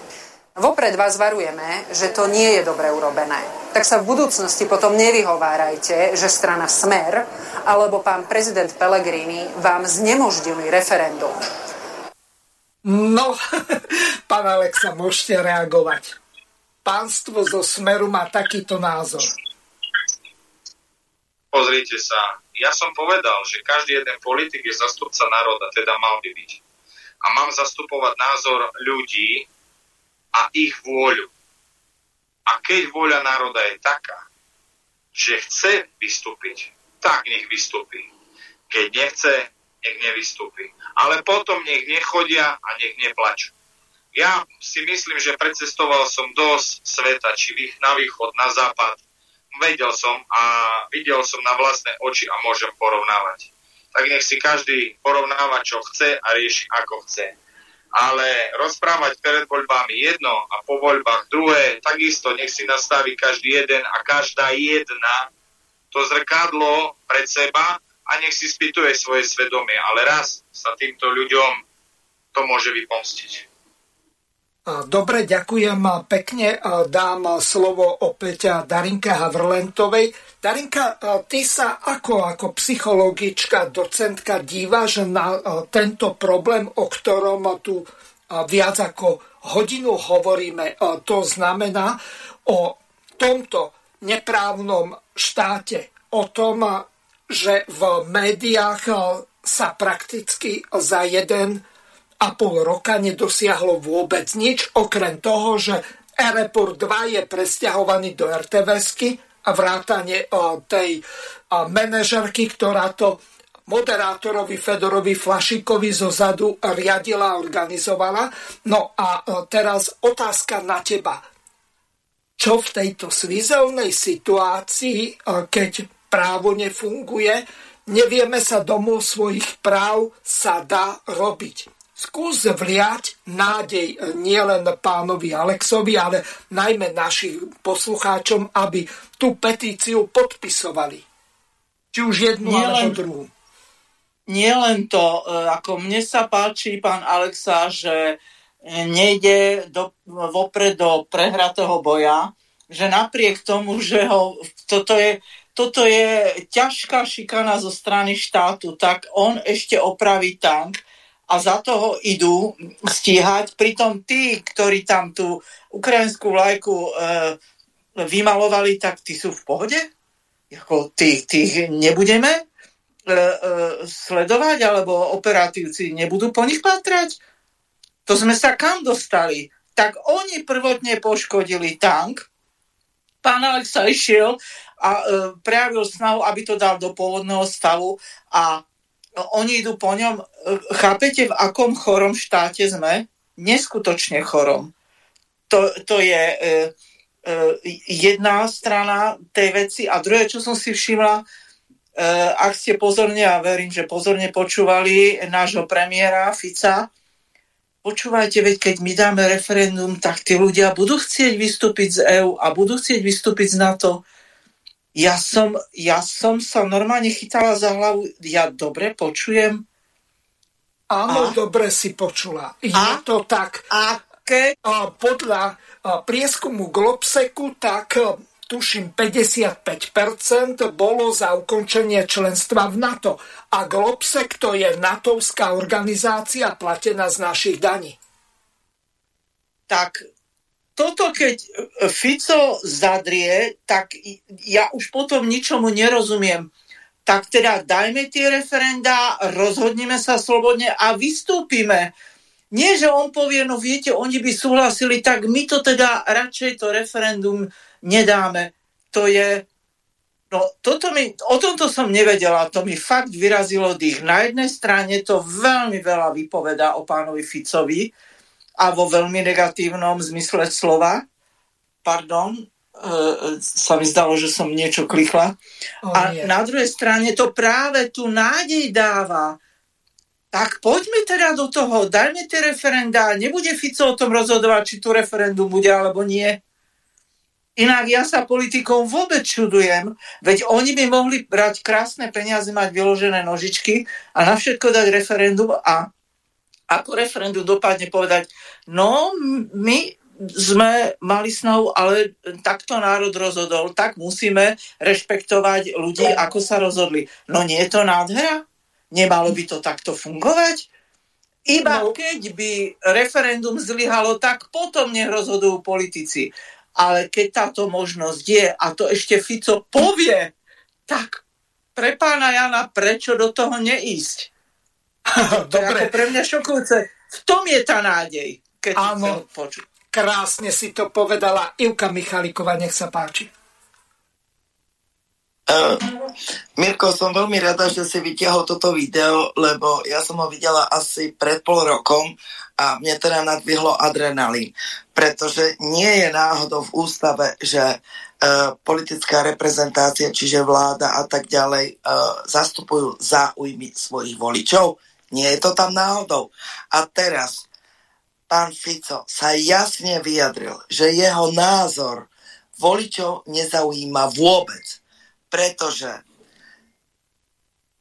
Vopred vás varujeme, že to nie je dobre urobené. Tak sa v budúcnosti potom nevyhovárajte, že strana Smer alebo pán prezident Pellegrini vám znemožnili referendum. No, pán Alexa, môžete reagovať pánstvo zo Smeru má takýto názor? Pozrite sa, ja som povedal, že každý jeden politik je zastupca národa, teda mal by byť. A mám zastupovať názor ľudí a ich vôľu. A keď vôľa národa je taká, že chce vystúpiť, tak nech vystúpi. Keď nechce, nech nevystúpi. Ale potom nech nechodia a nech neplačú. Ja si myslím, že precestoval som dosť sveta, či na východ, na západ. Vedel som a videl som na vlastné oči a môžem porovnávať. Tak nech si každý porovnáva, čo chce a rieši, ako chce. Ale rozprávať pred voľbami jedno a po voľbách druhé, takisto nech si nastaví každý jeden a každá jedna to zrkadlo pred seba a nech si spýtuje svoje svedomie. Ale raz sa týmto ľuďom to môže vypomstiť. Dobre, ďakujem pekne. Dám slovo opäť Darinke Havrlentovej. Darinka, ty sa ako, ako psychologička, docentka dívaš na tento problém, o ktorom tu viac ako hodinu hovoríme. To znamená o tomto neprávnom štáte, o tom, že v médiách sa prakticky za jeden a pol roka nedosiahlo vôbec nič, okrem toho, že Airport 2 je presťahovaný do RTVSky a vrátanie tej manažerky, ktorá to moderátorovi Fedorovi Flašikovi zo zadu riadila a organizovala. No a teraz otázka na teba. Čo v tejto svizelnej situácii, keď právo nefunguje, nevieme sa domov svojich práv, sa dá robiť? Skús vliať nádej nielen pánovi Alexovi, ale najmä našim poslucháčom, aby tú petíciu podpisovali. Či už jednu nie alebo len, druhú. Nie len to, e, ako mne sa páči, pán Alexa, že nejde do, vopred do prehratého boja, že napriek tomu, že ho, toto je, toto je ťažká šikana zo strany štátu, tak on ešte opraví tank a za toho idú stíhať. Pritom tí, ktorí tam tú ukrajinskú vlajku e, vymalovali, tak tí sú v pohode? Jako tých, tých nebudeme e, e, sledovať, alebo operatívci nebudú po nich patrať? To sme sa kam dostali? Tak oni prvotne poškodili tank, pán Alexa išiel a e, prejavil snahu, aby to dal do pôvodného stavu a oni idú po ňom. Chápete, v akom chorom štáte sme? Neskutočne chorom. To, to je e, e, jedna strana tej veci a druhé, čo som si všimla, e, ak ste pozorne, a verím, že pozorne počúvali nášho premiéra Fica, počúvajte, veď keď my dáme referendum, tak tí ľudia budú chcieť vystúpiť z EÚ a budú chcieť vystúpiť z NATO. Ja som, ja som sa normálne chytala za hlavu, ja dobre počujem. Áno, a? dobre si počula. Je a? to tak. Aké? Podľa prieskumu Globseku, tak tuším 55% bolo za ukončenie členstva v NATO. A Globsek to je natovská organizácia platená z našich daní. Tak toto keď Fico zadrie, tak ja už potom ničomu nerozumiem. Tak teda dajme tie referenda, rozhodneme sa slobodne a vystúpime. Nie, že on povie, no viete, oni by súhlasili, tak my to teda radšej to referendum nedáme. To je... No, toto mi, o tomto som nevedela, to mi fakt vyrazilo dých. Na jednej strane to veľmi veľa vypovedá o pánovi Ficovi a vo veľmi negatívnom zmysle slova. Pardon, e, sa mi zdalo, že som niečo klikla. Oh, a nie. na druhej strane to práve tu nádej dáva. Tak poďme teda do toho, dajme tie referendá, nebude Fico o tom rozhodovať, či tu referendum bude alebo nie. Inak ja sa politikom vôbec čudujem, veď oni by mohli brať krásne peniaze, mať vyložené nožičky a na všetko dať referendum a ako referendum dopadne povedať, no my sme mali snahu, ale takto národ rozhodol, tak musíme rešpektovať ľudí, ako sa rozhodli. No nie je to nádhera? Nemalo by to takto fungovať? Iba no. keď by referendum zlyhalo, tak potom nech rozhodujú politici. Ale keď táto možnosť je a to ešte Fico povie, tak pre pána Jana, prečo do toho neísť? Dobre. To pre mňa šokujúce. V tom je tá nádej, keď Áno, počuť. krásne si to povedala Ivka Michalikova, nech sa páči. Uh, Mirko, som veľmi rada, že si vytiahol toto video, lebo ja som ho videla asi pred pol rokom a mne teda nadvihlo adrenalín, pretože nie je náhodou v ústave, že uh, politická reprezentácia, čiže vláda a tak ďalej, uh, zastupujú záujmy svojich voličov. Nie je to tam náhodou. A teraz pán Fico sa jasne vyjadril, že jeho názor voličov nezaujíma vôbec, pretože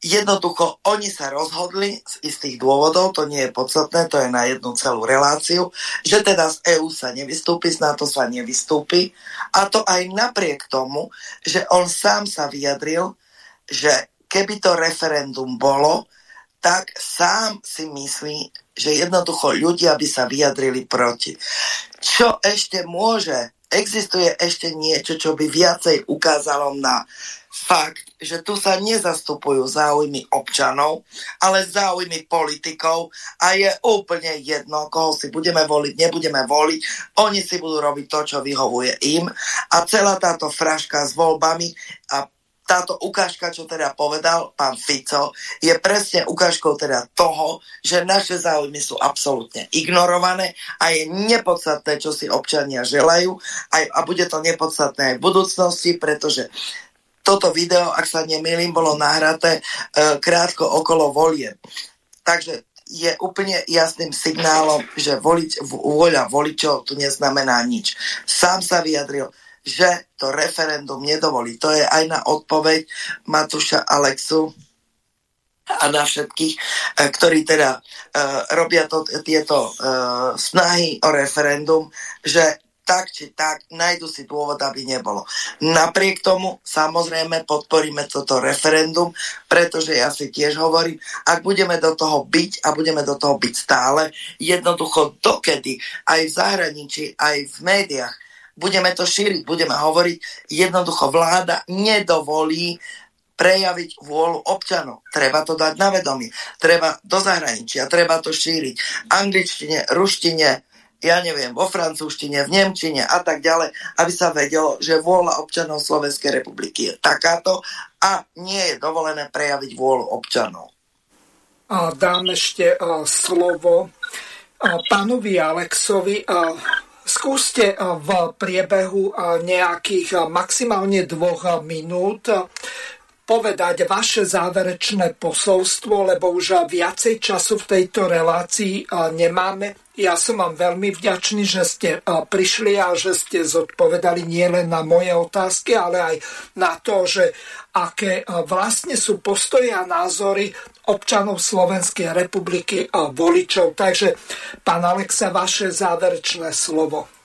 Jednoducho, oni sa rozhodli z istých dôvodov, to nie je podstatné, to je na jednu celú reláciu, že teda z EÚ sa nevystúpi, z NATO sa nevystúpi. A to aj napriek tomu, že on sám sa vyjadril, že keby to referendum bolo, tak sám si myslí, že jednoducho ľudia by sa vyjadrili proti. Čo ešte môže? Existuje ešte niečo, čo by viacej ukázalo na fakt, že tu sa nezastupujú záujmy občanov, ale záujmy politikov a je úplne jedno, koho si budeme voliť, nebudeme voliť. Oni si budú robiť to, čo vyhovuje im a celá táto fraška s voľbami a táto ukážka, čo teda povedal pán Fico, je presne ukážkou teda toho, že naše záujmy sú absolútne ignorované a je nepodstatné, čo si občania želajú a, a bude to nepodstatné aj v budúcnosti, pretože toto video, ak sa nemýlim, bolo nahraté e, krátko okolo volie. Takže je úplne jasným signálom, že voliť, vôľa voličov tu neznamená nič. Sám sa vyjadril, že to referendum nedovolí. To je aj na odpoveď Matúša Alexu a na všetkých, e, ktorí teda uh, robia to, tieto uh, snahy o referendum, že tak či tak nájdu si dôvod, aby nebolo. Napriek tomu samozrejme podporíme toto referendum, pretože ja si tiež hovorím, ak budeme do toho byť a budeme do toho byť stále, jednoducho dokedy aj v zahraničí, aj v médiách budeme to šíriť, budeme hovoriť, jednoducho vláda nedovolí prejaviť vôľu občanov. Treba to dať na vedomie. Treba do zahraničia, treba to šíriť. Angličtine, ruštine, ja neviem, vo francúzštine, v nemčine a tak ďalej, aby sa vedelo, že vôľa občanov Slovenskej republiky je takáto a nie je dovolené prejaviť vôľu občanov. A dám ešte slovo pánovi Alexovi. Skúste v priebehu nejakých maximálne dvoch minút povedať vaše záverečné posolstvo, lebo už viacej času v tejto relácii nemáme. Ja som vám veľmi vďačný, že ste prišli a že ste zodpovedali nielen na moje otázky, ale aj na to, že aké vlastne sú postoje a názory občanov Slovenskej republiky a voličov. Takže, pán Alexa, vaše záverečné slovo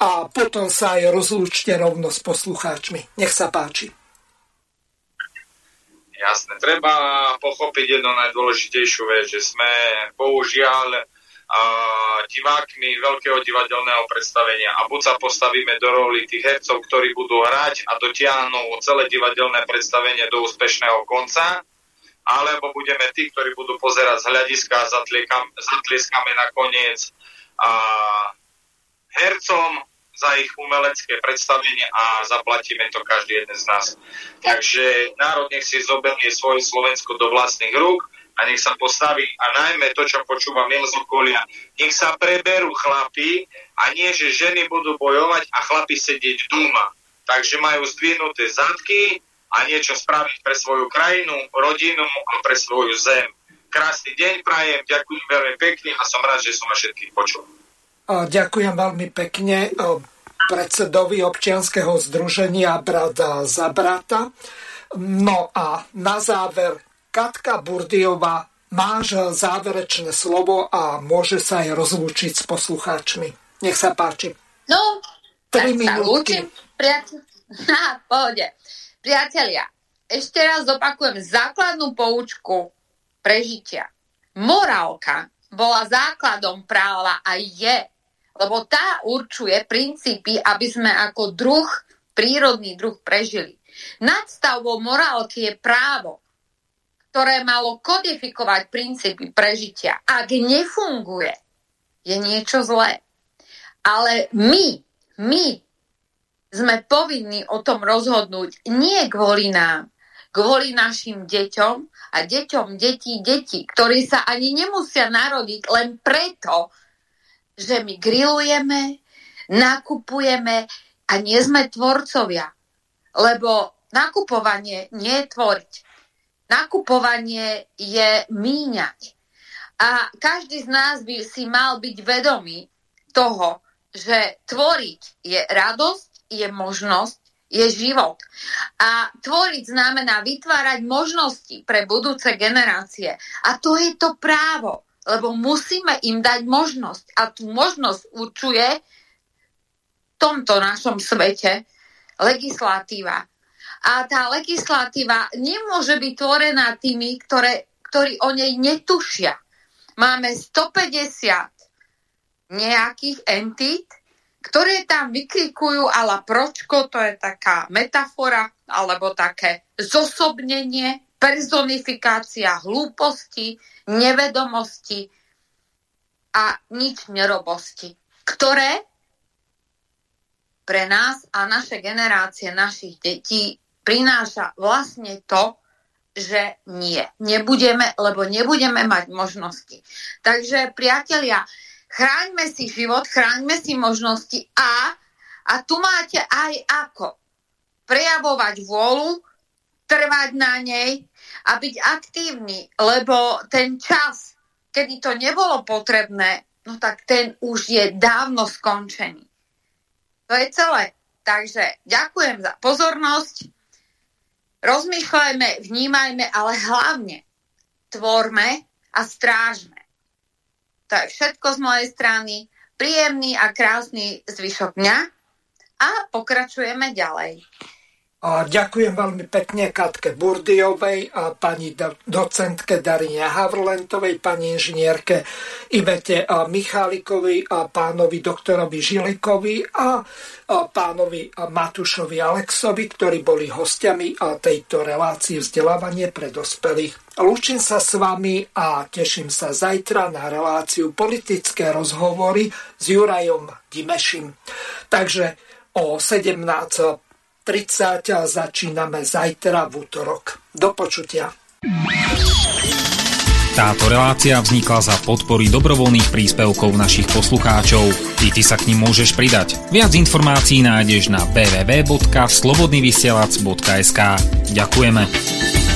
a potom sa aj rozlúčte rovno s poslucháčmi. Nech sa páči. Jasné, treba pochopiť jednu najdôležitejšiu vec, že sme bohužiaľ divákmi veľkého divadelného predstavenia a buď sa postavíme do roli tých hercov, ktorí budú hrať a dotiahnu celé divadelné predstavenie do úspešného konca, alebo budeme tí, ktorí budú pozerať z hľadiska a zatlieskame nakoniec a hercom za ich umelecké predstavenie a zaplatíme to každý jeden z nás. Takže národ nech si zoberie svoje Slovensko do vlastných rúk a nech sa postaví a najmä to, čo počúvam ja z okolia, nech sa preberú chlapi a nie, že ženy budú bojovať a chlapi sedieť doma. Takže majú zdvihnuté zadky a niečo spraviť pre svoju krajinu, rodinu a pre svoju zem. Krásny deň prajem, ďakujem veľmi pekne a som rád, že som vás všetkých počul. Ďakujem veľmi pekne predsedovi občianského združenia Brada za brata. No a na záver Katka Burdiová máš záverečné slovo a môže sa aj rozlúčiť s poslucháčmi. Nech sa páči. No, tak sa lúčim, priateľ. Na, pohode. Priatelia, ešte raz opakujem základnú poučku prežitia. Morálka bola základom práva a je lebo tá určuje princípy, aby sme ako druh, prírodný druh prežili. Nadstavbou morálky je právo, ktoré malo kodifikovať princípy prežitia. Ak nefunguje, je niečo zlé. Ale my, my sme povinní o tom rozhodnúť nie kvôli nám, kvôli našim deťom a deťom detí detí, ktorí sa ani nemusia narodiť len preto, že my grillujeme, nakupujeme a nie sme tvorcovia. Lebo nakupovanie nie je tvoriť. Nakupovanie je míňať. A každý z nás by si mal byť vedomý toho, že tvoriť je radosť, je možnosť, je život. A tvoriť znamená vytvárať možnosti pre budúce generácie. A to je to právo lebo musíme im dať možnosť. A tú možnosť určuje v tomto našom svete legislatíva. A tá legislatíva nemôže byť tvorená tými, ktoré, ktorí o nej netušia. Máme 150 nejakých entít, ktoré tam vykrikujú ala pročko, to je taká metafora, alebo také zosobnenie, personifikácia hlúposti, nevedomosti a nič nerobosti, ktoré pre nás a naše generácie našich detí prináša vlastne to, že nie. Nebudeme, lebo nebudeme mať možnosti. Takže, priatelia, chráňme si život, chráňme si možnosti a, a tu máte aj ako prejavovať vôľu, trvať na nej a byť aktívny, lebo ten čas, kedy to nebolo potrebné, no tak ten už je dávno skončený. To je celé. Takže ďakujem za pozornosť. Rozmýšľajme, vnímajme, ale hlavne tvorme a strážme. To je všetko z mojej strany. Príjemný a krásny zvyšok dňa a pokračujeme ďalej. A ďakujem veľmi pekne Katke Burdiovej a pani docentke Darine Havrlentovej, pani inžinierke Ivete Michalikovi a pánovi doktorovi Žilikovi a pánovi Matušovi Alexovi, ktorí boli hostiami tejto relácie vzdelávanie pre dospelých. Lúčim sa s vami a teším sa zajtra na reláciu politické rozhovory s Jurajom Dimešim. Takže o 17 30 a začíname zajtra v útorok. Do počutia. Táto relácia vznikla za podpory dobrovoľných príspevkov našich poslucháčov. I ty sa k ním môžeš pridať. Viac informácií nájdeš na www.slobodnyvysielac.sk Ďakujeme.